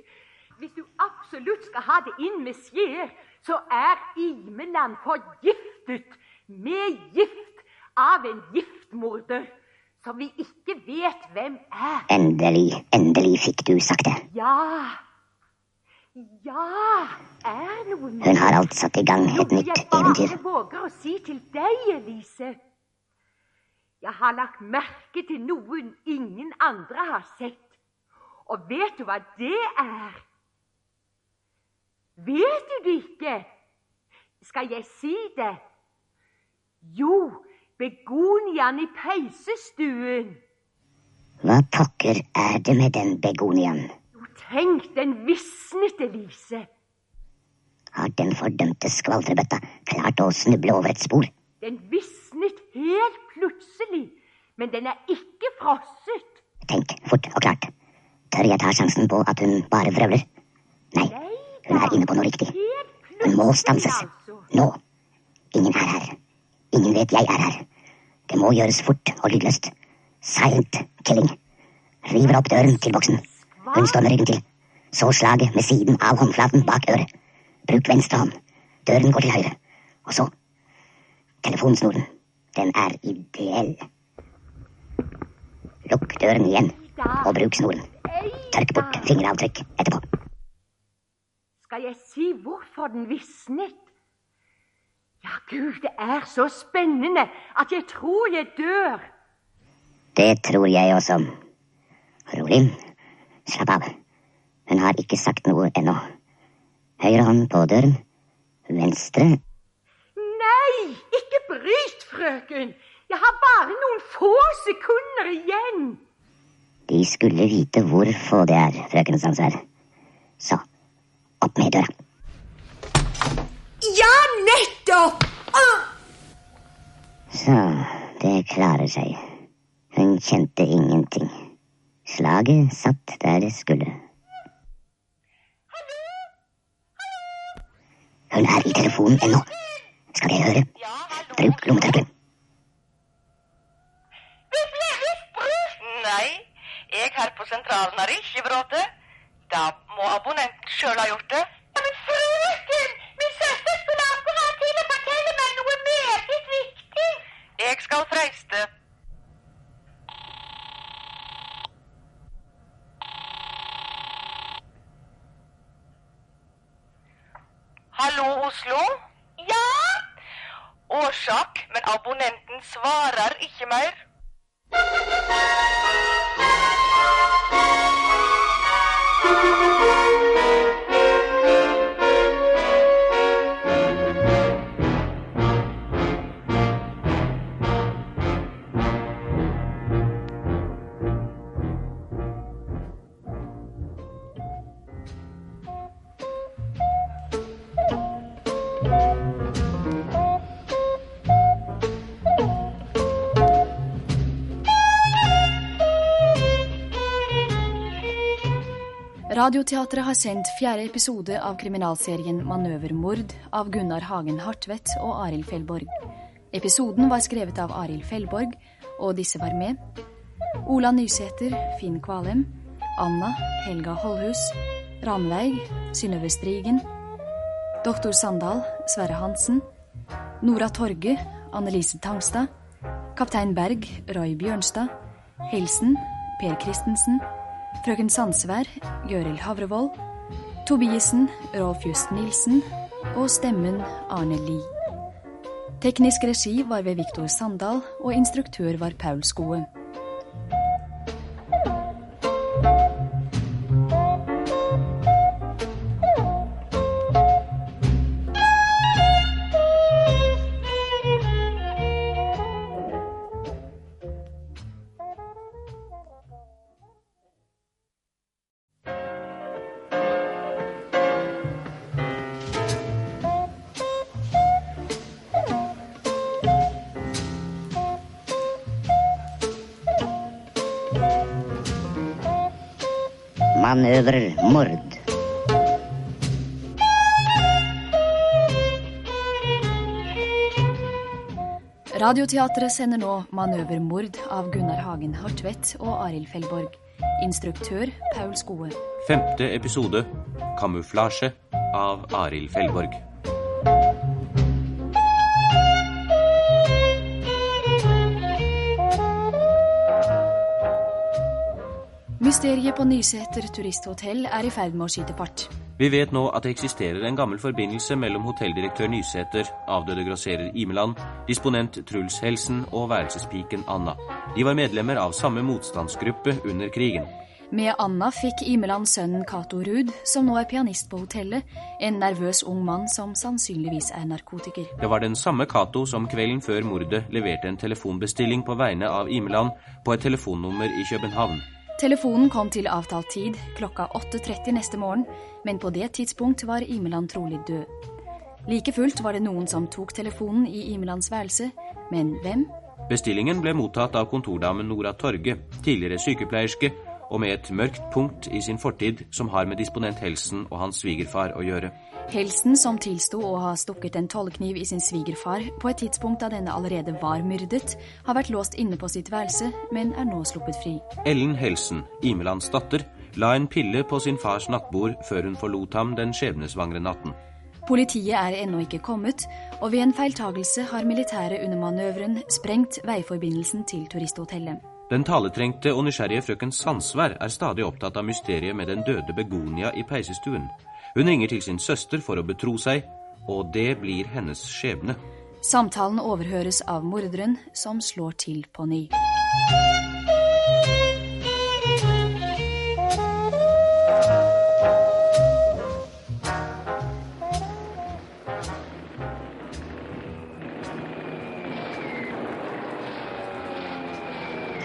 Hvis du absolutt skal ha det inn med skjeer, så er Imeland forgiftet med gift av en giftmorder som vi ikke vet hvem er. Endelig, endelig fikk du sagt det. Ja, ja, er noe mer. Hun har alt satt i gang et nytt Jeg eventyr. bare våger å si til deg, Elise. Jeg har lagt merke til noen ingen andre har sett. Og vet du hva det er? Vet du det ikke? Skal jeg si det? Jo, begoniaen i peisestuen. Hva pokker er det med den begoniaen? Tenk, den visnet, Elise. Har den fordømte skvaldrebøtta klart å snuble over et spor? Den visnet helt plutselig, men den er ikke frosset. Tenk fort og klart. Tør jeg ta sjansen på at hun bare vrøvler? Nei, hun er inne på noe riktig. Hun må stanses. Nå. Ingen er her. Ingen vet jeg er her. Det må gjøres fort og lydløst. Silent killing. River opp døren til boksen. Hun står med ryggen til. Så slaget med siden av håndflaten bak øret. Bruk venstre hånd. Døren går til høyre. Og så telefonsnoren. Den er ideell. Lukk døren igjen, og bruk snoren. Tørk bort fingeravtrykk etterpå. Skal jeg si hvorfor den visnet? Ja, Gud, det er så spennende at jeg tror jeg dør. Det tror jeg også. Rolig. Slapp av. Hun har ikke sagt noe ennå. Høyre hånd på døren. Venstre. Bryt, frøken. Jeg har bare noen få sekunder igjen. De skulle vite hvor få det er, frøken Sandsvær. Så, opp med døra. Ja, nettopp! Ah! Så, det klarer seg. Hun kjente ingenting. Slaget satt der det skulle. Hallo? Hallo? Hun er i telefonen ennå. Skal vi høre? Bruk lommetørkleet. Nei, jeg her på sentralen har ikke bråte. Da må abonnenten sjøl ha gjort det. Ja, Men frøken, min søster skulle akkurat til å fortelle meg noe meget viktig. Jeg skal freiste. Hallo, Oslo? Årsak, men abonnenten svarer ikke mer. Radioteatret har sendt fjerde episode av kriminalserien Manøvermord av Gunnar Hagen Hartvedt og Arild Fellborg. Episoden var skrevet av Arild Fellborg, og disse var med. Ola Nysæter, Finn Kvalem. Anna Helga Holhus. Ranveig Synnøve Strigen. Doktor Sandal Sverre Hansen. Nora Torge Annelise Tangstad. Kaptein Berg Roy Bjørnstad. Helsen Per Christensen. Frøken Sandsvær Gøril Havrevold, Tobiesen Rolf Just Nilsen. Og stemmen Arne Lie. Teknisk regi var ved Viktor Sandal, og instruktør var Paul Skoe. Manøvermord. Radioteatret sender nå Manøvermord av Gunnar Hagen Hartvedt og Arild Fellborg. Instruktør Paul Skoe. Femte episode Kamuflasje av Arild Fellborg. Mysteriet på Nyseter turisthotell er i ferd med å skyte fart. Vi vet nå at det eksisterer en gammel forbindelse mellom hotelldirektør Nysæter, avdøde grosserer Imeland, disponent Truls Helsen og værelsespiken Anna. De var medlemmer av samme motstandsgruppe under krigen. Med Anna fikk Imeland sønnen Cato Ruud, som nå er pianist på hotellet, en nervøs ung mann som sannsynligvis er narkotiker. Det var den samme Cato som kvelden før mordet leverte en telefonbestilling på vegne av Imeland på et telefonnummer i København. Telefonen kom til avtalt tid, klokka 8.30 neste morgen, men på det tidspunkt var Imeland trolig død. Like fullt var det noen som tok telefonen i Imelands værelse, men hvem? Bestillingen ble mottatt av kontordamen Nora Torge, tidligere sykepleierske, og med et mørkt punkt i sin fortid som har med disponent Helsen og hans svigerfar å gjøre. Helsen, som tilsto å ha stukket en tollkniv i sin svigerfar på et tidspunkt da denne allerede var myrdet, har vært låst inne på sitt værelse, men er nå sluppet fri. Ellen Helsen, Imelands datter, la en pille på sin fars nattbord før hun forlot ham den skjebnesvangre natten. Politiet er ennå ikke kommet, og ved en feiltagelse har militæret under manøveren sprengt veiforbindelsen til turisthotellet. Den taletrengte og nysgjerrige frøken Sandsvær er stadig opptatt av mysteriet med den døde begonia i peisestuen. Hun ringer til sin søster for å betro seg, og det blir hennes skjebne. Samtalen overhøres av morderen, som slår til på ny.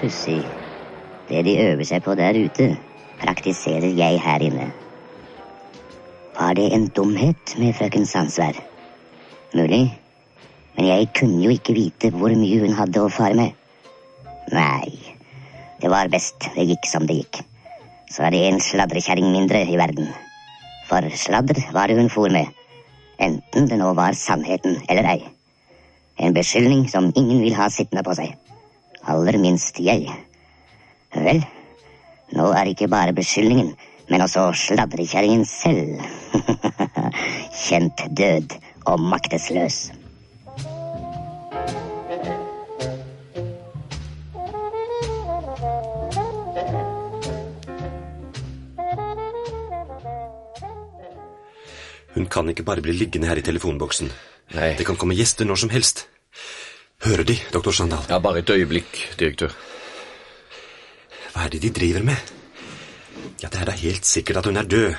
Pussig. Det de øver seg på der ute, praktiserer jeg her inne. Var det en dumhet med frøken Sandsvær? Mulig. Men jeg kunne jo ikke vite hvor mye hun hadde å fare med. Nei, det var best det gikk som det gikk. Så er det en sladrekjerring mindre i verden. For sladder var det hun for med, enten det nå var sannheten eller ei. En beskyldning som ingen vil ha sittende på seg. Aller minst jeg. Vel, nå er ikke bare beskyldningen, men også sladrekjerringen selv. [laughs] Kjent død og maktesløs. Hun kan ikke bare bli liggende her i telefonboksen. Nei. Det kan komme gjester når som helst. Hører De, doktor Sandal? Ja, Bare et øyeblikk, direktør. Hva er det de driver med? Ja, Det er da helt sikkert at hun er død.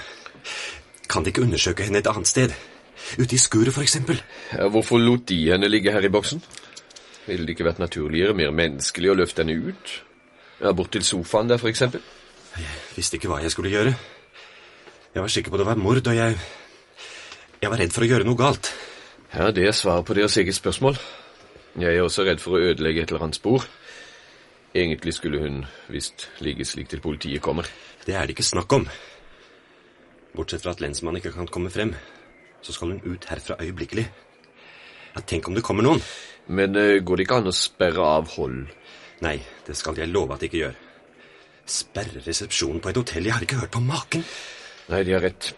Kan de ikke undersøke henne et annet sted? Ute i skuret, eksempel? Ja, hvorfor lot de henne ligge her i boksen? Ville det ikke vært naturligere, mer menneskelig å løfte henne ut? Ja, Bort til sofaen der, eksempel? Jeg visste ikke hva jeg skulle gjøre. Jeg var sikker på det var mord, og jeg Jeg var redd for å gjøre noe galt. Ja, Det er svaret på deres eget spørsmål. Jeg er også redd for å ødelegge et eller annet spor. Egentlig skulle hun visst ligge slik til politiet kommer. Det er det ikke snakk om. Bortsett fra at lensmannen ikke kan komme frem, så skal hun ut herfra øyeblikkelig. Ja, tenk om det kommer noen. Men uh, går det ikke an å sperre av hold? Nei, det skal jeg love at det ikke gjør. Sperre resepsjonen på et hotell? Jeg har ikke hørt på maken. Nei, de har rett.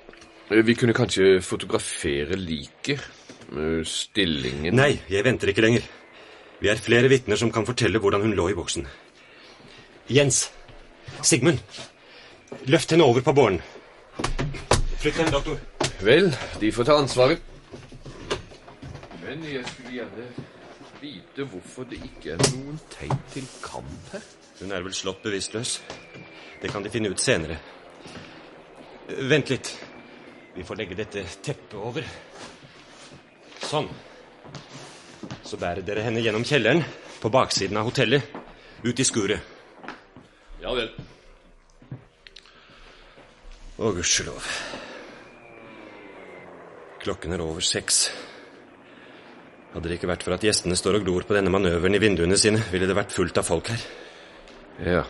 Eh, Vi kunne kanskje fotografere liket? Eh, Stillingen Nei, jeg venter ikke lenger. Vi er flere vitner som kan fortelle hvordan hun lå i boksen. Jens. Sigmund. Løft henne over på båren. Flytt henne, doktor. Vel, de får ta ansvaret. Men jeg skulle gjerne vite hvorfor det ikke er noen tegn til kamp her. Hun er vel slått bevisstløs. Det kan de finne ut senere. Vent litt. Vi får legge dette teppet over. Sånn. Så bærer dere henne gjennom kjelleren, på baksiden av hotellet, ut i skuret. Ja vel. Å, gudskjelov. Klokken er over seks. Hadde det ikke vært for at gjestene står og glor på denne manøveren i vinduene sine, ville det vært fullt av folk her. Ja.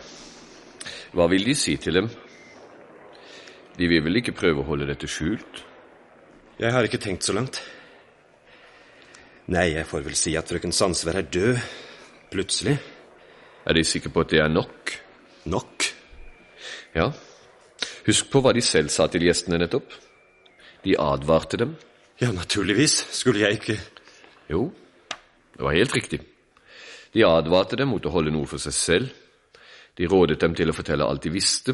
Hva vil de si til dem? De vil vel ikke prøve å holde dette skjult? Jeg har ikke tenkt så langt. Nei, jeg får vel si at frøken Sandsvær er død. Plutselig. Er De sikre på at det er nok? Nok? Ja. Husk på hva de selv sa til gjestene nettopp. De advarte dem. Ja, naturligvis. Skulle jeg ikke Jo, det var helt riktig. De advarte dem mot å holde noe for seg selv. De rådet dem til å fortelle alt de visste.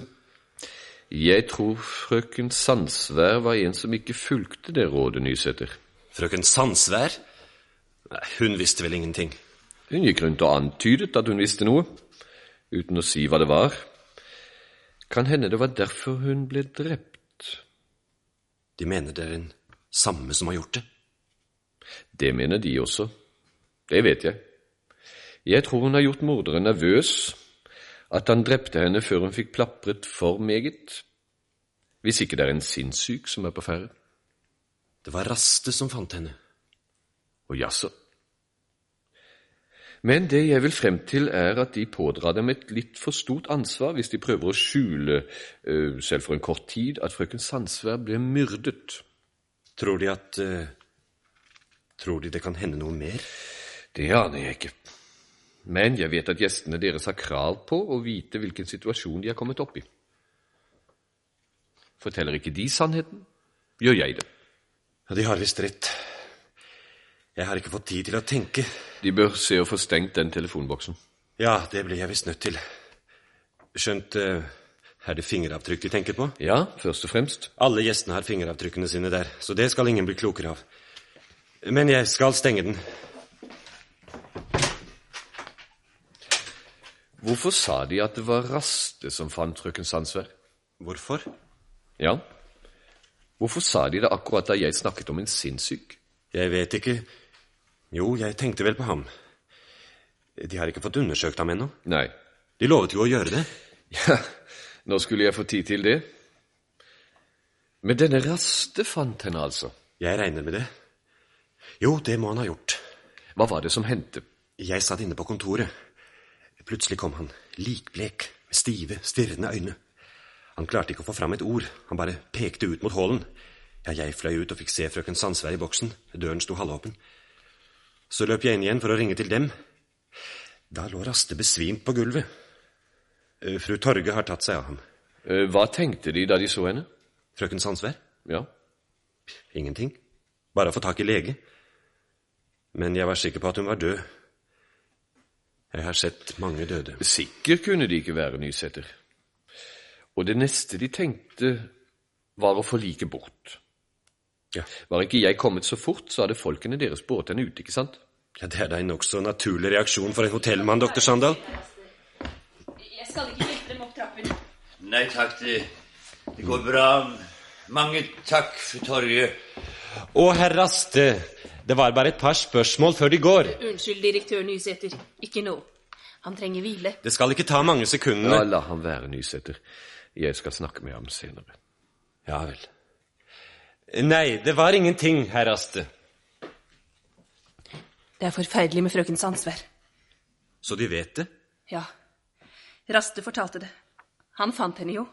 Jeg tror frøken Sandsvær var en som ikke fulgte det rådet, Nysæter. Frøken Sandsvær? Hun visste vel ingenting. Hun gikk rundt og antydet at hun visste noe, uten å si hva det var. Kan hende det var derfor hun ble drept. De mener det er den samme som har gjort det. Det mener de også. Det vet jeg. Jeg tror hun har gjort morderen nervøs, at han drepte henne før hun fikk plapret for meget. Hvis ikke det er en sinnssyk som er på ferde. Det var Raste som fant henne. Og jaså. Men det jeg vil frem til, er at de pådrar dem et litt for stort ansvar hvis de prøver å skjule, øh, selv for en kort tid, at frøken Sandsvær ble myrdet. Tror de at uh, Tror de det kan hende noe mer? Det aner jeg ikke. Men jeg vet at gjestene deres har krav på å vite hvilken situasjon de er kommet opp i. Forteller ikke de sannheten, gjør jeg det. Ja, De har visst rett. Jeg har ikke fått tid til å tenke. De bør se å få stengt den telefonboksen. Ja, det blir jeg visst nødt til. Skjønt eh, er det fingeravtrykk de tenker på? Ja, først og fremst. Alle gjestene har fingeravtrykkene sine der, så det skal ingen bli klokere av. Men jeg skal stenge den. Hvorfor sa de at det var Raste som fant frøken Sandsvær? Hvorfor? Ja, hvorfor sa de det akkurat da jeg snakket om en sinnssyk? Jeg vet ikke. Jo, jeg tenkte vel på ham. De har ikke fått undersøkt ham ennå. Nei. De lovet jo å gjøre det. Ja, nå skulle jeg få tid til det. Men denne Raste fant henne altså? Jeg regner med det. Jo, det må han ha gjort. Hva var det som hendte? Jeg satt inne på kontoret. Plutselig kom han, likblek, med stive, stirrende øyne. Han klarte ikke å få fram et ord, han bare pekte ut mot hallen. Ja, jeg fløy ut og fikk se frøken Sandsvær i boksen, døren sto halvåpen. Så løp jeg inn igjen for å ringe til dem. Da lå Raste besvimt på gulvet. Eh, Fru Torge har tatt seg av ham. Eh, Hva tenkte de da de så henne? Frøken Sandsvær? Ja. Ingenting. Bare å få tak i lege. Men jeg var sikker på at hun var død. Jeg har sett mange døde. Sikker kunne de ikke være, Nysæter. Og det neste de tenkte, var å få like bort. Ja. Var ikke jeg kommet så fort, så hadde folkene deres båret henne ut, ikke sant? Ja, Det er da en nokså naturlig reaksjon for en hotellmann, doktor Sandal. Jeg skal ikke hjelpe dem opp trappen. Nei takk, det, det går bra. Mange takk, fru Torje. Å, herr Raste, det var bare et par spørsmål før de går. Unnskyld, direktør Nysæter. Ikke nå. Han trenger hvile. Det skal ikke ta mange sekundene. Ja, la ham være, Nysæter. Jeg skal snakke med ham senere. Ja vel. Nei, det var ingenting, herr Raste. Det er forferdelig med frøkens ansvar. Så de vet det? Ja. Raste fortalte det. Han fant henne jo.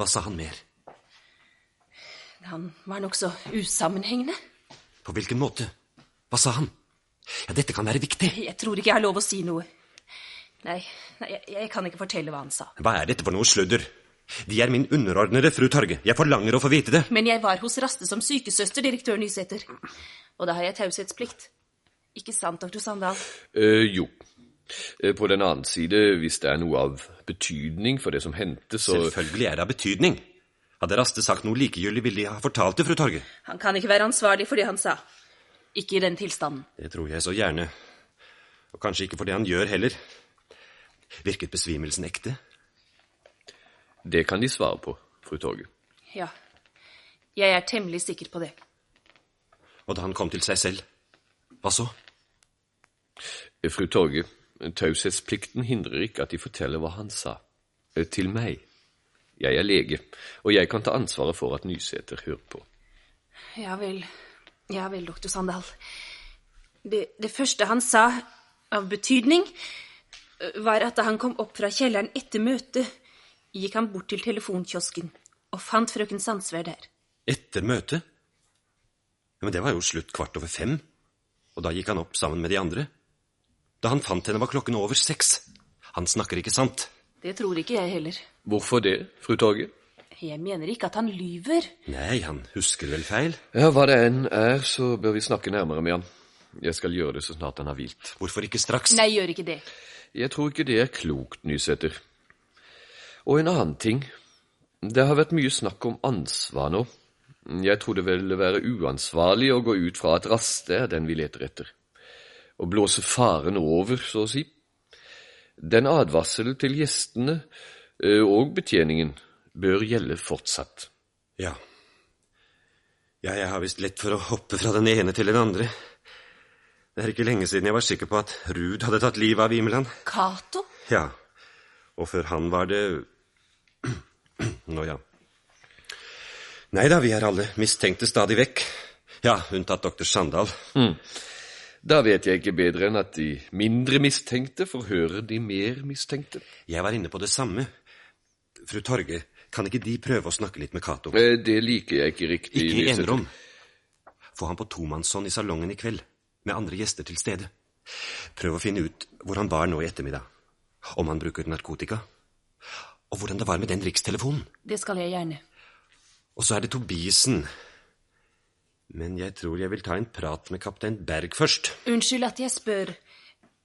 Hva sa han mer? Han var nokså usammenhengende. På hvilken måte? Hva sa han? Ja, dette kan være viktig. Jeg tror ikke jeg har lov å si noe. Nei, nei jeg, jeg kan ikke fortelle hva han sa. Hva er dette for noe sludder? De er min underordnede, fru Torge. Jeg forlanger å få vite det. Men jeg var hos Raste som sykesøster, direktør Nysæter. Og da har jeg taushetsplikt. Ikke sant, doktor Sandal? Eh, jo. Eh, På den annen side, hvis det er noe av betydning for det som hendte, så Selvfølgelig er det av betydning. Hadde Raste sagt noe likegyldig, ville de ha fortalt det, fru Torge. Han kan ikke være ansvarlig for det han sa. Ikke i den tilstanden. Det tror jeg så gjerne. Og kanskje ikke for det han gjør heller. Virket besvimelsen ekte? Det kan de svare på, fru Torge. Ja. Jeg er temmelig sikker på det. Og da han kom til seg selv, hva så? Eh, Fru Torge, taushetsplikten hindrer ikke at de forteller hva han sa. Eh, Til meg. Jeg er lege, og jeg kan ta ansvaret for at Nysæter hører på. Ja vel. Ja vel, doktor Sandal. Det, det første han sa av betydning, var at da han kom opp fra kjelleren etter møtet, gikk han bort til telefonkiosken og fant frøken Sandsvær der. Etter møtet? Ja, men det var jo slutt kvart over fem. Og da gikk han opp sammen med de andre. Da han fant henne, var klokken over seks. Han snakker ikke sant. Det tror ikke jeg heller. Hvorfor det, fru Torge? Jeg mener ikke at han lyver. Nei, han husker vel feil. Ja, hva det enn er, så bør vi snakke nærmere med han. Jeg skal gjøre det så snart han har hvilt. Hvorfor ikke straks? Nei, gjør ikke det. Jeg tror ikke det er klokt, Nysæter. Og en annen ting. Det har vært mye snakk om ansvar nå. Jeg tror det vil være uansvarlig å gå ut fra at Raste er den vi leter etter. Å blåse faren over, så å si. Den advarselen til gjestene eh, og betjeningen bør gjelde fortsatt. Ja. Ja, jeg har visst lett for å hoppe fra den ene til den andre. Det er ikke lenge siden jeg var sikker på at Ruud hadde tatt livet av Imeland. Cato? Ja. Og før han var det Nå ja. Nei da, vi er alle mistenkte stadig vekk. Ja, unntatt doktor Sandal. Mm. Da vet jeg ikke bedre enn at de mindre mistenkte forhører de mer mistenkte. Jeg var inne på det samme. Fru Torge, kan ikke De prøve å snakke litt med Cato? Eh, Det liker jeg ikke riktig. Ikke i enerom. Få han på tomannshånd i salongen i kveld, med andre gjester til stede. Prøv å finne ut hvor han var nå i ettermiddag. Om han bruker narkotika. Og hvordan det var med den rikstelefonen. Det skal jeg gjerne. Og så er det Tobisen. Men jeg tror jeg vil ta en prat med kaptein Berg først. Unnskyld at jeg spør,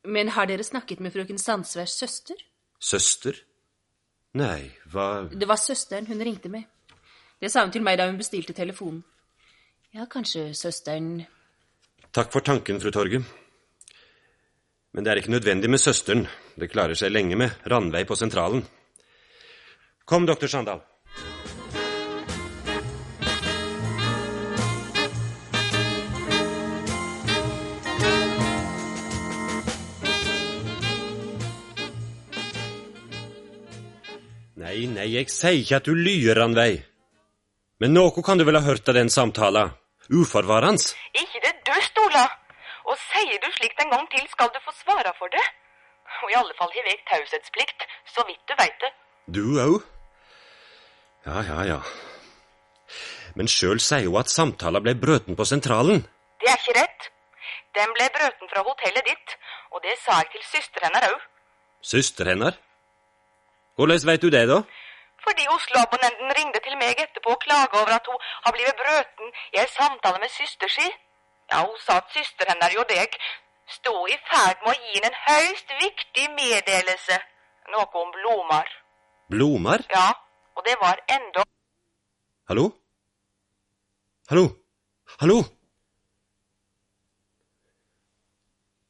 men har dere snakket med frøken Sandsværs søster? Søster? Nei, hva Det var søsteren hun ringte med. Det sa hun til meg da hun bestilte telefonen. Ja, kanskje søsteren Takk for tanken, fru Torge. Men det er ikke nødvendig med søsteren. Det klarer seg lenge med Ranveig på sentralen. Kom, doktor Sandal. Nei, nei, jeg sier ikke at du lyver, Ranveig. Men noe kan du vel ha hørt av den samtalen? Uforvarende? Ikke det dust, Ola. Og sier du slikt en gang til, skal du få svare for det. Og i alle fall har jeg taushetsplikt, så vidt du veit det. Du òg? Ja, ja, ja. Men sjøl sier hun at samtalen ble brøten på sentralen. Det er ikke rett. Den ble brøten fra hotellet ditt, og det sa jeg til søster hennes òg. Søster hennes? Hvordan veit du det, da? Fordi Oslo-abonnenten ringte til meg etterpå og klaga over at hun har blitt brøten i en samtale med søster si. Ja, hun sa at søster hennes og deg sto i ferd med å gi henne en høyst viktig meddelelse. Noe om blomar. Blomar? Ja, og det var enda Hallo? Hallo? Hallo?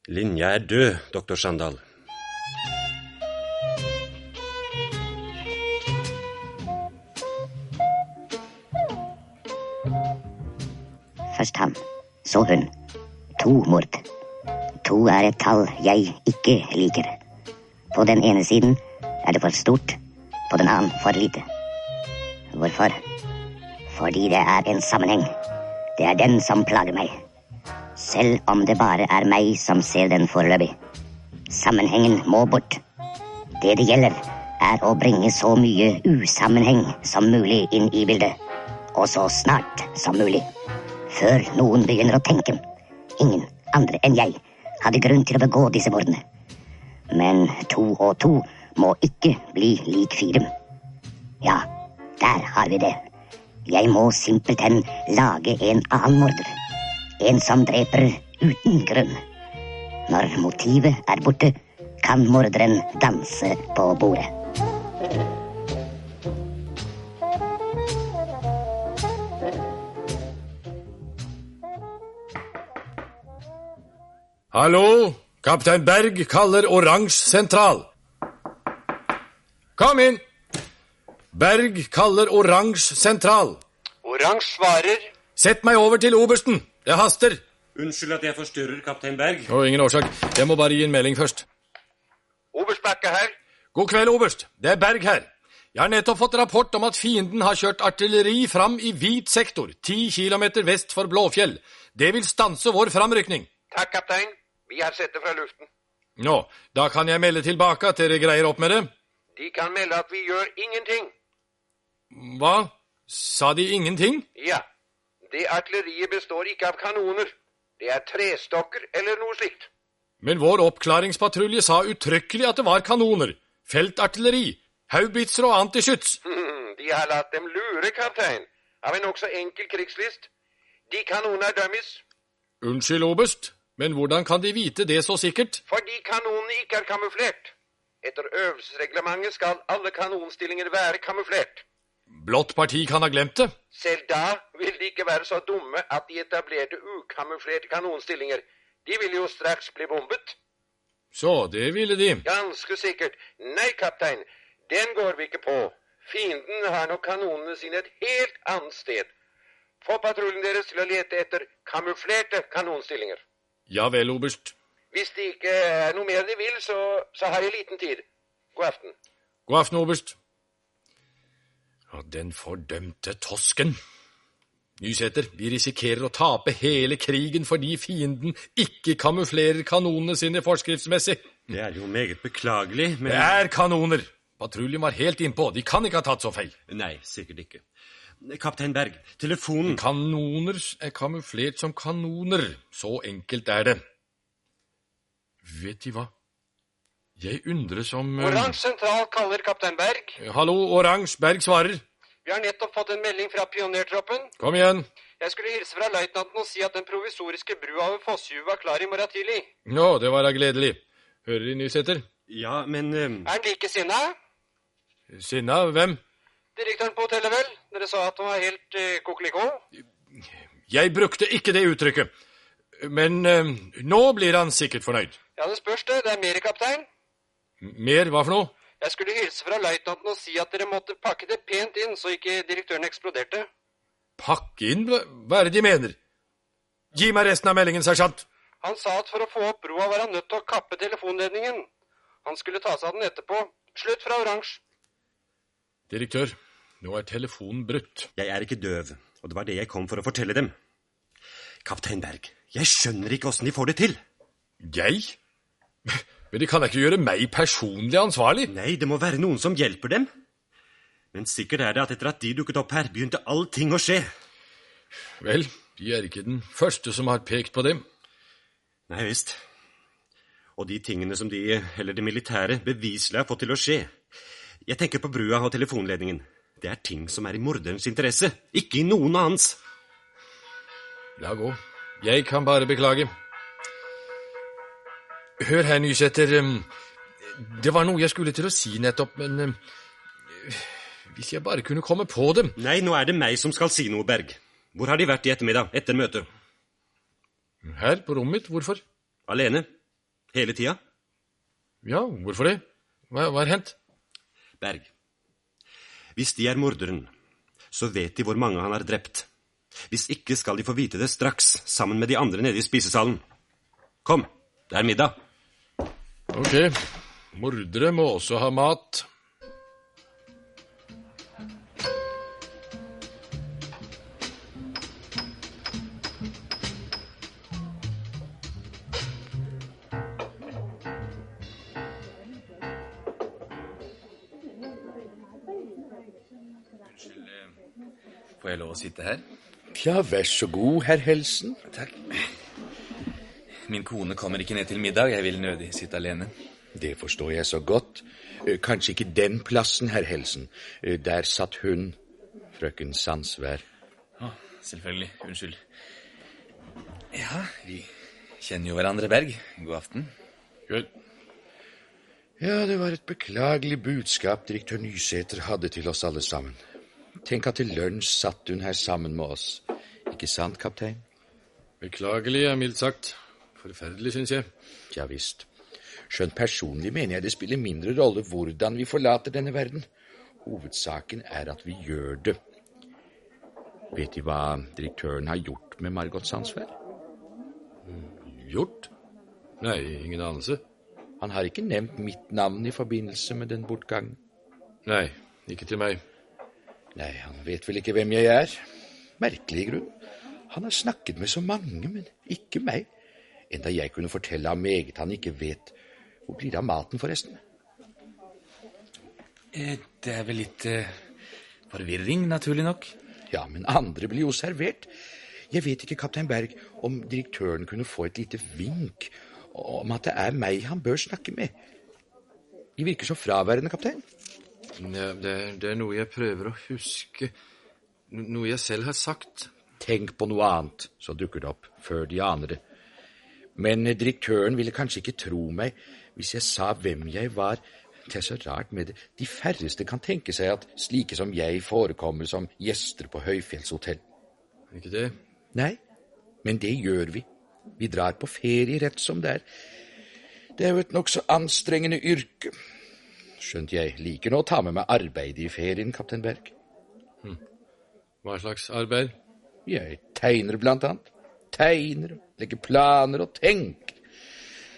Linja er død, doktor Sandal. Først han, så hun. To mord. To er et tall jeg ikke liker. På den ene siden er det for stort, på den annen for lite. Hvorfor? Fordi det er en sammenheng. Det er den som plager meg. Selv om det bare er meg som ser den foreløpig. Sammenhengen må bort. Det det gjelder, er å bringe så mye usammenheng som mulig inn i bildet. Og så snart som mulig. Før noen begynner å tenke. Ingen andre enn jeg hadde grunn til å begå disse mordene. Men to og to må ikke bli lik fire. Ja, der har vi det. Jeg må simpelthen lage en annen morder. En som dreper uten grunn. Når motivet er borte, kan morderen danse på bordet. Hallo, kaptein Berg kaller oransje sentral. Kom inn! Berg kaller oransje sentral. Oransje svarer. Sett meg over til obersten. Det haster. Unnskyld at jeg forstyrrer, kaptein Berg. Å, ingen årsak. Jeg må bare gi en melding først. Oberst Bakke her. God kveld, oberst. Det er Berg her. Jeg har nettopp fått rapport om at fienden har kjørt artilleri fram i hvit sektor, ti kilometer vest for Blåfjell. Det vil stanse vår framrykning. Takk, kaptein. Vi har sett det fra luften. Nå, da kan jeg melde tilbake at dere greier opp med det. De kan melde at vi gjør ingenting. Hva? Sa de ingenting? Ja. Det artilleriet består ikke av kanoner. Det er trestokker eller noe slikt. Men vår oppklaringspatrulje sa uttrykkelig at det var kanoner, feltartilleri, haubitser og antiskyts. [laughs] De har latt dem lure, kaptein, av en nokså enkel krigslist. De kanonene er dummies. Unnskyld, oberst, men hvordan kan de vite det så sikkert? Fordi kanonene ikke er kamuflert. Etter øvelsesreglementet skal alle kanonstillinger være kamuflert. Blått parti kan ha glemt det. Selv da vil de ikke være så dumme at de etablerte ukamuflerte kanonstillinger. De ville jo straks bli bombet. Så, det ville de. Ganske sikkert. Nei, kaptein, den går vi ikke på. Fienden har nok kanonene sine et helt annet sted. Få patruljen deres til å lete etter kamuflerte kanonstillinger. Ja vel, oberst. Hvis det ikke er noe mer de vil, så, så har jeg liten tid. God aften. God aften, oberst. Ja, den fordømte tosken. Nysæter, vi risikerer å tape hele krigen fordi fienden ikke kamuflerer kanonene sine forskriftsmessig. Det er jo meget beklagelig, men Det er kanoner! Patruljen var helt innpå. De kan ikke ha tatt så feil. Nei, sikkert ikke. Kaptein Berg, telefonen Kanoner er kamuflert som kanoner. Så enkelt er det. Vet De hva? Jeg undres om Orange Oransje sentral kaller kaptein Berg. Hallo, Oransje. Berg svarer. Vi har nettopp fått en melding fra pionertroppen. Kom igjen. Jeg skulle hilse fra løytnanten og si at den provisoriske brua over Fossju var klar i morgen tidlig. Nå, det var da gledelig. Hører De, nyheter? Ja, men um... Er han like sinna? Sinna? Hvem? Direktøren på hotellet, vel? Dere sa at han var helt uh, kokeliko? Jeg brukte ikke det uttrykket. Men uh, nå blir han sikkert fornøyd. Ja, det spørs det. Det er mer, kaptein. Mer? Hva for noe? Jeg skulle hilse fra løytnanten og si at dere måtte pakke det pent inn, så ikke direktøren eksploderte. Pakke inn? Hva er det de mener? Gi meg resten av meldingen, sersjant. Han sa at for å få opp broa var han nødt til å kappe telefonledningen. Han skulle ta seg av den etterpå. Slutt fra oransje. Direktør, nå er telefonen brutt. Jeg er ikke døv, og det var det jeg kom for å fortelle dem. Kaptein Berg, jeg skjønner ikke åssen de får det til. Jeg? Men de kan da ikke gjøre meg personlig ansvarlig? Nei, det må være noen som hjelper dem. Men sikkert er det at etter at de dukket opp her, begynte allting å skje. Vel, de er ikke den første som har pekt på dem. Nei visst. Og de tingene som de, eller det militære, beviselig har fått til å skje. Jeg tenker på brua og telefonledningen. Det er ting som er i morderens interesse, ikke i noen annens. La gå. Jeg kan bare beklage. Hør her, Nysæter. Det var noe jeg skulle til å si nettopp, men Hvis jeg bare kunne komme på det Nei, nå er det meg som skal si noe, Berg. Hvor har de vært i ettermiddag, etter møtet? Her, på rommet mitt. Hvorfor? Alene. Hele tida. Ja, hvorfor det? Hva, hva er hendt? Berg. Hvis de er morderen, så vet de hvor mange han har drept. Hvis ikke skal de få vite det straks, sammen med de andre nede i spisesalen. Kom, det er middag. Ok. Mordere må også ha mat. Får jeg lov å sitte her? Ja, vær så god, herr Helsen. Takk. Min kone kommer ikke ned til middag. Jeg vil nødig sitte alene. Det forstår jeg så godt. Eh, Kanskje ikke den plassen, herr Helsen. Eh, Der satt hun, frøken Sandsvær. Å, selvfølgelig. Unnskyld. Ja, vi kjenner jo hverandre, Berg. God aften. Vel. Ja, det var et beklagelig budskap direktør Nysæter hadde til oss alle sammen. Tenk at til lunsj satt hun her sammen med oss. Ikke sant, kaptein? Beklagelig er mildt sagt. Forferdelig, syns jeg. Ja visst. Skjønt personlig mener jeg det spiller mindre rolle hvordan vi forlater denne verden. Hovedsaken er at vi gjør det. Vet De hva direktøren har gjort med Margot Sandsvær? Gjort? Nei, ingen anelse. Han har ikke nevnt mitt navn i forbindelse med den bortgangen. Nei, ikke til meg. Nei, han vet vel ikke hvem jeg er. Merkelig grunn. Han har snakket med så mange, men ikke meg. Enda jeg kunne fortelle ham meget han ikke vet. Hvor blir det av maten, forresten? Eh, Det er vel litt eh, forvirring, naturlig nok. Ja, men andre blir jo servert. Jeg vet ikke, kaptein Berg, om direktøren kunne få et lite vink om at det er meg han bør snakke med. De virker så fraværende, kaptein. Ja, det, er, det er noe jeg prøver å huske. Noe jeg selv har sagt. Tenk på noe annet, så dukker det opp, før de aner det. Men direktøren ville kanskje ikke tro meg hvis jeg sa hvem jeg var. Det er så rart med det. De færreste kan tenke seg at slike som jeg forekommer som gjester på høyfjellshotell. Ikke det? Nei, men det gjør vi. Vi drar på ferie rett som det er. Det er jo et nokså anstrengende yrke. Skjønt jeg liker nå å ta med meg arbeid i ferien, kaptein Berg. Hva slags arbeid? Jeg tegner blant annet. Tegner, legger planer og tenker.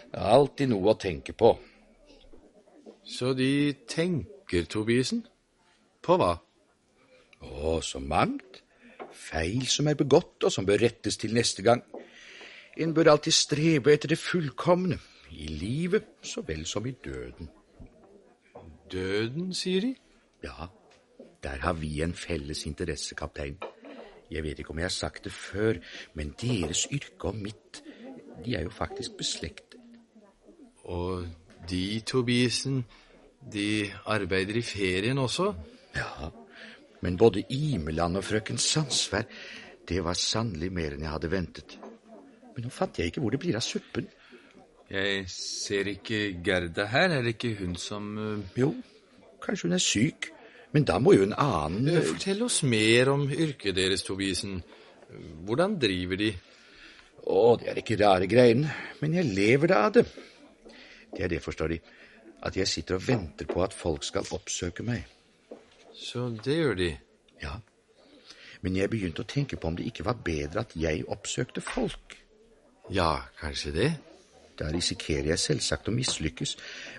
Det er alltid noe å tenke på. Så de tenker, Tobiesen? På hva? Å, så mangt. Feil som er begått, og som bør rettes til neste gang. En bør alltid strebe etter det fullkomne, i livet så vel som i døden. Døden, sier de? Ja, der har vi en felles interesse, kaptein. Jeg vet ikke om jeg har sagt det før, men deres yrke og mitt, de er jo faktisk beslektet. Og de, Tobiesen, de arbeider i ferien også? Ja, men både Imeland og frøken Sandsvær, det var sannelig mer enn jeg hadde ventet. Men nå fant jeg ikke hvor det blir av suppen. Jeg ser ikke Gerda her. Er det ikke hun som uh... Jo, kanskje hun er syk. Men da må jo en annen Eh, Fortell oss mer om yrket deres, Tobisen. Hvordan driver de? Å, det er ikke rare greiene, men jeg lever da av det. Det er det, forstår De, at jeg sitter og venter på at folk skal oppsøke meg. Så det gjør de? Ja. Men jeg begynte å tenke på om det ikke var bedre at jeg oppsøkte folk. Ja, kanskje det. Da risikerer jeg selvsagt å mislykkes,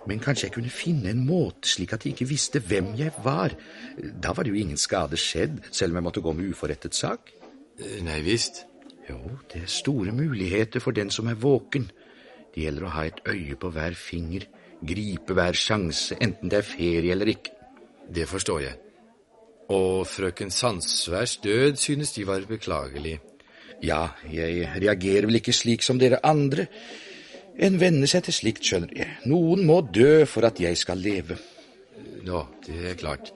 men kanskje jeg kunne finne en måte slik at de ikke visste hvem jeg var. Da var det jo ingen skade skjedd, selv om jeg måtte gå med uforrettet sak. Eh, Nei visst. Jo, det er store muligheter for den som er våken. Det gjelder å ha et øye på hver finger, gripe hver sjanse, enten det er ferie eller ikke. Det forstår jeg. Og frøken Sandsværs død synes de var beklagelig. Ja, jeg reagerer vel ikke slik som dere andre. En venner seg til slikt, skjønner jeg. Noen må dø for at jeg skal leve. Nå, det er klart.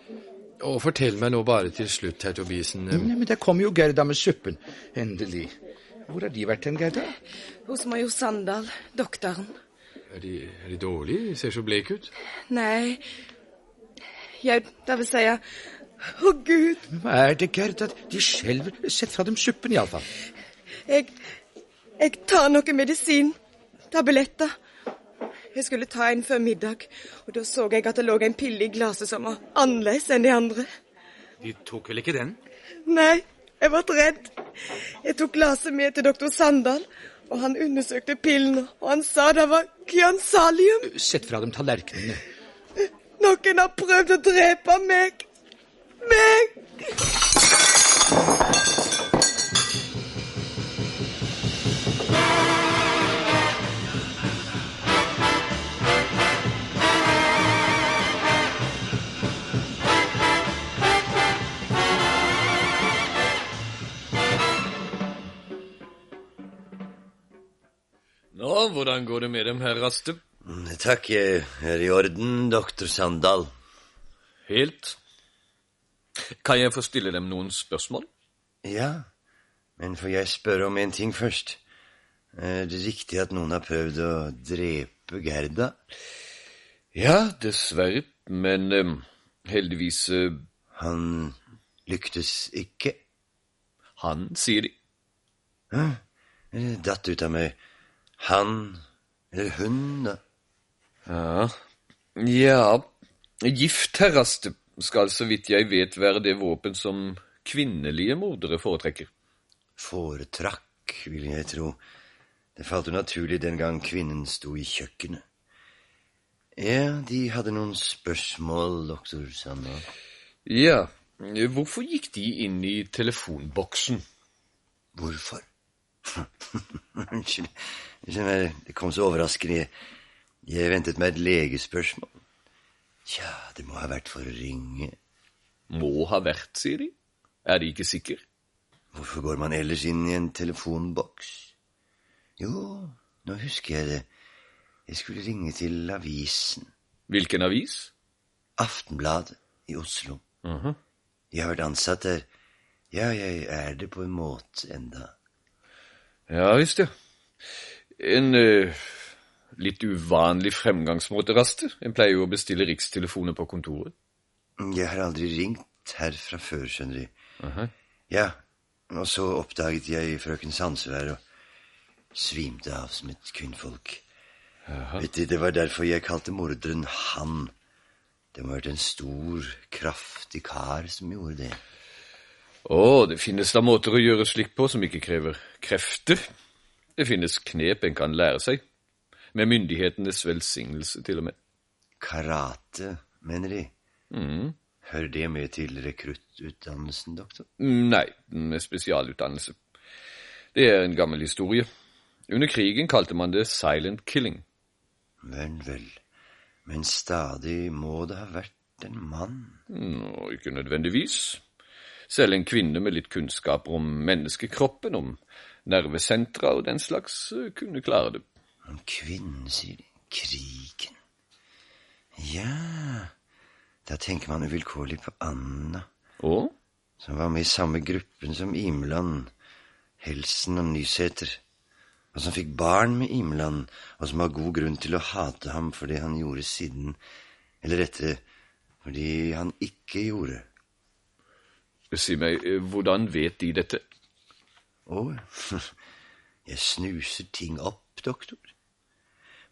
Og fortell meg nå bare til slutt, herr Tobiesen. eh, Nei, men der kom jo Gerda med suppen. Endelig. Hvor har de vært hen, Gerda? Hos major Sandal, doktoren. Er de, er de dårlige? De ser så bleke ut. Nei Ja, det vil si Å, Gud, Hva er det, Gerda? De skjelver. Sett fra dem suppen, iallfall. jeg Jeg tar noe medisin. Tabletter. Jeg skulle ta en før middag, og da så jeg at det lå en pille i glasset som var annerledes enn de andre. De tok vel ikke den? Nei, jeg ble redd. Jeg tok glasset med til doktor Sandal, og han undersøkte pillen, og han sa det var kyansalium. Sett fra dem tallerkenene. Noen har prøvd å drepe meg. Meg! Hvordan går det med dem, herr Raste? Mm, Takk, jeg er i orden, doktor Sandal. Helt. Kan jeg få stille dem noen spørsmål? Ja, men får jeg spørre om en ting først? Er det riktig at noen har prøvd å drepe Gerda? Ja, dessverre, men um, heldigvis uh, Han lyktes ikke? Han, sier de. Hæ? Datt ut av meg. Han eller hun, da? Ja Ja, Giftterraste skal så vidt jeg vet være det våpen som kvinnelige mordere foretrekker. Foretrakk, vil jeg tro. Det falt jo naturlig den gang kvinnen sto i kjøkkenet. Ja, de hadde noen spørsmål, doktor Sandal. Ja, hvorfor gikk de inn i telefonboksen? Hvorfor? [laughs] Unnskyld, det kom så overraskende. Jeg ventet meg et legespørsmål. Tja, det må ha vært for å ringe. Må ha vært, sier de. Er de ikke sikre? Hvorfor går man ellers inn i en telefonboks? Jo, nå husker jeg det. Jeg skulle ringe til avisen. Hvilken avis? Aftenbladet i Oslo. Mhm. Jeg har vært ansatt der. Ja, jeg er det på en måte enda. Ja visst, ja. En eh, litt uvanlig fremgangsmåte, Raste. En pleier jo å bestille rikstelefoner på kontoret. Jeg har aldri ringt herfra før, skjønner De. Aha. Ja, og så oppdaget jeg frøken Sandsvær og svimte av som et kvinnfolk. Vet du, Det var derfor jeg kalte morderen han. Det må ha vært en stor, kraftig kar som gjorde det. Å, det finnes da måter å gjøre slikt på som ikke krever krefter. Det finnes knep en kan lære seg. Med myndighetenes velsignelse, til og med. Karate, mener De. Mm. Hører det med til rekruttutdannelsen, doktor? Nei, med spesialutdannelse. Det er en gammel historie. Under krigen kalte man det silent killing. Vel, vel. Men stadig må det ha vært en mann. Nå, ikke nødvendigvis. Selv en kvinne med litt kunnskaper om menneskekroppen, om nervesentra og den slags, eh, kunne klare det. Om kvinnen, sier de. Krigen. Ja, da tenker man uvilkårlig på Anna. Og? Som var med i samme gruppen som Imland, Helsen og Nysæter. Og som fikk barn med Imland, og som har god grunn til å hate ham for det han gjorde siden. Eller rettere, fordi han ikke gjorde. Si meg, eh, hvordan vet de dette? Å, [laughs] jeg snuser ting opp, doktor.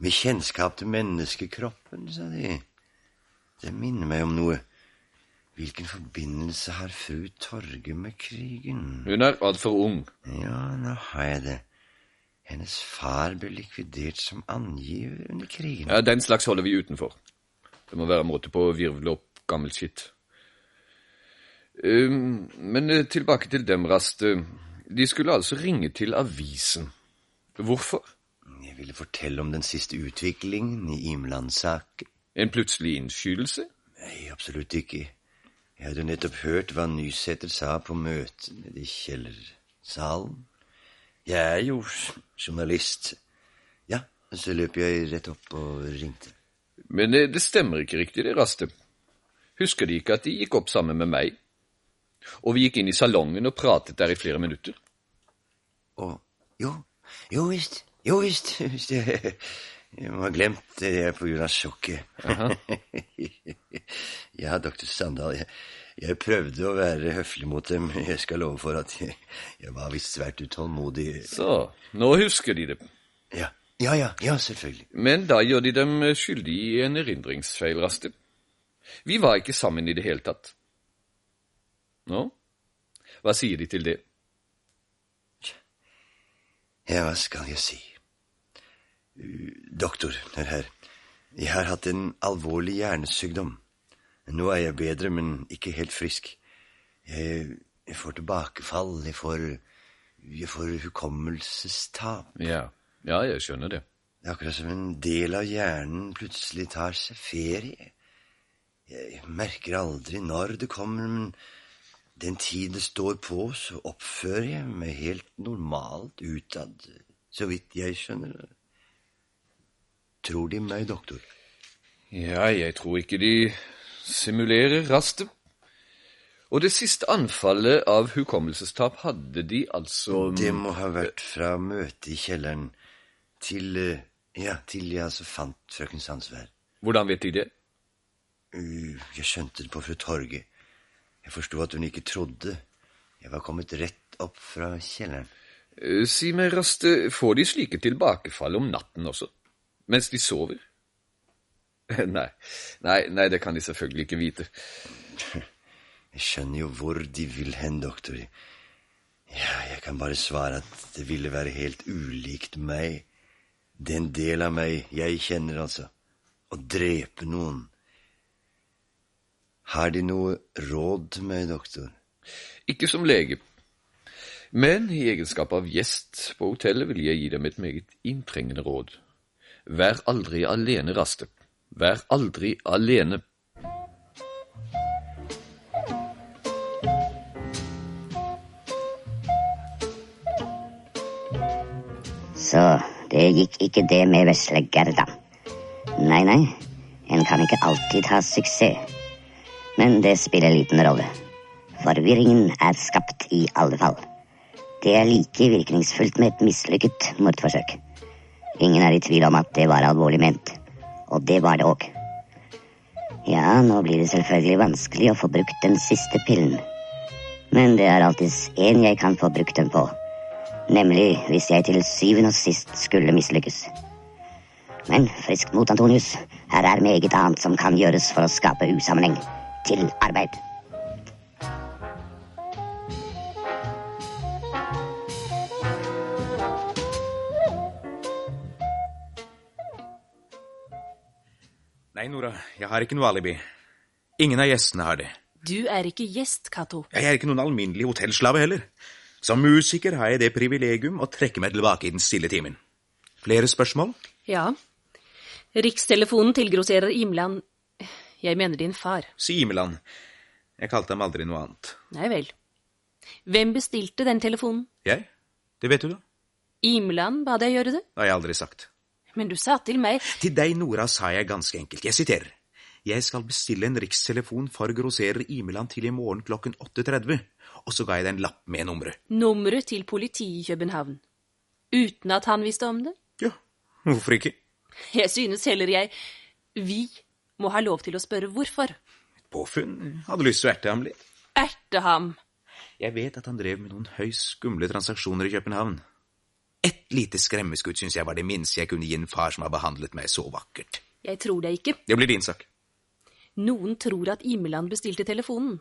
Med kjennskap til menneskekroppen, sa de. Det minner meg om noe. Hvilken forbindelse har fru Torge med krigen? Hun er altfor ung. Ja, nå har jeg det. Hennes far ble likvidert som angiver under krigen. Ja, Den slags holder vi utenfor. Det må være måte på å virvle opp gammel skitt. Men eh, tilbake til dem, Raste. De skulle altså ringe til avisen. Hvorfor? Jeg ville fortelle om den siste utviklingen i Imland-saken. En plutselig innskytelse? Nei, absolutt ikke. Jeg hadde nettopp hørt hva Nysæter sa på møtet nede i kjellersalen. Jeg er jo journalist. Ja, så løp jeg rett opp og ringte. Men eh, det stemmer ikke riktig, det, Raste. Husker De ikke at De gikk opp sammen med meg? Og vi gikk inn i salongen og pratet der i flere minutter. Å, jo, jo visst, jo visst. [laughs] visst jeg, jeg må ha glemt det på grunn av sjokket. [laughs] ja, doktor Sandal, jeg, jeg prøvde å være høflig mot dem. Jeg skal love for at jeg, jeg var visst svært utålmodig. Så, nå husker de det. Ja, ja, ja, ja selvfølgelig. Men da gjør de dem skyldig i en erindringsfeil, Raste. Vi var ikke sammen i det hele tatt. Nå? Hva sier de til det? Ja, hva skal jeg si? Doktor, hør her. Jeg har hatt en alvorlig hjernesykdom. Nå er jeg bedre, men ikke helt frisk. Jeg, jeg får tilbakefall, jeg får, jeg får hukommelsestap. Ja, ja, jeg skjønner det. Det er akkurat som en del av hjernen plutselig tar seg ferie. Jeg merker aldri når det kommer, men den tid det står på, så oppfører jeg meg helt normalt utad, så vidt jeg skjønner. Tror de meg, doktor? Ja, jeg tror ikke de simulerer rastet. Og det siste anfallet av hukommelsestap hadde de altså Det må ha vært fra møtet i kjelleren til eh, Ja, til jeg altså fant frøken Sandsvær. Hvordan vet de det? Uh, jeg skjønte det på fru Torge. Jeg forsto at hun ikke trodde. Jeg var kommet rett opp fra kjelleren. Eh, Si meg, Raste, får de slike tilbakefall om natten også? Mens de sover? [laughs] Nei, nei, nei, det kan de selvfølgelig ikke vite. [laughs] Jeg skjønner jo hvor de vil hen, doktor. Ja, jeg kan bare svare at det ville være helt ulikt meg. Det er en del av meg jeg kjenner, altså. Å drepe noen. Har De noe råd til meg, doktor? Ikke som lege. Men i egenskap av gjest på hotellet vil jeg gi dem et meget inntrengende råd. Vær aldri alene, Raste. Vær aldri alene. Så det gikk ikke det med vesle Gerda. Nei, nei, en kan ikke alltid ha suksess. Men det spiller liten rolle. Forvirringen er skapt i alle fall. Det er like virkningsfullt med et mislykket mordforsøk. Ingen er i tvil om at det var alvorlig ment. Og det var det òg. Ja, nå blir det selvfølgelig vanskelig å få brukt den siste pillen. Men det er alltids én jeg kan få brukt den på. Nemlig hvis jeg til syvende og sist skulle mislykkes. Men friskt mot, Antonius. Her er meget annet som kan gjøres for å skape usammenheng. Til arbeid. Nei, Nora, jeg har ikke noe alibi. Ingen av gjestene har det. Du er ikke gjest, Cato. Jeg er ikke noen alminnelig hotellslave heller. Som musiker har jeg det privilegium å trekke meg tilbake i den stille timen. Flere spørsmål? Ja. Rikstelefonen tilgroserer Imland Jeg mener din far. Simeland. Imeland. Jeg kalte ham aldri noe annet. Nei vel. Hvem bestilte den telefonen? Jeg? Det vet du da. Imeland ba deg gjøre det? Det har jeg aldri sagt. Men du sa til meg Til deg, Nora, sa jeg ganske enkelt. Jeg siterer. Jeg skal bestille en rikstelefon for grosserer Imeland til i morgen klokken 8.30. Og så ga jeg deg en lapp med nummeret. nummeret til politiet i København. Uten at han visste om det? Ja, Hvorfor ikke? Jeg synes heller jeg Vi må ha lov til å spørre hvorfor. Påfunn. Hadde lyst til å erte ham litt. Erte ham. Jeg vet at han drev med noen høyst skumle transaksjoner i København. Et lite skremmeskudd syns jeg var det minste jeg kunne gi en far som har behandlet meg så vakkert. Jeg tror deg ikke. Det blir din sak. Noen tror at Imeland bestilte telefonen,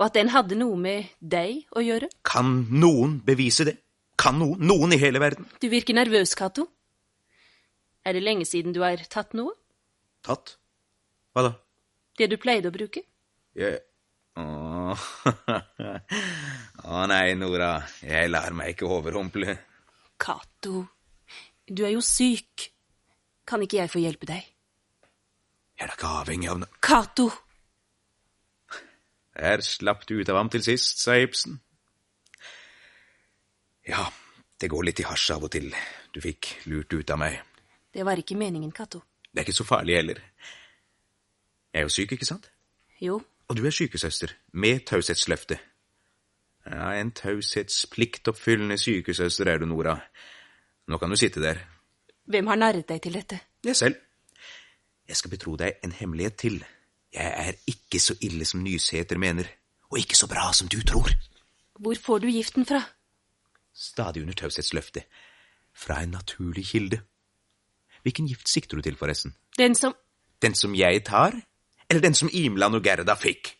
og at den hadde noe med deg å gjøre. Kan noen bevise det? Kan noen? Noen i hele verden? Du virker nervøs, Cato. Er det lenge siden du har tatt noe? Tatt? Hva da? Det du pleide å bruke? Jeg Åh. [laughs] Å nei, Nora. Jeg lar meg ikke overrumple. Cato, du er jo syk. Kan ikke jeg få hjelpe deg? Jeg er da ikke avhengig av noe Cato! Der slapp du ut av ham til sist, sa Ibsen. Ja, det går litt i hasj av og til. Du fikk lurt ut av meg. Det var ikke meningen, Cato. Det er ikke så farlig heller. Jeg er jo syk, ikke sant? Jo, Og du er sykesøster, med taushetsløfte. Ja, en taushetspliktoppfyllende sykesøster er du, Nora. Nå kan du sitte der. hvem har narret deg til dette? Jeg selv. Jeg skal betro deg en hemmelighet til. Jeg er ikke så ille som Nysæter mener, og ikke så bra som du tror. Hvor får du giften fra? Stadig under taushetsløftet. Fra en naturlig kilde. Hvilken gift sikter du til, forresten? Den som Den som jeg tar, eller den som Imland og Gerda fikk?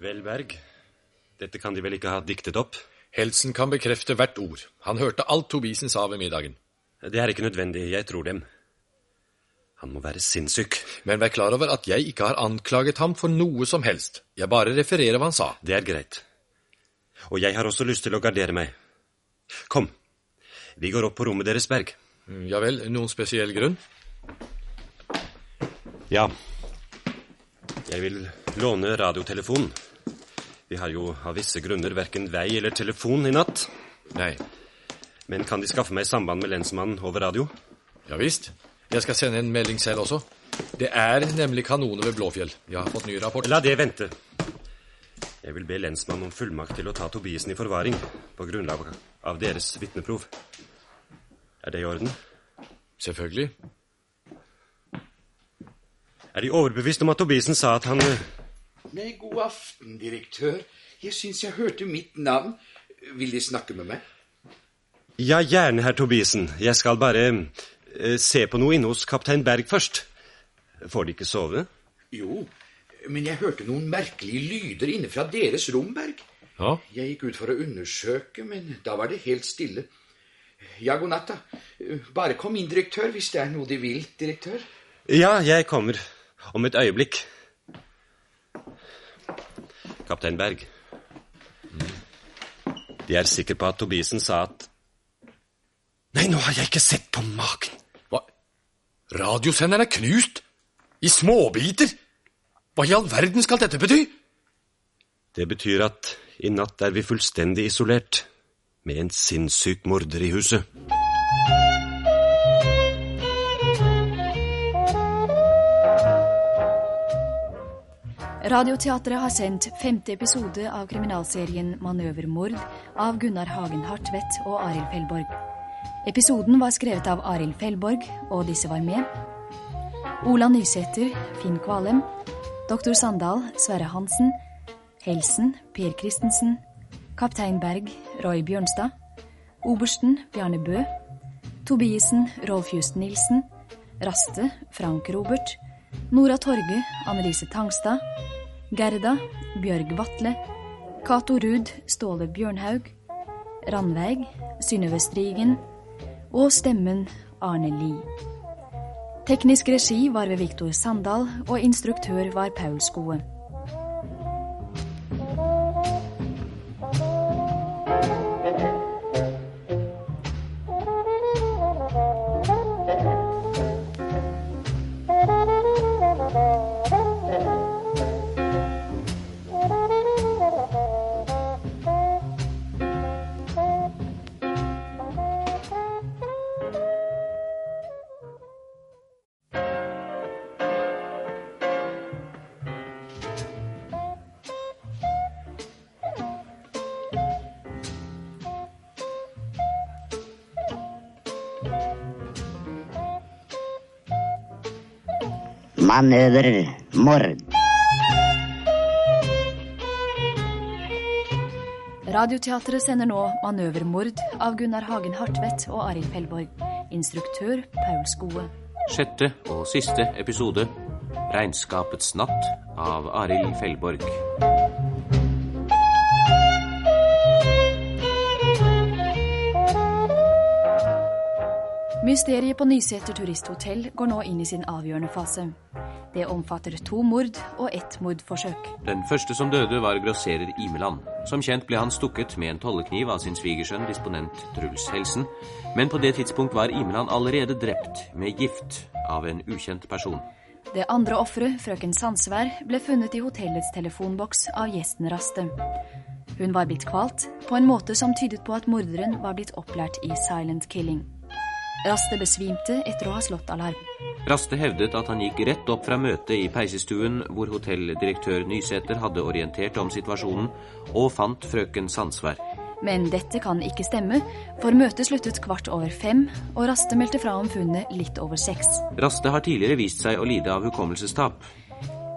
Vel, Berg. Dette kan de vel ikke ha diktet opp? Helsen kan bekrefte hvert ord. Han hørte alt Tobisen sa ved middagen. Det er ikke nødvendig, jeg tror dem. Han må være sinnssyk. Men vær klar over at jeg ikke har anklaget ham for noe som helst. Jeg bare refererer hva han sa. Det er greit. Og jeg har også lyst til å gardere meg. Kom, vi går opp på rommet deres, Berg. Ja vel, noen spesiell grunn? Ja. Jeg vil låne radiotelefonen. Vi har jo av visse grunner verken vei eller telefon i natt. Nei. Men kan De skaffe meg samband med lensmannen over radio? Ja visst. Jeg skal sende en melding selv også. Det er nemlig kanoner ved Blåfjell. Jeg har fått ny rapport. La det vente. Jeg vil be lensmannen om fullmakt til å ta Tobiesen i forvaring på grunnlag av deres vitneprov. Er det i orden? Selvfølgelig. Er De overbevist om at Tobiesen sa at han eh, Nei, god aften, direktør. Jeg syns jeg hørte mitt navn. Vil De snakke med meg? Ja, gjerne, herr Tobiesen. Jeg skal bare se på noe inne hos kaptein Berg først. Får De ikke sove? Jo, men jeg hørte noen merkelige lyder inne fra deres rom, Berg. Ja? Jeg gikk ut for å undersøke, men da var det helt stille. Ja, god natt, da. Bare kom inn, direktør, hvis det er noe De vil, direktør. Ja, jeg kommer. Om et øyeblikk. Kaptein Berg. De er sikre på at Tobiesen sa at Nei, nå har jeg ikke sett på maken. Radiosenderen er knust? I småbiter? Hva i all verden skal dette bety? Det betyr at i natt er vi fullstendig isolert. Med en sinnssyk morder i huset. Radioteatret har sendt femte episode av kriminalserien Manøvermord av Gunnar Hagen Hartvedt og Arild Fellborg. Episoden var skrevet av Arild Fellborg, og disse var med. Ola Nysæter, Finn Kvalem. Doktor Sandal, Sverre Hansen. Helsen, Per Christensen. Kaptein Berg, Roy Bjørnstad. Obersten, Bjarne Bø. Tobiesen, Rolf Just Nilsen. Raste, Frank Robert. Nora Torge, Annelise Tangstad. Gerda, Bjørg Vatle. Cato Ruud, Ståle Bjørnhaug. Randveig, Synnøve Strigen. Og stemmen Arne Lie. Teknisk regi var ved Viktor Sandal, og instruktør var Paul Skoe. Manøvermord. Radioteatret sender nå Manøvermord av Gunnar Hagen Hartvedt og Arild Fellborg. Instruktør Paul Skoe. Sjette og siste episode Regnskapets natt av Arild Fellborg. Mysteriet på Nyseter turisthotell går nå inn i sin avgjørende fase. Det omfatter to mord og ett mordforsøk. Den første som døde, var grosserer Imeland. Som kjent ble han stukket med en tollekniv av sin svigersønn, disponent Truls Helsen. Men på det tidspunkt var Imeland allerede drept med gift av en ukjent person. Det andre offeret, frøken Sandsvær, ble funnet i hotellets telefonboks av gjesten Raste. Hun var blitt kvalt, på en måte som tydet på at morderen var blitt opplært i silent killing. Raste besvimte etter å ha slått alarm. Raste hevdet at han gikk rett opp fra møtet i peisestuen hvor hotelldirektør Nysæter hadde orientert om situasjonen, og fant frøken Sandsvær. Men dette kan ikke stemme, for møtet sluttet kvart over fem, og Raste meldte fra om funnet litt over seks. Raste har tidligere vist seg å lide av hukommelsestap.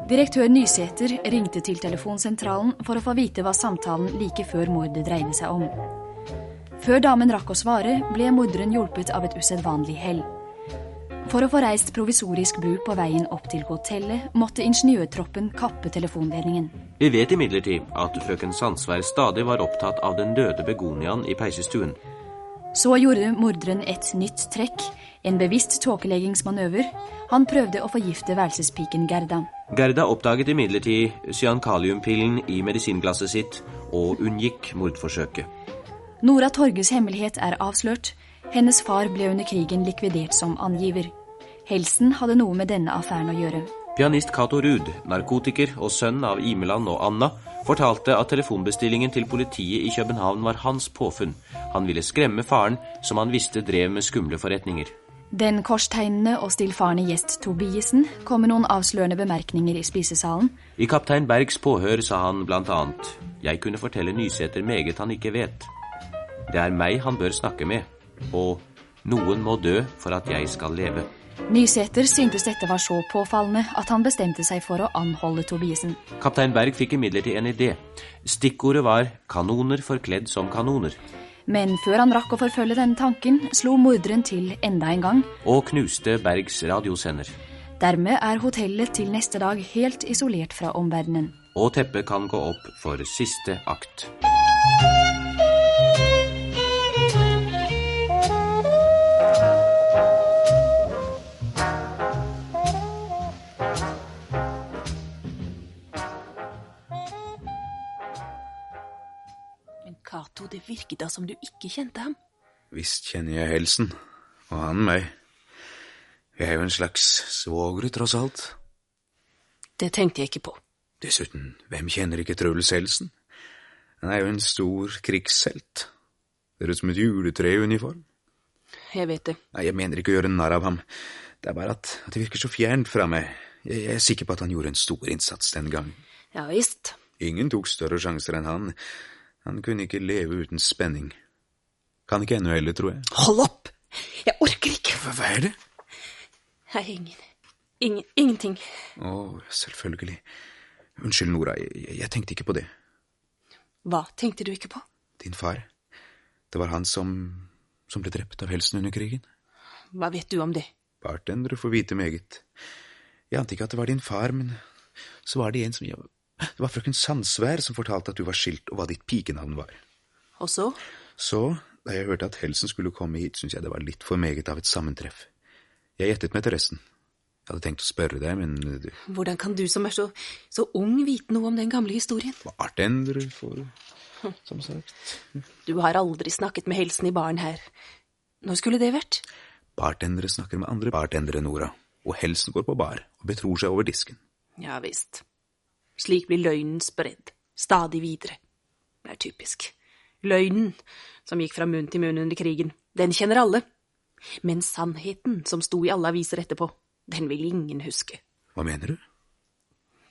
Direktør Nysæter ringte til telefonsentralen for å få vite hva samtalen like før mordet dreide seg om. Før damen rakk å svare, ble morderen hjulpet av et usedvanlig hell. For å få reist provisorisk bu på veien opp til hotellet, måtte ingeniørtroppen kappe telefonledningen. Vi vet imidlertid at frøken Sandsvær stadig var opptatt av den døde begoniaen i peisestuen. Så gjorde morderen et nytt trekk, en bevisst tåkeleggingsmanøver. Han prøvde å forgifte værelsespiken Gerda. Gerda oppdaget imidlertid cyankaliumpillen i medisinglasset sitt og unngikk mordforsøket. Nora Torges hemmelighet er avslørt. Hennes far ble under krigen likvidert som angiver. Helsen hadde noe med denne affæren å gjøre. Pianist Cato Ruud, narkotiker og sønn av Imeland og Anna, fortalte at telefonbestillingen til politiet i København var hans påfunn. Han ville skremme faren, som han visste drev med skumle forretninger. Den korstegnende og stillfarne gjest Tobiesen kom med noen avslørende bemerkninger i spisesalen. I kaptein Bergs påhør sa han blant annet Jeg kunne fortelle Nysæter meget han ikke vet. Det er meg han bør snakke med, og noen må dø for at jeg skal leve. Nysæter syntes dette var så påfallende at han bestemte seg for å anholde Tobiesen. Kaptein Berg fikk imidlertid en idé. Stikkordet var 'kanoner forkledd som kanoner'. Men før han rakk å forfølge denne tanken, slo morderen til enda en gang. Og knuste Bergs radiosender. Dermed er hotellet til neste dag helt isolert fra omverdenen. Og teppet kan gå opp for siste akt. Cato, det virket da som du ikke kjente ham. Visst kjenner jeg Helsen, og han meg. Vi er jo en slags svogre, tross alt. Det tenkte jeg ikke på. Dessuten, hvem kjenner ikke Truls Helsen? Han er jo en stor krigshelt. Ser ut som et juletre i uniform. Jeg vet det. Nei, Jeg mener ikke å gjøre narr av ham. Det er bare at, at det virker så fjernt fra meg. Jeg, jeg er sikker på at han gjorde en stor innsats den gangen. Ja visst. Ingen tok større sjanser enn han. Han kunne ikke leve uten spenning. Kan ikke ennå heller, tror jeg. Hold opp! Jeg orker ikke. Hva, hva er det? Nei, ingen. Ingen, ingenting. Å, selvfølgelig. Unnskyld, Nora, jeg, jeg tenkte ikke på det. Hva tenkte du ikke på? Din far. Det var han som, som ble drept av helsen under krigen. Hva vet du om det? Bartendere får vite meget. Jeg ante ikke at det var din far, men så var det en som jeg... Det var frøken Sandsvær som fortalte at du var skilt, og hva ditt pikenavn var. Og så? Så, da jeg hørte at Helsen skulle komme hit, syntes jeg det var litt for meget av et sammentreff. Jeg gjettet meg til resten. Jeg hadde tenkt å spørre deg, men du, Hvordan kan du som er så, så ung vite noe om den gamle historien? bartendere får som sagt. Du har aldri snakket med Helsen i baren her. Når skulle det vært? Bartendere snakker med andre bartendere, Nora, og Helsen går på bar og betror seg over disken. Ja visst. Slik blir løgnen spredd, stadig videre. Det er typisk. Løgnen, som gikk fra munn til munn under krigen, den kjenner alle. Men sannheten, som sto i alle aviser etterpå, den vil ingen huske. Hva mener du?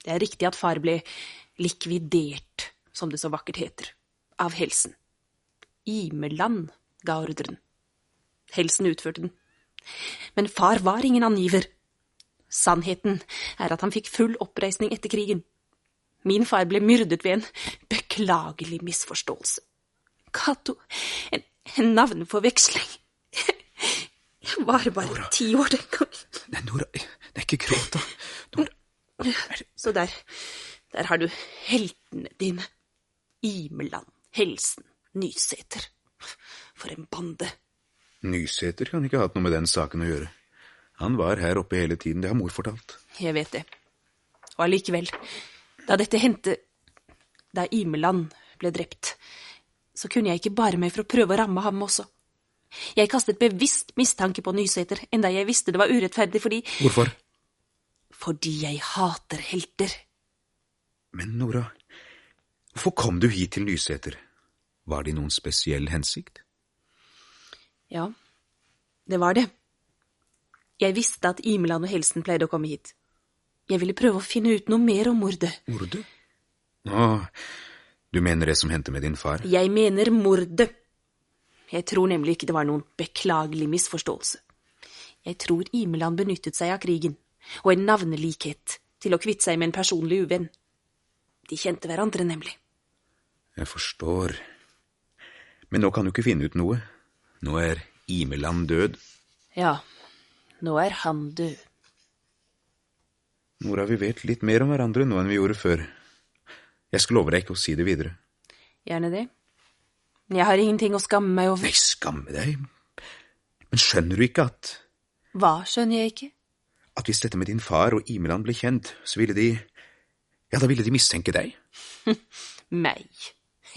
Det er riktig at far ble likvidert, som det så vakkert heter, av Helsen. Imeland ga ordren. Helsen utførte den. Men far var ingen angiver. Sannheten er at han fikk full oppreisning etter krigen. Min far ble myrdet ved en beklagelig misforståelse. Cato, en, en navneforveksling. Jeg var bare ti år den gangen. Nei, Nora, det er ikke gråt, da. Så der, der har du heltene dine. Imeland, Helsen, Nysæter. For en bande. Nysæter kan ikke ha hatt noe med den saken å gjøre. Han var her oppe hele tiden, det har mor fortalt. Jeg vet det. Og allikevel, da dette hendte Da Imeland ble drept, så kunne jeg ikke bare meg for å prøve å ramme ham også. Jeg kastet bevisst mistanke på Nysæter, enda jeg visste det var urettferdig fordi Hvorfor? Fordi jeg hater helter. Men Nora, hvorfor kom du hit til Nysæter? Var det i noen spesiell hensikt? Ja, det var det. Jeg visste at Imeland og Helsen pleide å komme hit. Jeg ville prøve å finne ut noe mer om mordet. Mordet? Å, du mener det som hendte med din far? Jeg mener mordet. Jeg tror nemlig ikke det var noen beklagelig misforståelse. Jeg tror Imeland benyttet seg av krigen, og en navnelikhet, til å kvitte seg med en personlig uvenn. De kjente hverandre, nemlig. Jeg forstår. Men nå kan du ikke finne ut noe. Nå er Imeland død. Ja, nå er han død. Nora, vi vet litt mer om hverandre nå enn vi gjorde før. Jeg skal love deg ikke å si det videre. Gjerne det. Jeg har ingenting å skamme meg over. Nei, skamme deg? Men skjønner du ikke at Hva skjønner jeg ikke? At hvis dette med din far og Imeland ble kjent, så ville de Ja, da ville de mistenke deg. [laughs] Meg.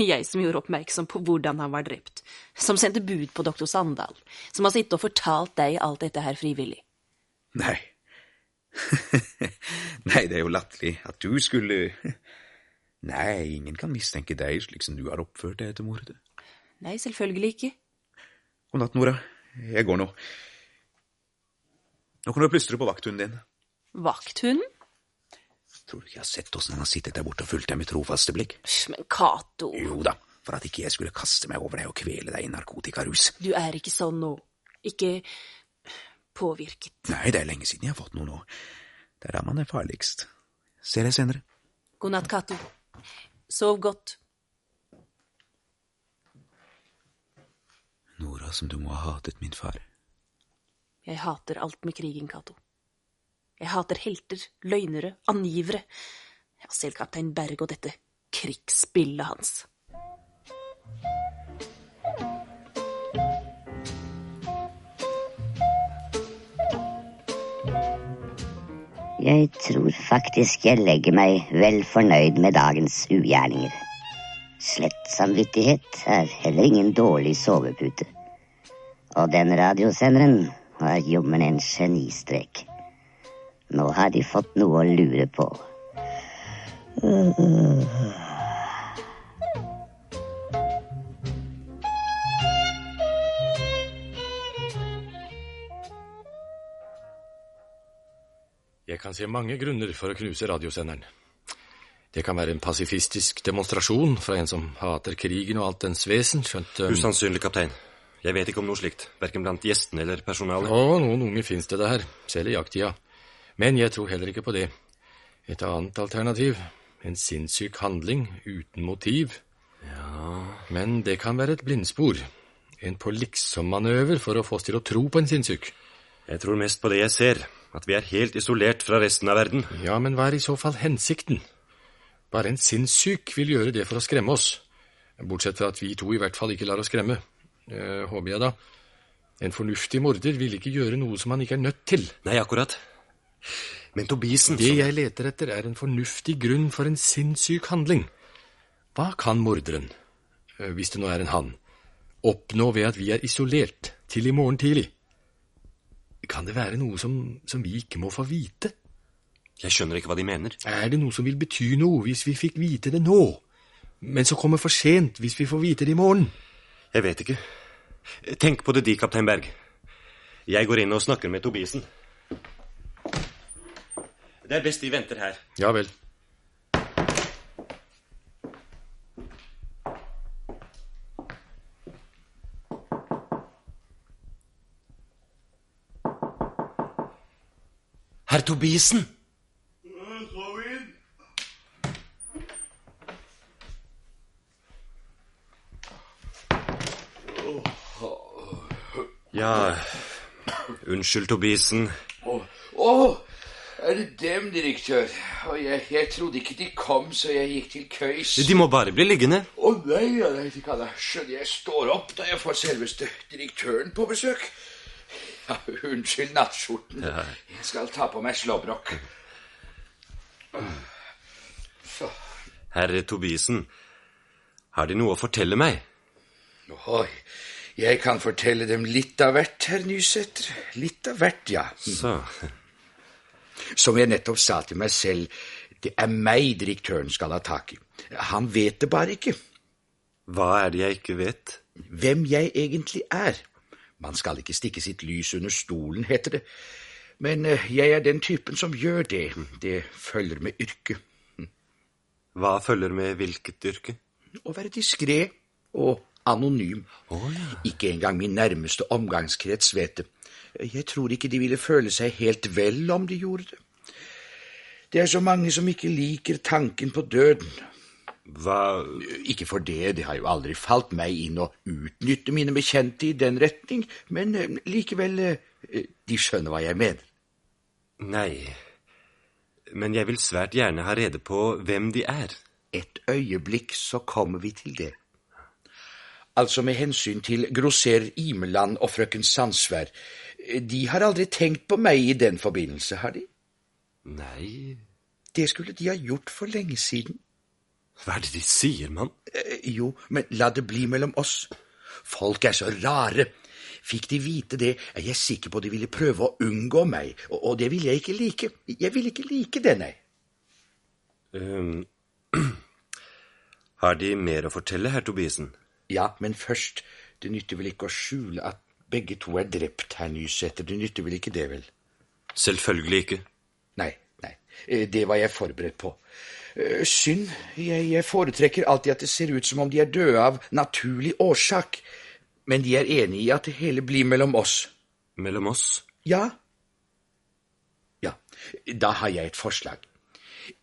Jeg som gjorde oppmerksom på hvordan han var drept. Som sendte bud på doktor Sandal. Som har sittet og fortalt deg alt dette her frivillig. Nei, [laughs] Nei, det er jo latterlig at du skulle [laughs] Nei, ingen kan mistenke deg slik som du har oppført deg etter mordet. Nei, selvfølgelig ikke. God natt, Nora. Jeg går nå. Nå kan du plystre på vakthunden din. Vakthunden? Tror du ikke jeg har sett åssen han har sittet der borte og fulgt deg med trofaste blikk? Men Cato Jo da, for at ikke jeg skulle kaste meg over deg og kvele deg i narkotikarus. Du er ikke sånn nå. Ikke påvirket. Nei, det er lenge siden jeg har fått noe nå. Det er da man er farligst. Ser deg senere. God natt, Cato. Sov godt. Nora, som du må ha hatet min far. Jeg hater alt med krigen, Cato. Jeg hater helter, løgnere, angivere. Ja, selv kaptein Berg og dette krigsspillet hans. Jeg tror faktisk jeg legger meg vel fornøyd med dagens ugjerninger. Slett samvittighet er heller ingen dårlig sovepute. Og den radiosenderen var jommen en genistrek. Nå har de fått noe å lure på. Jeg kan se mange grunner for å knuse radiosenderen. Det kan være en pasifistisk demonstrasjon fra en som hater krigen og alt dens vesen, skjønt um... Usannsynlig, kaptein. Jeg vet ikke om noe slikt, verken blant gjestene eller personalet. Å, noen unge fins det der, selv i jakttida. Men jeg tror heller ikke på det. Et annet alternativ, en sinnssyk handling uten motiv. Ja Men det kan være et blindspor. En på liksom-manøver for å få oss til å tro på en sinnssyk. Jeg tror mest på det jeg ser, at vi er helt isolert fra resten av verden. Ja, men hva er i så fall hensikten? Bare en sinnssyk vil gjøre det for å skremme oss. Bortsett fra at vi to i hvert fall ikke lar oss skremme. Eh, håper jeg, da. En fornuftig morder vil ikke gjøre noe som han ikke er nødt til. Nei, akkurat. Men Tobisen Det jeg leter etter, er en fornuftig grunn for en sinnssyk handling. Hva kan morderen, eh, hvis det nå er en han, oppnå ved at vi er isolert til i morgen tidlig? Kan det være noe som, som vi ikke må få vite? Jeg skjønner ikke hva de mener. Er det noe som vil bety noe hvis vi fikk vite det nå, men så kommer for sent hvis vi får vite det i morgen? Jeg vet ikke. Tenk på det de, kaptein Berg. Jeg går inn og snakker med Tobisen. Det er best de venter her. Ja vel. Herr Tobisen! Ja Unnskyld, Tobisen. Å, oh, er det dem, direktør? Oh, jeg, jeg, trodde ikke de kom, så jeg gikk til køys. De må bare bli liggende. Å oh, nei, ja, nei, de kan skjønne jeg står opp da jeg får selveste direktøren på besøk. Ja, unnskyld nattskjorten. Ja. Jeg skal ta på meg slåbrok. Så. Herre Tobisen, har De noe å fortelle meg? Oi, jeg kan fortelle dem litt av hvert, herr Nysæter. Litt av hvert, ja. Så. Som jeg nettopp sa til meg selv, det er meg direktøren skal ha tak i. Han vet det bare ikke. Hva er det jeg ikke vet? Hvem jeg egentlig er. Man skal ikke stikke sitt lys under stolen, heter det. Men eh, jeg er den typen som gjør det. Det følger med yrket. Hva følger med hvilket yrke? Å være diskré og anonym. Oh, ja. Ikke engang min nærmeste omgangskrets vet det. Jeg tror ikke de ville føle seg helt vel om de gjorde det. Det er så mange som ikke liker tanken på døden. Hva Ikke for det, det har jo aldri falt meg inn å utnytte mine bekjente i den retning, men eh, likevel eh, De skjønner hva jeg mener. Nei, men jeg vil svært gjerne ha rede på hvem de er. Et øyeblikk, så kommer vi til det. Altså med hensyn til grosser Imeland og frøken Sandsvær. De har aldri tenkt på meg i den forbindelse, har de? Nei Det skulle de ha gjort for lenge siden. Hva er det de sier, mann? Eh, jo, men la det bli mellom oss. Folk er så rare. Fikk de vite det, er jeg sikker på de ville prøve å unngå meg, og, og det vil jeg ikke like. Jeg vil ikke like det, nei. Um, [clears throat] har de mer å fortelle, herr Tobiesen? Ja, men først, det nytter vel ikke å skjule at begge to er drept, herr Nysæter. Det nytter vel ikke det, vel? Selvfølgelig ikke. Nei, nei. Eh, Det var jeg forberedt på. Eh, Synd. Jeg, jeg foretrekker alltid at det ser ut som om de er døde av naturlig årsak. Men de er enige i at det hele blir mellom oss. Mellom oss? Ja. Ja, da har jeg et forslag.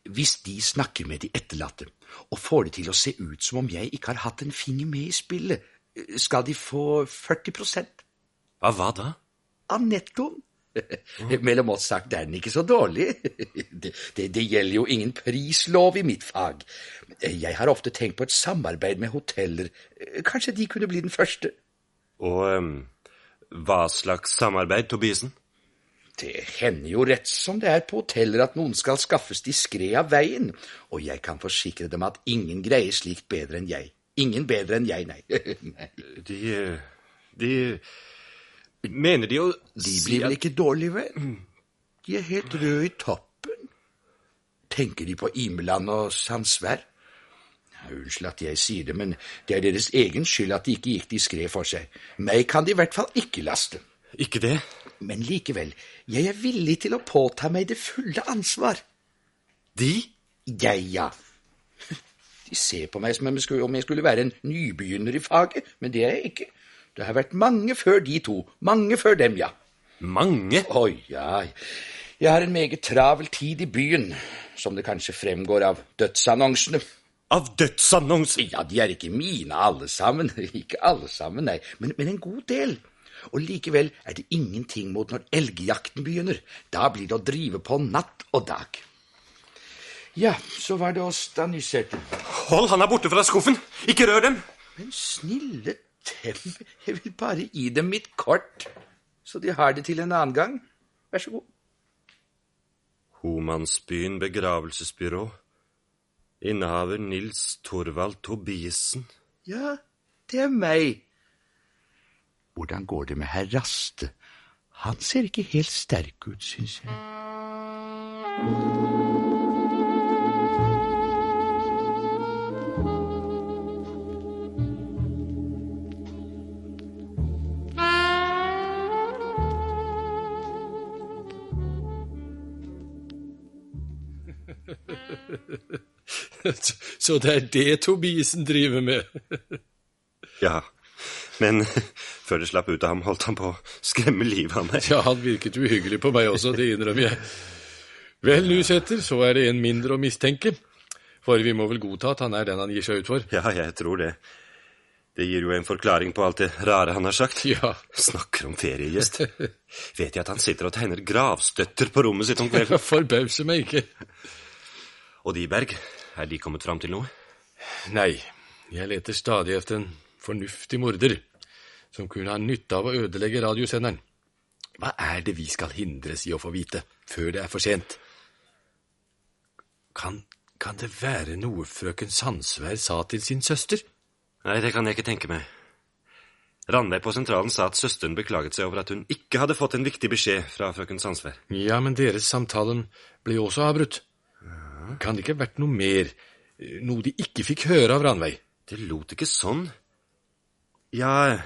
Hvis de snakker med de etterlatte og får det til å se ut som om jeg ikke har hatt en finger med i spillet, skal de få 40 Av hva da? Av nettoen. [laughs] Mellom oss sagt er den ikke så dårlig. [laughs] Det, det, det gjelder jo ingen prislov i mitt fag. Jeg har ofte tenkt på et samarbeid med hoteller. Kanskje de kunne bli den første? Og um, hva slags samarbeid, Tobiesen? Det hender jo rett som det er på hoteller at noen skal skaffes diskré av veien, og jeg kan forsikre dem at ingen greier slikt bedre enn jeg. Ingen bedre enn jeg, nei. [laughs] nei. De De Mener de å De blir vel ikke dårlige, vel? De er helt røde i toppen. Tenker de på Imeland og Sandsvær? Unnskyld at jeg sier det, men det er deres egen skyld at de ikke gikk diskré for seg. Meg kan de i hvert fall ikke laste. Ikke det? Men likevel, jeg er villig til å påta meg det fulle ansvar. De? Jeg, ja. [laughs] De ser på meg som om jeg skulle, være en nybegynner i faget, men det er jeg ikke. Det har vært mange før de to. Mange før dem, ja. Mange? Å ja. Jeg har en meget travel tid i byen, som det kanskje fremgår av dødsannonsene. Av dødsannonser? Ja, de er ikke mine alle sammen. [laughs] Ikke alle sammen, nei, men, men en god del. Og likevel er det ingenting mot når elgjakten begynner. Da blir det å drive på natt og dag. Ja, så var det oss, da, Nysæter. Hold handa borte fra skuffen! Ikke rør dem! Men snille dem, jeg vil bare gi dem mitt kort, så de har det til en annen gang. Vær så god. Homansbyen begravelsesbyrå. Innehaver Nils Torvald Tobiesen. Ja, det er meg. Hvordan går det med herr Raste? Han ser ikke helt sterk ut, syns jeg. [laughs] Så det er det Tobiesen driver med? [laughs] Ja, men [laughs] før det slapp ut av ham, holdt han på å skremme livet av meg. Ja, han virket uhyggelig på meg også, det innrømmer jeg. Vel, nu setter, så er det en mindre å mistenke. For vi må vel godta at han er den han gir seg ut for? Ja, jeg tror det. Det gir jo en forklaring på alt det rare han har sagt. Ja. Snakker om feriegjest. Vet jeg at han sitter og tegner gravstøtter på rommet sitt om kvelden? Forbauser meg ikke. Og de, Berg, er de kommet fram til noe? Nei, jeg leter stadig etter en fornuftig morder som kunne ha nytte av å ødelegge radiosenderen. Hva er det vi skal hindres i å få vite før det er for sent? Kan, kan det være noe frøken Sandsvær sa til sin søster? Nei, det kan jeg ikke tenke meg. Randveig på sentralen sa at søsteren beklaget seg over at hun ikke hadde fått en viktig beskjed fra frøken Sandsvær. Ja, men deres samtalen ble jo også avbrutt. Kan det ikke vært noe mer, noe de ikke fikk høre av Ranveig? Det lot ikke sånn. Ja,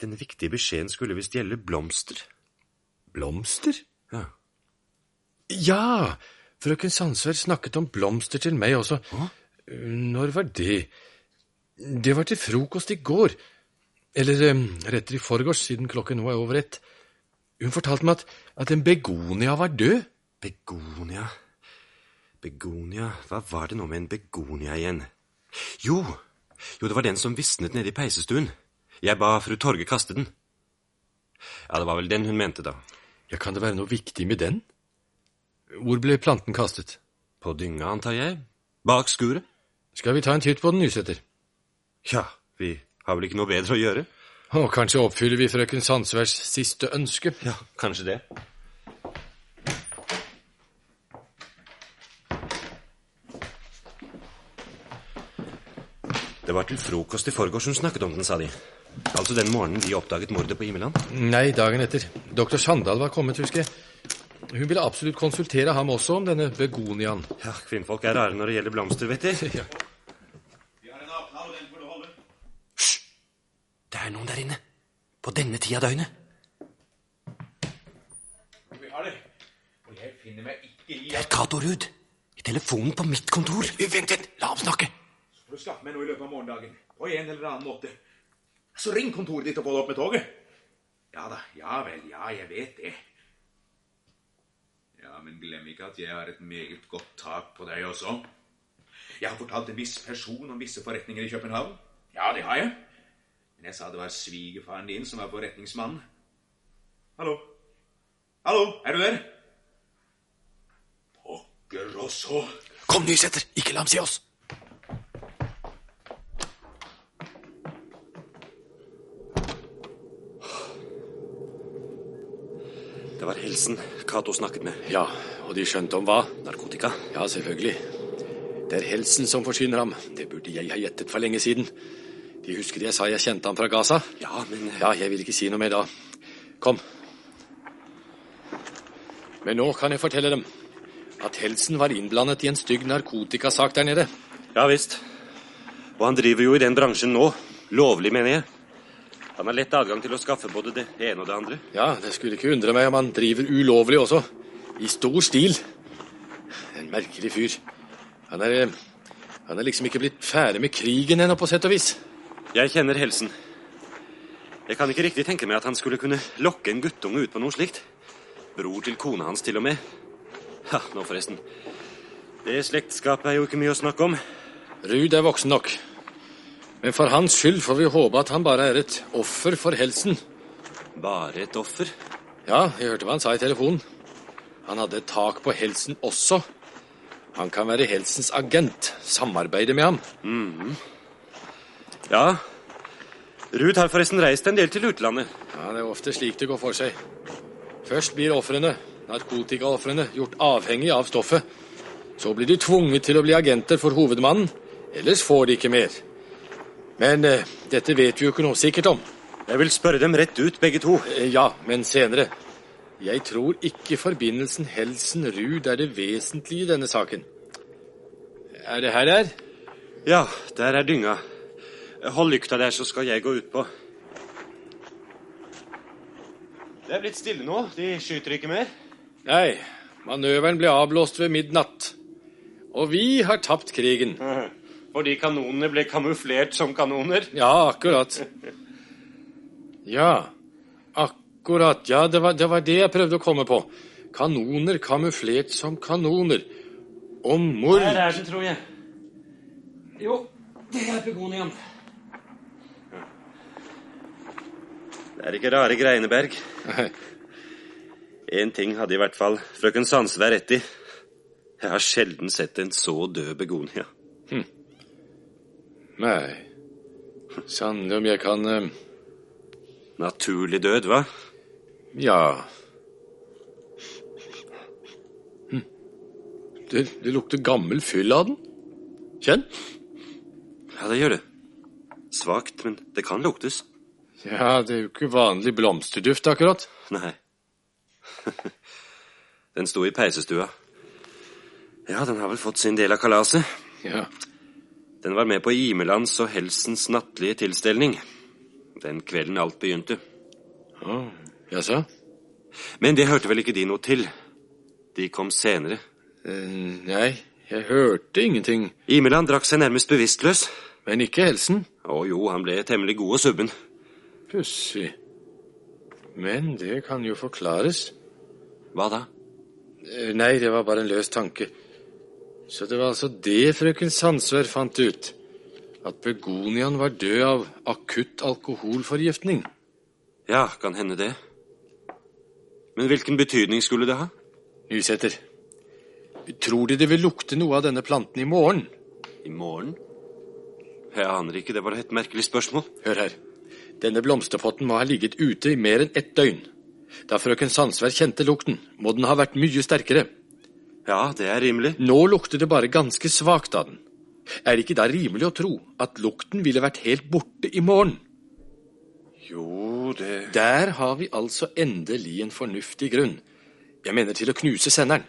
denne viktige beskjeden skulle visst gjelde blomster. Blomster? Ja. Ja, frøken Sandsvær snakket om blomster til meg også. Når var det? Det var til frokost i går. Eller eh, rettere i forgårs, siden klokken nå er over ett. Hun fortalte meg at, at en begonia var død. Begonia Begonia Hva var det nå med en begonia igjen? Jo, jo, det var den som visnet nede i peisestuen. Jeg ba fru Torge kaste den. Ja, det var vel den hun mente, da. Ja, Kan det være noe viktig med den? Hvor ble planten kastet? På dynga, antar jeg. Bak skuret. Skal vi ta en titt på den, Nysæter? Ja, vi har vel ikke noe bedre å gjøre? Å, kanskje oppfyller vi frøken Sandsværs siste ønske? Ja, kanskje det. Det var til frokost i forgårs hun snakket om den, sa de. Altså den morgenen de oppdaget mordet på Imeland? Nei, dagen etter. Doktor Sandal var kommet, husker jeg. Hun ville absolutt konsultere ham også om denne begoniaen. Ja, Kvinnfolk er rare når det gjelder blomster, vet de. Ja. Hysj! Det er noen der inne. På denne tida av døgnet. Vi har det. Og jeg finner meg ikke i Det er Cato Ruud. I telefonen på mitt kontor. Vent litt, la ham snakke. Så du skaffe meg noe i løpet av morgendagen. På en eller annen måte. Så ring kontoret ditt og få det opp med toget. Ja da, ja vel, ja, jeg vet det. Ja, men glem ikke at jeg har et meget godt tak på deg også. Jeg har fortalt en viss person om visse forretninger i København. Ja, det har jeg. Men jeg sa det var svigerfaren din som var forretningsmannen. Hallo? Hallo, er du der? Pokker også. Kom, Nysæter, ikke la ham se oss. Det var Helsen Cato snakket med. Ja, og de skjønte om hva? Narkotika? Ja, selvfølgelig. Det er Helsen som forsyner ham. Det burde jeg ha gjettet for lenge siden. De husker jeg sa jeg kjente ham fra Gaza? Ja, men Ja, jeg vil ikke si noe mer da. Kom. Men nå kan jeg fortelle dem at Helsen var innblandet i en stygg narkotikasak der nede. Ja visst. Og han driver jo i den bransjen nå. Lovlig, mener jeg. Han har lett adgang til å skaffe både det ene og det andre. Ja, det skulle ikke undre meg om han driver ulovlig også. I stor stil. En merkelig fyr. Han er eh, Han er liksom ikke blitt ferdig med krigen ennå, på sett og vis. Jeg kjenner Helsen. Jeg kan ikke riktig tenke meg at han skulle kunne lokke en guttunge ut på noe slikt. Bror til kona hans, til og med. Ja, nå forresten. Det slektskapet er jo ikke mye å snakke om. Ruud er voksen nok. Men for hans skyld får vi håpe at han bare er et offer for Helsen. Bare et offer? Ja, jeg hørte hva han sa i telefonen. Han hadde et tak på Helsen også. Han kan være Helsens agent, samarbeide med ham. Mhm. Ja, Ruud har forresten reist en del til utlandet. Ja, Det er ofte slik det går for seg. Først blir ofrene, narkotikaofrene, gjort avhengig av stoffet. Så blir de tvunget til å bli agenter for hovedmannen. Ellers får de ikke mer. Men eh, dette vet vi jo ikke noe sikkert om. Jeg vil spørre dem rett ut, begge to. Eh, ja, men senere. Jeg tror ikke forbindelsen Helsen-Ruud er det vesentlige i denne saken. Er det her der? Ja, der er dynga. Hold lykta der, så skal jeg gå utpå. Det er blitt stille nå. De skyter ikke mer. Nei, manøveren ble avblåst ved midnatt. Og vi har tapt krigen. [laughs] Fordi kanonene ble kamuflert som kanoner? Ja, akkurat. Ja, akkurat. Ja, det var, det var det jeg prøvde å komme på. Kanoner kamuflert som kanoner. Og mord Der er det, tror jeg. Jo, det er begoniaen. Det er ikke rare greiene, Berg. En ting hadde i hvert fall frøken Sandsvær rett i. Jeg har sjelden sett en så død begonia. Nei Sannelig om jeg kan eh, Naturlig død, hva? Ja. Hm. Det, det lukter gammel fyll av den. Kjenn. Ja, det gjør det. Svakt, men det kan luktes. Ja, det er jo ikke vanlig blomsterduft, akkurat. Nei. [laughs] Den sto i peisestua. Ja, den har vel fått sin del av kalaset. Ja. Den var med på Imelands og Helsens nattlige tilstelning. Den kvelden alt begynte. Oh, Jaså? Men det hørte vel ikke de noe til? De kom senere. Uh, nei, jeg hørte ingenting. Imeland drakk seg nærmest bevisstløs. Men ikke Helsen? Å jo, han ble temmelig god og subben. Pussig. Men det kan jo forklares. Hva da? Uh, Nei, det var bare en løs tanke. Så det var altså det frøken Sandsvær fant ut? At begoniaen var død av akutt alkoholforgiftning? Ja, kan hende det. Men hvilken betydning skulle det ha? Nysæter, tror De det vil lukte noe av denne planten i morgen? I morgen? Jeg aner ikke, det var et merkelig spørsmål. Hør her. Denne blomsterpotten må ha ligget ute i mer enn ett døgn. Da frøken Sandsvær kjente lukten, må den ha vært mye sterkere. Ja, det er rimelig. Nå lukter det bare ganske svakt av den. Er det ikke da rimelig å tro at lukten ville vært helt borte i morgen? Jo, det Der har vi altså endelig en fornuftig grunn. Jeg mener til å knuse senderen.